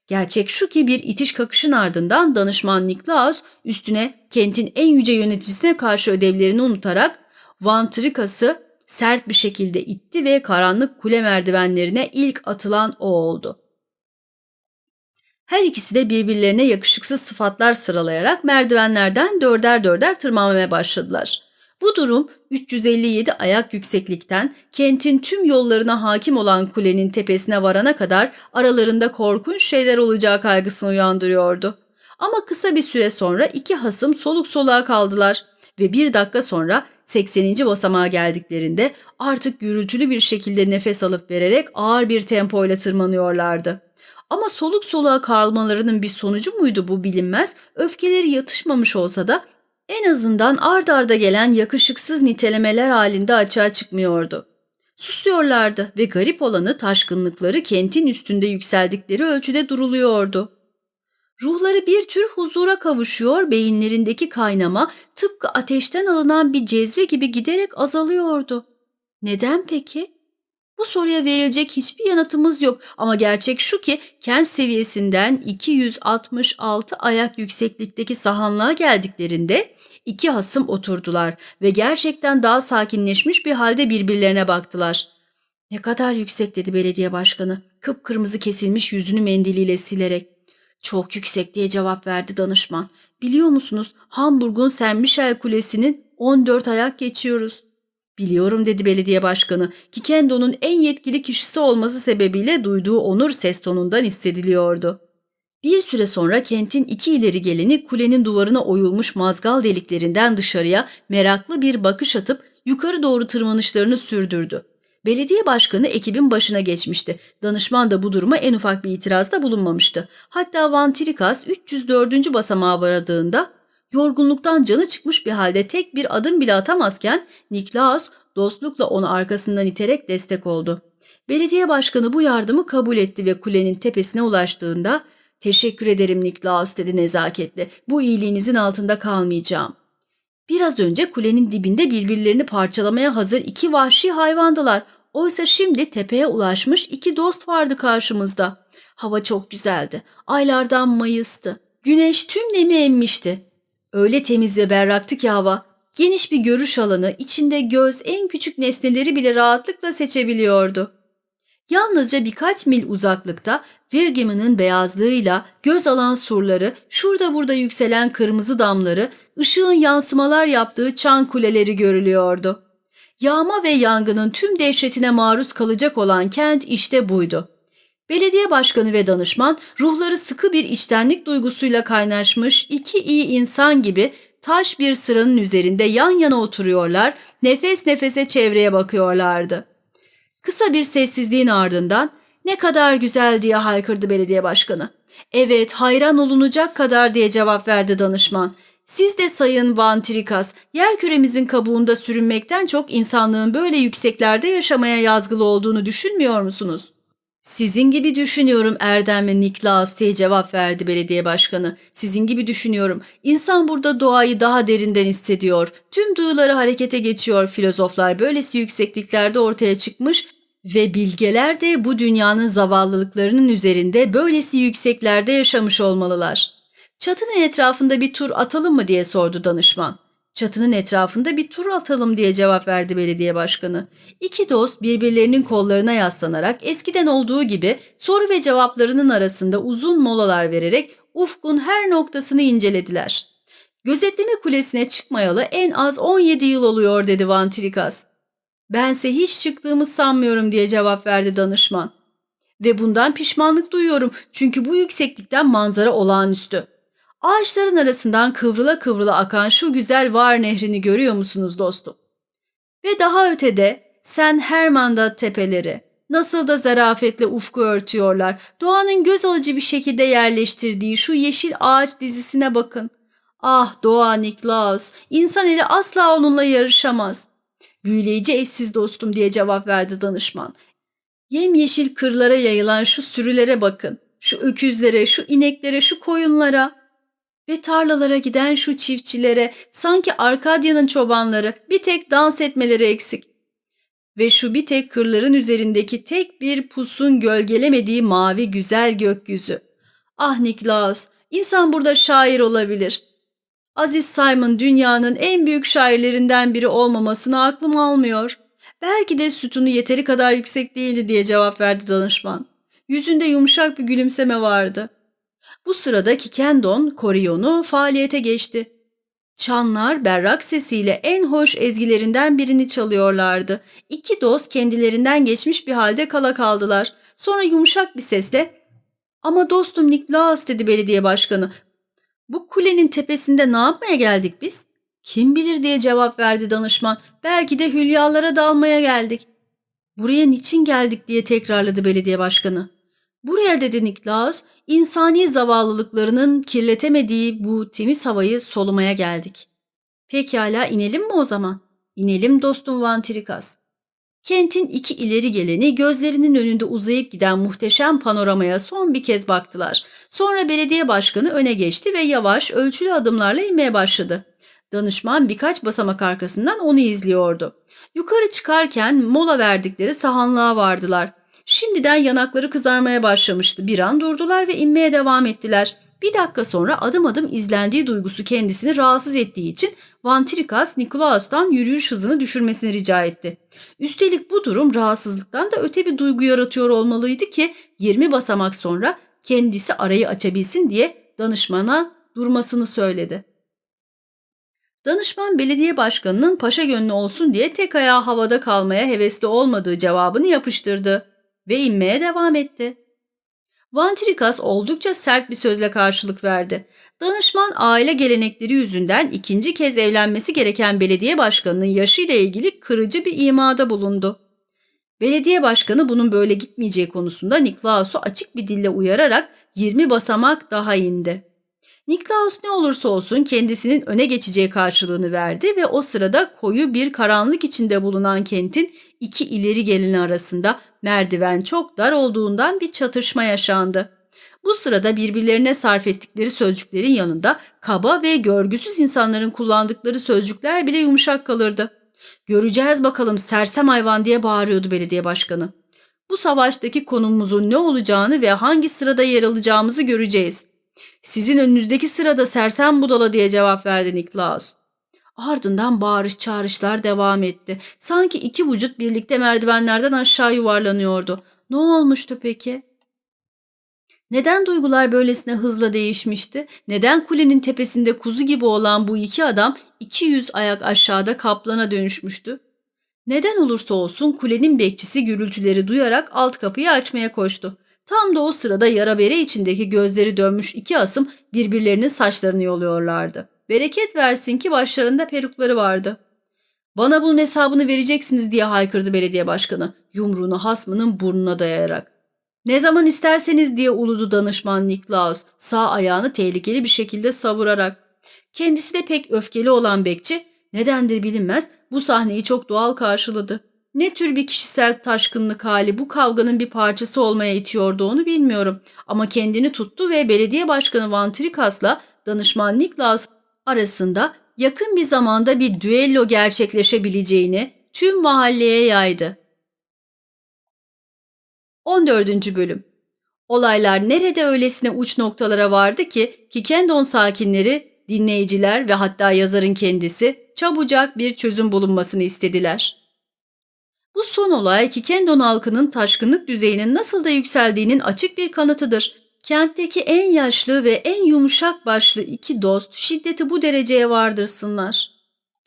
Gerçek şu ki bir itiş kakışın ardından danışman Niklaus üstüne kentin en yüce yöneticisine karşı ödevlerini unutarak Van Trikas'ı sert bir şekilde itti ve karanlık kule merdivenlerine ilk atılan o oldu. Her ikisi de birbirlerine yakışıksız sıfatlar sıralayarak merdivenlerden dörder dörder tırmanmaya başladılar. Bu durum 357 ayak yükseklikten kentin tüm yollarına hakim olan kulenin tepesine varana kadar aralarında korkunç şeyler olacağı kaygısını uyandırıyordu. Ama kısa bir süre sonra iki hasım soluk soluğa kaldılar ve bir dakika sonra 80. basamağa geldiklerinde artık gürültülü bir şekilde nefes alıp vererek ağır bir tempoyla tırmanıyorlardı. Ama soluk soluğa kalmalarının bir sonucu muydu bu bilinmez, öfkeleri yatışmamış olsa da en azından ard arda gelen yakışıksız nitelemeler halinde açığa çıkmıyordu. Susuyorlardı ve garip olanı taşkınlıkları kentin üstünde yükseldikleri ölçüde duruluyordu. Ruhları bir tür huzura kavuşuyor, beyinlerindeki kaynama tıpkı ateşten alınan bir cezve gibi giderek azalıyordu. Neden peki? Bu soruya verilecek hiçbir yanıtımız yok ama gerçek şu ki kent seviyesinden 266 ayak yükseklikteki sahanlığa geldiklerinde iki hasım oturdular ve gerçekten daha sakinleşmiş bir halde birbirlerine baktılar. Ne kadar yüksek dedi belediye başkanı kıpkırmızı kesilmiş yüzünü mendiliyle silerek. Çok yüksek diye cevap verdi danışman. Biliyor musunuz Hamburg'un Saint Michel Kulesi'nin 14 ayak geçiyoruz. Biliyorum dedi belediye başkanı ki Kendo'nun en yetkili kişisi olması sebebiyle duyduğu onur ses tonundan hissediliyordu. Bir süre sonra kentin iki ileri geleni kulenin duvarına oyulmuş mazgal deliklerinden dışarıya meraklı bir bakış atıp yukarı doğru tırmanışlarını sürdürdü. Belediye başkanı ekibin başına geçmişti. Danışman da bu duruma en ufak bir itirazda bulunmamıştı. Hatta Van Trikas 304. basamağa varadığında yorgunluktan canı çıkmış bir halde tek bir adım bile atamazken Niklaus dostlukla onu arkasından iterek destek oldu. Belediye başkanı bu yardımı kabul etti ve kulenin tepesine ulaştığında ''Teşekkür ederim Niklaus'' dedi nezaketle. ''Bu iyiliğinizin altında kalmayacağım.'' Biraz önce kulenin dibinde birbirlerini parçalamaya hazır iki vahşi hayvandılar. Oysa şimdi tepeye ulaşmış iki dost vardı karşımızda. Hava çok güzeldi. Aylardan Mayıs'tı. Güneş tüm nemi emmişti. Öyle temiz ve berraktı ki hava. Geniş bir görüş alanı, içinde göz en küçük nesneleri bile rahatlıkla seçebiliyordu. Yalnızca birkaç mil uzaklıkta Virgimin'in beyazlığıyla göz alan surları, şurada burada yükselen kırmızı damları, ışığın yansımalar yaptığı çan kuleleri görülüyordu. Yağma ve yangının tüm dehşetine maruz kalacak olan kent işte buydu. Belediye başkanı ve danışman ruhları sıkı bir içtenlik duygusuyla kaynaşmış iki iyi insan gibi taş bir sıranın üzerinde yan yana oturuyorlar, nefes nefese çevreye bakıyorlardı. Kısa bir sessizliğin ardından ne kadar güzel diye haykırdı belediye başkanı. Evet hayran olunacak kadar diye cevap verdi danışman. Siz de sayın Van Trikas, yer küremizin kabuğunda sürünmekten çok insanlığın böyle yükseklerde yaşamaya yazgılı olduğunu düşünmüyor musunuz? Sizin gibi düşünüyorum Erdem ve Niklaus diye cevap verdi belediye başkanı. Sizin gibi düşünüyorum. İnsan burada doğayı daha derinden hissediyor. Tüm duyuları harekete geçiyor. Filozoflar böylesi yüksekliklerde ortaya çıkmış ve bilgeler de bu dünyanın zavallılıklarının üzerinde böylesi yükseklerde yaşamış olmalılar. Çatının etrafında bir tur atalım mı diye sordu danışman. Çatının etrafında bir tur atalım diye cevap verdi belediye başkanı. İki dost birbirlerinin kollarına yaslanarak eskiden olduğu gibi soru ve cevaplarının arasında uzun molalar vererek ufkun her noktasını incelediler. Gözetleme kulesine çıkmayalı en az 17 yıl oluyor dedi Van Trikas. Bense hiç çıktığımı sanmıyorum diye cevap verdi danışman. Ve bundan pişmanlık duyuyorum çünkü bu yükseklikten manzara olağanüstü. Ağaçların arasından kıvrıla kıvrıla akan şu güzel Var nehrini görüyor musunuz dostum? Ve daha ötede Sen Hermanda tepeleri. Nasıl da zarafetle ufku örtüyorlar. Doğanın göz alıcı bir şekilde yerleştirdiği şu yeşil ağaç dizisine bakın. Ah doğa Niklaus, insan eli asla onunla yarışamaz. Büyüleyici eşsiz dostum diye cevap verdi danışman. Yemyeşil kırlara yayılan şu sürülere bakın. Şu öküzlere, şu ineklere, şu koyunlara ve tarlalara giden şu çiftçilere sanki Arkadya'nın çobanları bir tek dans etmeleri eksik. Ve şu bir tek kırların üzerindeki tek bir pusun gölgelemediği mavi güzel gökyüzü. Ah Niklaus, insan burada şair olabilir. Aziz Simon dünyanın en büyük şairlerinden biri olmamasını aklım almıyor. Belki de sütunu yeteri kadar yüksek değildi diye cevap verdi danışman. Yüzünde yumuşak bir gülümseme vardı. Bu sırada Kikendon Koriyon'u faaliyete geçti. Çanlar berrak sesiyle en hoş ezgilerinden birini çalıyorlardı. İki dost kendilerinden geçmiş bir halde kala kaldılar. Sonra yumuşak bir sesle ''Ama dostum Niklaus'' dedi belediye başkanı. ''Bu kulenin tepesinde ne yapmaya geldik biz?'' ''Kim bilir'' diye cevap verdi danışman. ''Belki de hülyalara dalmaya geldik.'' ''Buraya niçin geldik?'' diye tekrarladı belediye başkanı. Buraya dedi Niklaus, insani zavallılıklarının kirletemediği bu temiz havayı solumaya geldik. Pekala inelim mi o zaman? İnelim dostum Van Trikas. Kentin iki ileri geleni gözlerinin önünde uzayıp giden muhteşem panoramaya son bir kez baktılar. Sonra belediye başkanı öne geçti ve yavaş ölçülü adımlarla inmeye başladı. Danışman birkaç basamak arkasından onu izliyordu. Yukarı çıkarken mola verdikleri sahanlığa vardılar. Şimdiden yanakları kızarmaya başlamıştı. Bir an durdular ve inmeye devam ettiler. Bir dakika sonra adım adım izlendiği duygusu kendisini rahatsız ettiği için Van Trikas Nikolaus'tan yürüyüş hızını düşürmesini rica etti. Üstelik bu durum rahatsızlıktan da öte bir duygu yaratıyor olmalıydı ki 20 basamak sonra kendisi arayı açabilsin diye danışmana durmasını söyledi. Danışman belediye başkanının paşa gönlü olsun diye tek ayağı havada kalmaya hevesli olmadığı cevabını yapıştırdı ve inmeye devam etti. Vantrikas oldukça sert bir sözle karşılık verdi. Danışman aile gelenekleri yüzünden ikinci kez evlenmesi gereken belediye başkanının yaşıyla ilgili kırıcı bir imada bulundu. Belediye başkanı bunun böyle gitmeyeceği konusunda Niklaus'u açık bir dille uyararak 20 basamak daha indi. Niklaus ne olursa olsun kendisinin öne geçeceği karşılığını verdi ve o sırada koyu bir karanlık içinde bulunan kentin iki ileri gelini arasında merdiven çok dar olduğundan bir çatışma yaşandı. Bu sırada birbirlerine sarf ettikleri sözcüklerin yanında kaba ve görgüsüz insanların kullandıkları sözcükler bile yumuşak kalırdı. Göreceğiz bakalım sersem hayvan diye bağırıyordu belediye başkanı. Bu savaştaki konumumuzun ne olacağını ve hangi sırada yer alacağımızı göreceğiz. Sizin önünüzdeki sırada sersem budala diye cevap verdi Niklaus. Ardından bağırış çağrışlar devam etti. Sanki iki vücut birlikte merdivenlerden aşağı yuvarlanıyordu. Ne olmuştu peki? Neden duygular böylesine hızla değişmişti? Neden kulenin tepesinde kuzu gibi olan bu iki adam 200 ayak aşağıda kaplana dönüşmüştü? Neden olursa olsun kulenin bekçisi gürültüleri duyarak alt kapıyı açmaya koştu. Tam da o sırada yara bere içindeki gözleri dönmüş iki asım birbirlerinin saçlarını yoluyorlardı. Bereket versin ki başlarında perukları vardı. Bana bunun hesabını vereceksiniz diye haykırdı belediye başkanı yumruğunu hasmının burnuna dayayarak. Ne zaman isterseniz diye uludu danışman Niklaus sağ ayağını tehlikeli bir şekilde savurarak. Kendisi de pek öfkeli olan bekçi nedendir bilinmez bu sahneyi çok doğal karşıladı. Ne tür bir kişisel taşkınlık hali bu kavganın bir parçası olmaya itiyordu onu bilmiyorum. Ama kendini tuttu ve belediye başkanı Van Trikas'la danışman Niklaus arasında yakın bir zamanda bir düello gerçekleşebileceğini tüm mahalleye yaydı. 14. Bölüm Olaylar nerede öylesine uç noktalara vardı ki Kikendon sakinleri, dinleyiciler ve hatta yazarın kendisi çabucak bir çözüm bulunmasını istediler. Bu son olay Kikendon halkının taşkınlık düzeyinin nasıl da yükseldiğinin açık bir kanıtıdır. Kentteki en yaşlı ve en yumuşak başlı iki dost şiddeti bu dereceye vardırsınlar.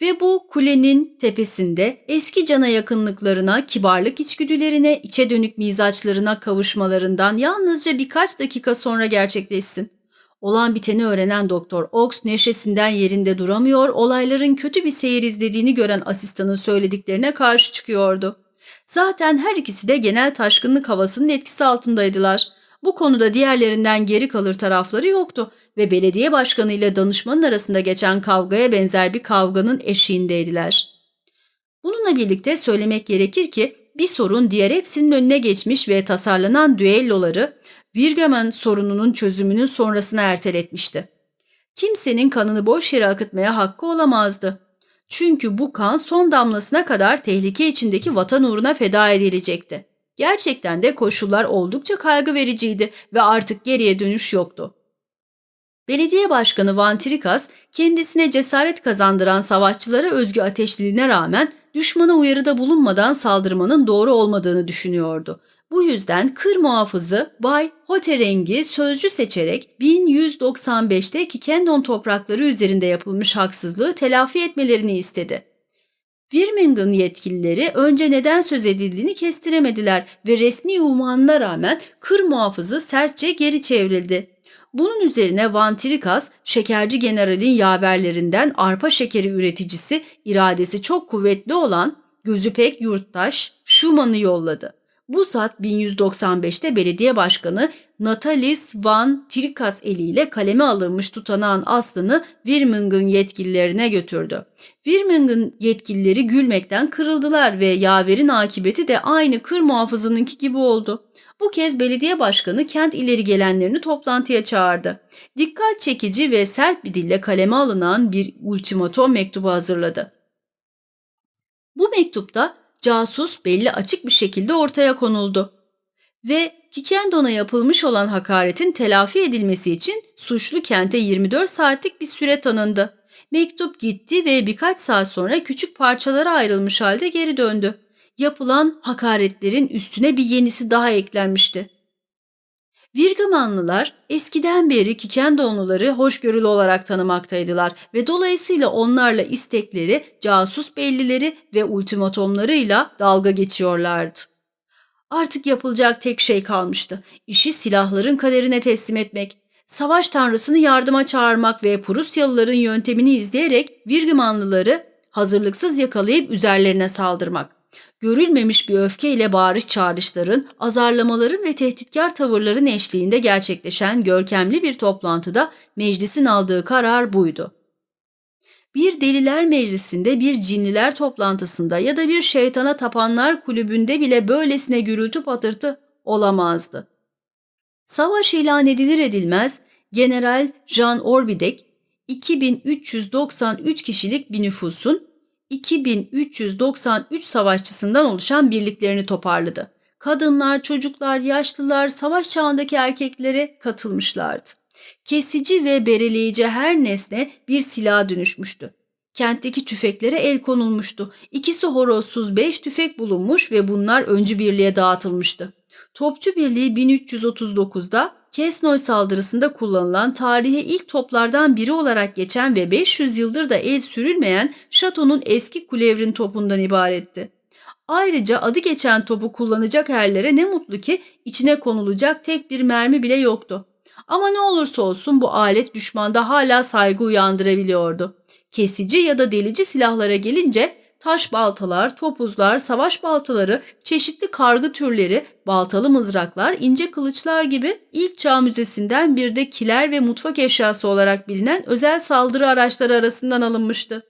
Ve bu kulenin tepesinde eski cana yakınlıklarına, kibarlık içgüdülerine, içe dönük mizaçlarına kavuşmalarından yalnızca birkaç dakika sonra gerçekleşsin. Olan biteni öğrenen Doktor Ox neşesinden yerinde duramıyor, olayların kötü bir seyir izlediğini gören asistanın söylediklerine karşı çıkıyordu. Zaten her ikisi de genel taşkınlık havasının etkisi altındaydılar. Bu konuda diğerlerinden geri kalır tarafları yoktu ve belediye başkanı ile danışmanın arasında geçen kavgaya benzer bir kavganın eşiğindeydiler. Bununla birlikte söylemek gerekir ki bir sorun diğer hepsinin önüne geçmiş ve tasarlanan düelloları Virgamen sorununun çözümünün sonrasına erteletmişti. Kimsenin kanını boş yere akıtmaya hakkı olamazdı. Çünkü bu kan son damlasına kadar tehlike içindeki vatan uğruna feda edilecekti. Gerçekten de koşullar oldukça kaygı vericiydi ve artık geriye dönüş yoktu. Belediye Başkanı Van Trikas kendisine cesaret kazandıran savaşçılara özgü ateşliliğine rağmen düşmana uyarıda bulunmadan saldırmanın doğru olmadığını düşünüyordu. Bu yüzden kır muhafızı Bay Hotereng'i sözcü seçerek 1195'te Kikendon toprakları üzerinde yapılmış haksızlığı telafi etmelerini istedi. Birmingham yetkilileri önce neden söz edildiğini kestiremediler ve resmi umanına rağmen kır muhafızı sertçe geri çevrildi. Bunun üzerine Van Trikas, şekerci generalin yaverlerinden arpa şekeri üreticisi iradesi çok kuvvetli olan gözü pek yurttaş Schumann'ı yolladı. Bu zat 1195'te belediye başkanı Natalis van Trikas eliyle kaleme alınmış tutanağın aslını Birmingham yetkililerine götürdü. Birmingham yetkilileri gülmekten kırıldılar ve yaverin akıbeti de aynı kır muhafızınınki gibi oldu. Bu kez belediye başkanı kent ileri gelenlerini toplantıya çağırdı. Dikkat çekici ve sert bir dille kaleme alınan bir ultimatom mektubu hazırladı. Bu mektupta casus belli açık bir şekilde ortaya konuldu. Ve Kikendon'a yapılmış olan hakaretin telafi edilmesi için suçlu kente 24 saatlik bir süre tanındı. Mektup gitti ve birkaç saat sonra küçük parçalara ayrılmış halde geri döndü. Yapılan hakaretlerin üstüne bir yenisi daha eklenmişti. Virgamanlılar eskiden beri Kikendonluları hoşgörülü olarak tanımaktaydılar ve dolayısıyla onlarla istekleri, casus bellileri ve ultimatomlarıyla dalga geçiyorlardı. Artık yapılacak tek şey kalmıştı. İşi silahların kaderine teslim etmek. Savaş tanrısını yardıma çağırmak ve Prusyalıların yöntemini izleyerek Virgimanlıları hazırlıksız yakalayıp üzerlerine saldırmak. Görülmemiş bir öfkeyle bağırış çağrışların, azarlamaların ve tehditkar tavırların eşliğinde gerçekleşen görkemli bir toplantıda meclisin aldığı karar buydu. Bir deliler meclisinde, bir cinliler toplantısında ya da bir şeytana tapanlar kulübünde bile böylesine gürültü patırtı olamazdı. Savaş ilan edilir edilmez General Jean Orbidek 2393 kişilik bir nüfusun 2393 savaşçısından oluşan birliklerini toparladı. Kadınlar, çocuklar, yaşlılar, savaş çağındaki erkeklere katılmışlardı. Kesici ve bereleyici her nesne bir silaha dönüşmüştü. Kentteki tüfeklere el konulmuştu. İkisi horozsuz beş tüfek bulunmuş ve bunlar öncü birliğe dağıtılmıştı. Topçu Birliği 1339'da Kesnoy saldırısında kullanılan tarihe ilk toplardan biri olarak geçen ve 500 yıldır da el sürülmeyen şatonun eski kulevrin topundan ibaretti. Ayrıca adı geçen topu kullanacak erlere ne mutlu ki içine konulacak tek bir mermi bile yoktu. Ama ne olursa olsun bu alet düşmanda hala saygı uyandırabiliyordu. Kesici ya da delici silahlara gelince taş baltalar, topuzlar, savaş baltaları, çeşitli kargı türleri, baltalı mızraklar, ince kılıçlar gibi ilk çağ müzesinden bir de kiler ve mutfak eşyası olarak bilinen özel saldırı araçları arasından alınmıştı.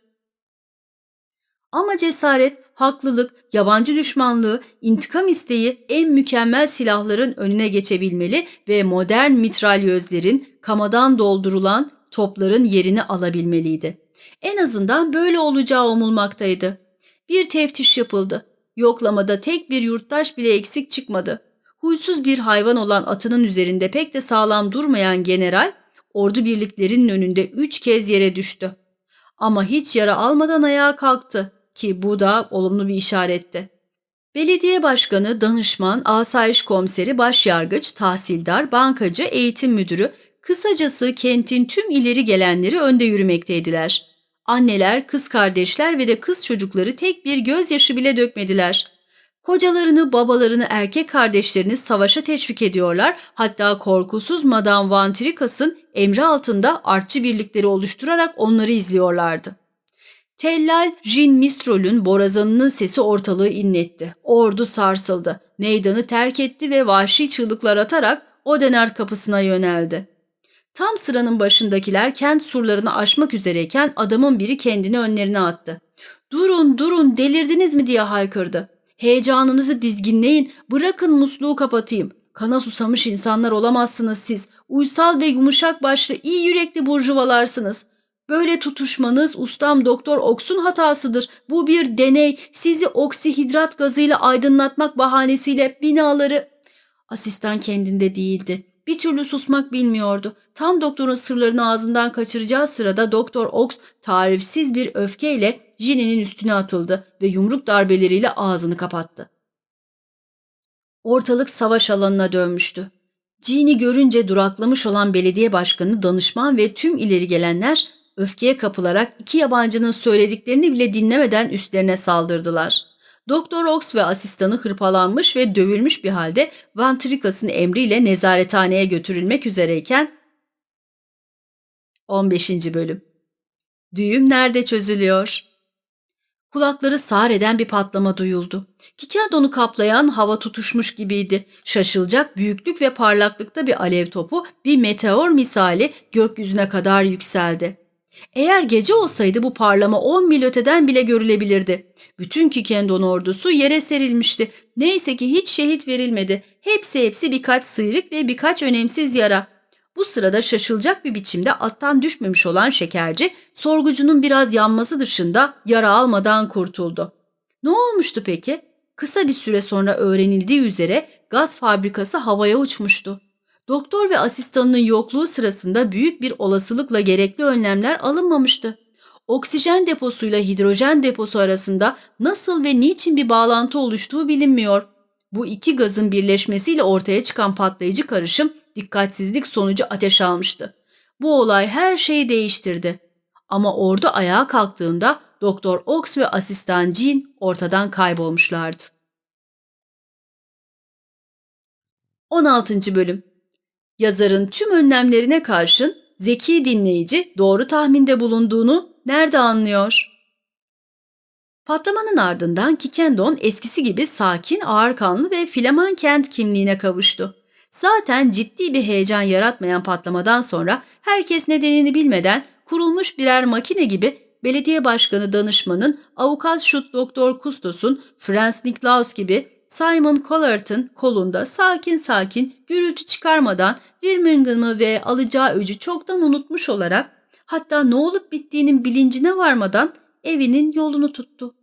Ama cesaret, haklılık, yabancı düşmanlığı, intikam isteği en mükemmel silahların önüne geçebilmeli ve modern mitralyözlerin kamadan doldurulan topların yerini alabilmeliydi. En azından böyle olacağı umulmaktaydı. Bir teftiş yapıldı. Yoklamada tek bir yurttaş bile eksik çıkmadı. Huysuz bir hayvan olan atının üzerinde pek de sağlam durmayan general, ordu birliklerinin önünde üç kez yere düştü. Ama hiç yara almadan ayağa kalktı ki bu da olumlu bir işaretti. Belediye başkanı, danışman, asayiş komiseri, başyargıç, tahsildar, bankacı, eğitim müdürü, kısacası kentin tüm ileri gelenleri önde yürümekteydiler. Anneler, kız kardeşler ve de kız çocukları tek bir gözyaşı bile dökmediler. Kocalarını, babalarını, erkek kardeşlerini savaşa teşvik ediyorlar. Hatta korkusuz Madame Van Tricas'ın emri altında artçı birlikleri oluşturarak onları izliyorlardı. Tellal Jean Mistrol'ün borazanının sesi ortalığı inletti. Ordu sarsıldı. Meydanı terk etti ve vahşi çığlıklar atarak Odenard kapısına yöneldi. Tam sıranın başındakiler kent surlarını aşmak üzereyken adamın biri kendini önlerine attı. Durun durun delirdiniz mi diye haykırdı. Heyecanınızı dizginleyin bırakın musluğu kapatayım. Kana susamış insanlar olamazsınız siz. Uysal ve yumuşak başlı iyi yürekli burjuvalarsınız. Böyle tutuşmanız ustam doktor Oks'un hatasıdır. Bu bir deney. Sizi oksihidrat gazıyla aydınlatmak bahanesiyle binaları... Asistan kendinde değildi. Bir türlü susmak bilmiyordu. Tam doktorun sırlarını ağzından kaçıracağı sırada Doktor Ox tarifsiz bir öfkeyle Ginny'nin üstüne atıldı ve yumruk darbeleriyle ağzını kapattı. Ortalık savaş alanına dönmüştü. Ginny görünce duraklamış olan belediye başkanı, danışman ve tüm ileri gelenler öfkeye kapılarak iki yabancının söylediklerini bile dinlemeden üstlerine saldırdılar. Doktor Ox ve asistanı hırpalanmış ve dövülmüş bir halde Van Tricas'ın emriyle nezarethaneye götürülmek üzereyken 15. Bölüm Düğüm nerede çözülüyor? Kulakları sağır eden bir patlama duyuldu. Kikendon'u kaplayan hava tutuşmuş gibiydi. Şaşılacak büyüklük ve parlaklıkta bir alev topu bir meteor misali gökyüzüne kadar yükseldi. Eğer gece olsaydı bu parlama 10 mil öteden bile görülebilirdi. Bütün Kikendon ordusu yere serilmişti. Neyse ki hiç şehit verilmedi. Hepsi hepsi birkaç sıyrık ve birkaç önemsiz yara. Bu sırada şaşılacak bir biçimde attan düşmemiş olan şekerci, sorgucunun biraz yanması dışında yara almadan kurtuldu. Ne olmuştu peki? Kısa bir süre sonra öğrenildiği üzere gaz fabrikası havaya uçmuştu. Doktor ve asistanının yokluğu sırasında büyük bir olasılıkla gerekli önlemler alınmamıştı. Oksijen deposuyla hidrojen deposu arasında nasıl ve niçin bir bağlantı oluştuğu bilinmiyor. Bu iki gazın birleşmesiyle ortaya çıkan patlayıcı karışım dikkatsizlik sonucu ateş almıştı. Bu olay her şeyi değiştirdi. Ama ordu ayağa kalktığında Doktor Ox ve asistan Jean ortadan kaybolmuşlardı. 16. Bölüm Yazarın tüm önlemlerine karşın zeki dinleyici doğru tahminde bulunduğunu nerede anlıyor? Patlamanın ardından Kikendon eskisi gibi sakin, ağırkanlı ve Flaman kent kimliğine kavuştu. Zaten ciddi bir heyecan yaratmayan patlamadan sonra herkes nedenini bilmeden kurulmuş birer makine gibi belediye başkanı danışmanın, avukat şut doktor Kustos'un, Franz Niklaus gibi Simon Collart'ın kolunda sakin sakin gürültü çıkarmadan Birmingham'ı ve alacağı öcü çoktan unutmuş olarak hatta ne olup bittiğinin bilincine varmadan evinin yolunu tuttu.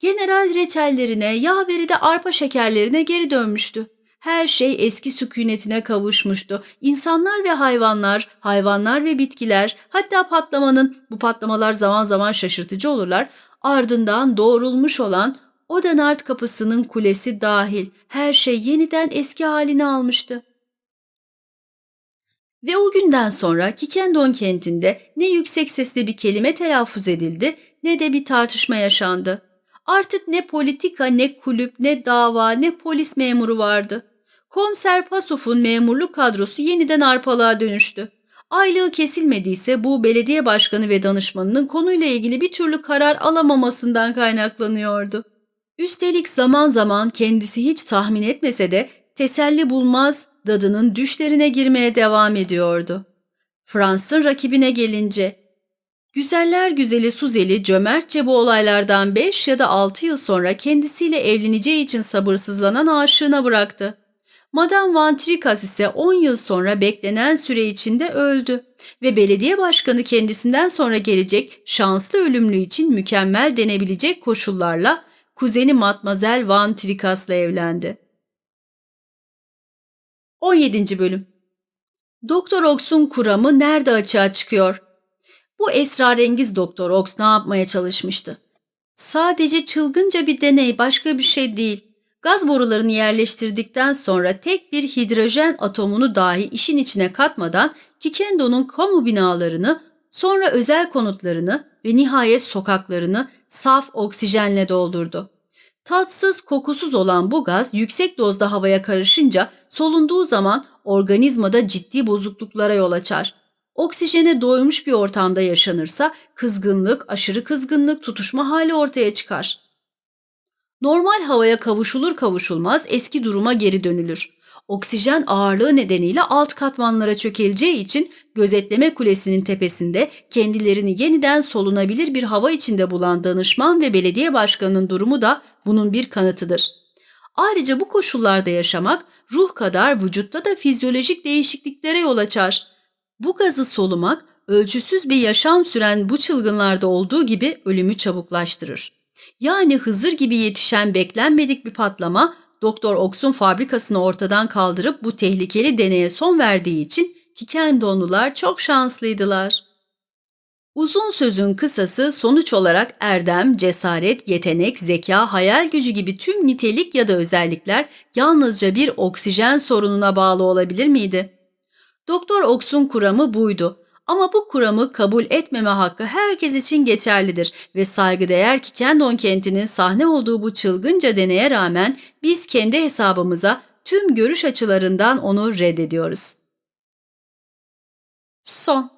General reçellerine, yaveride arpa şekerlerine geri dönmüştü. Her şey eski sükunetine kavuşmuştu. İnsanlar ve hayvanlar, hayvanlar ve bitkiler, hatta patlamanın, bu patlamalar zaman zaman şaşırtıcı olurlar, ardından doğrulmuş olan Odenart kapısının kulesi dahil her şey yeniden eski halini almıştı. Ve o günden sonra Kikendon kentinde ne yüksek sesle bir kelime telaffuz edildi ne de bir tartışma yaşandı. Artık ne politika, ne kulüp, ne dava, ne polis memuru vardı. Komiser Pasof'un memurluk kadrosu yeniden arpalığa dönüştü. Aylığı kesilmediyse bu belediye başkanı ve danışmanının konuyla ilgili bir türlü karar alamamasından kaynaklanıyordu. Üstelik zaman zaman kendisi hiç tahmin etmese de teselli bulmaz dadının düşlerine girmeye devam ediyordu. Frans'ın rakibine gelince, güzeller güzeli Suzeli cömertçe bu olaylardan 5 ya da 6 yıl sonra kendisiyle evleneceği için sabırsızlanan aşığına bıraktı. Madame Van Trikas ise 10 yıl sonra beklenen süre içinde öldü ve belediye başkanı kendisinden sonra gelecek şanslı ölümlü için mükemmel denebilecek koşullarla kuzeni Matmazel Van Trikas'la evlendi. 17. Bölüm Doktor Ox'un kuramı nerede açığa çıkıyor? Bu esrarengiz Doktor Ox ne yapmaya çalışmıştı? Sadece çılgınca bir deney başka bir şey değil. Gaz borularını yerleştirdikten sonra tek bir hidrojen atomunu dahi işin içine katmadan Kikendo'nun kamu binalarını, sonra özel konutlarını ve nihayet sokaklarını saf oksijenle doldurdu. Tatsız, kokusuz olan bu gaz yüksek dozda havaya karışınca solunduğu zaman organizmada ciddi bozukluklara yol açar. Oksijene doymuş bir ortamda yaşanırsa kızgınlık, aşırı kızgınlık, tutuşma hali ortaya çıkar. Normal havaya kavuşulur kavuşulmaz eski duruma geri dönülür. Oksijen ağırlığı nedeniyle alt katmanlara çökeleceği için gözetleme kulesinin tepesinde kendilerini yeniden solunabilir bir hava içinde bulan danışman ve belediye başkanının durumu da bunun bir kanıtıdır. Ayrıca bu koşullarda yaşamak ruh kadar vücutta da fizyolojik değişikliklere yol açar. Bu gazı solumak ölçüsüz bir yaşam süren bu çılgınlarda olduğu gibi ölümü çabuklaştırır. Yani Hızır gibi yetişen beklenmedik bir patlama Doktor Ox'un fabrikasını ortadan kaldırıp bu tehlikeli deneye son verdiği için Kikendonlular çok şanslıydılar. Uzun sözün kısası sonuç olarak erdem, cesaret, yetenek, zeka, hayal gücü gibi tüm nitelik ya da özellikler yalnızca bir oksijen sorununa bağlı olabilir miydi? Doktor Ox'un kuramı buydu. Ama bu kuramı kabul etmeme hakkı herkes için geçerlidir ve saygıdeğer ki Kendon kentinin sahne olduğu bu çılgınca deneye rağmen biz kendi hesabımıza tüm görüş açılarından onu reddediyoruz. Son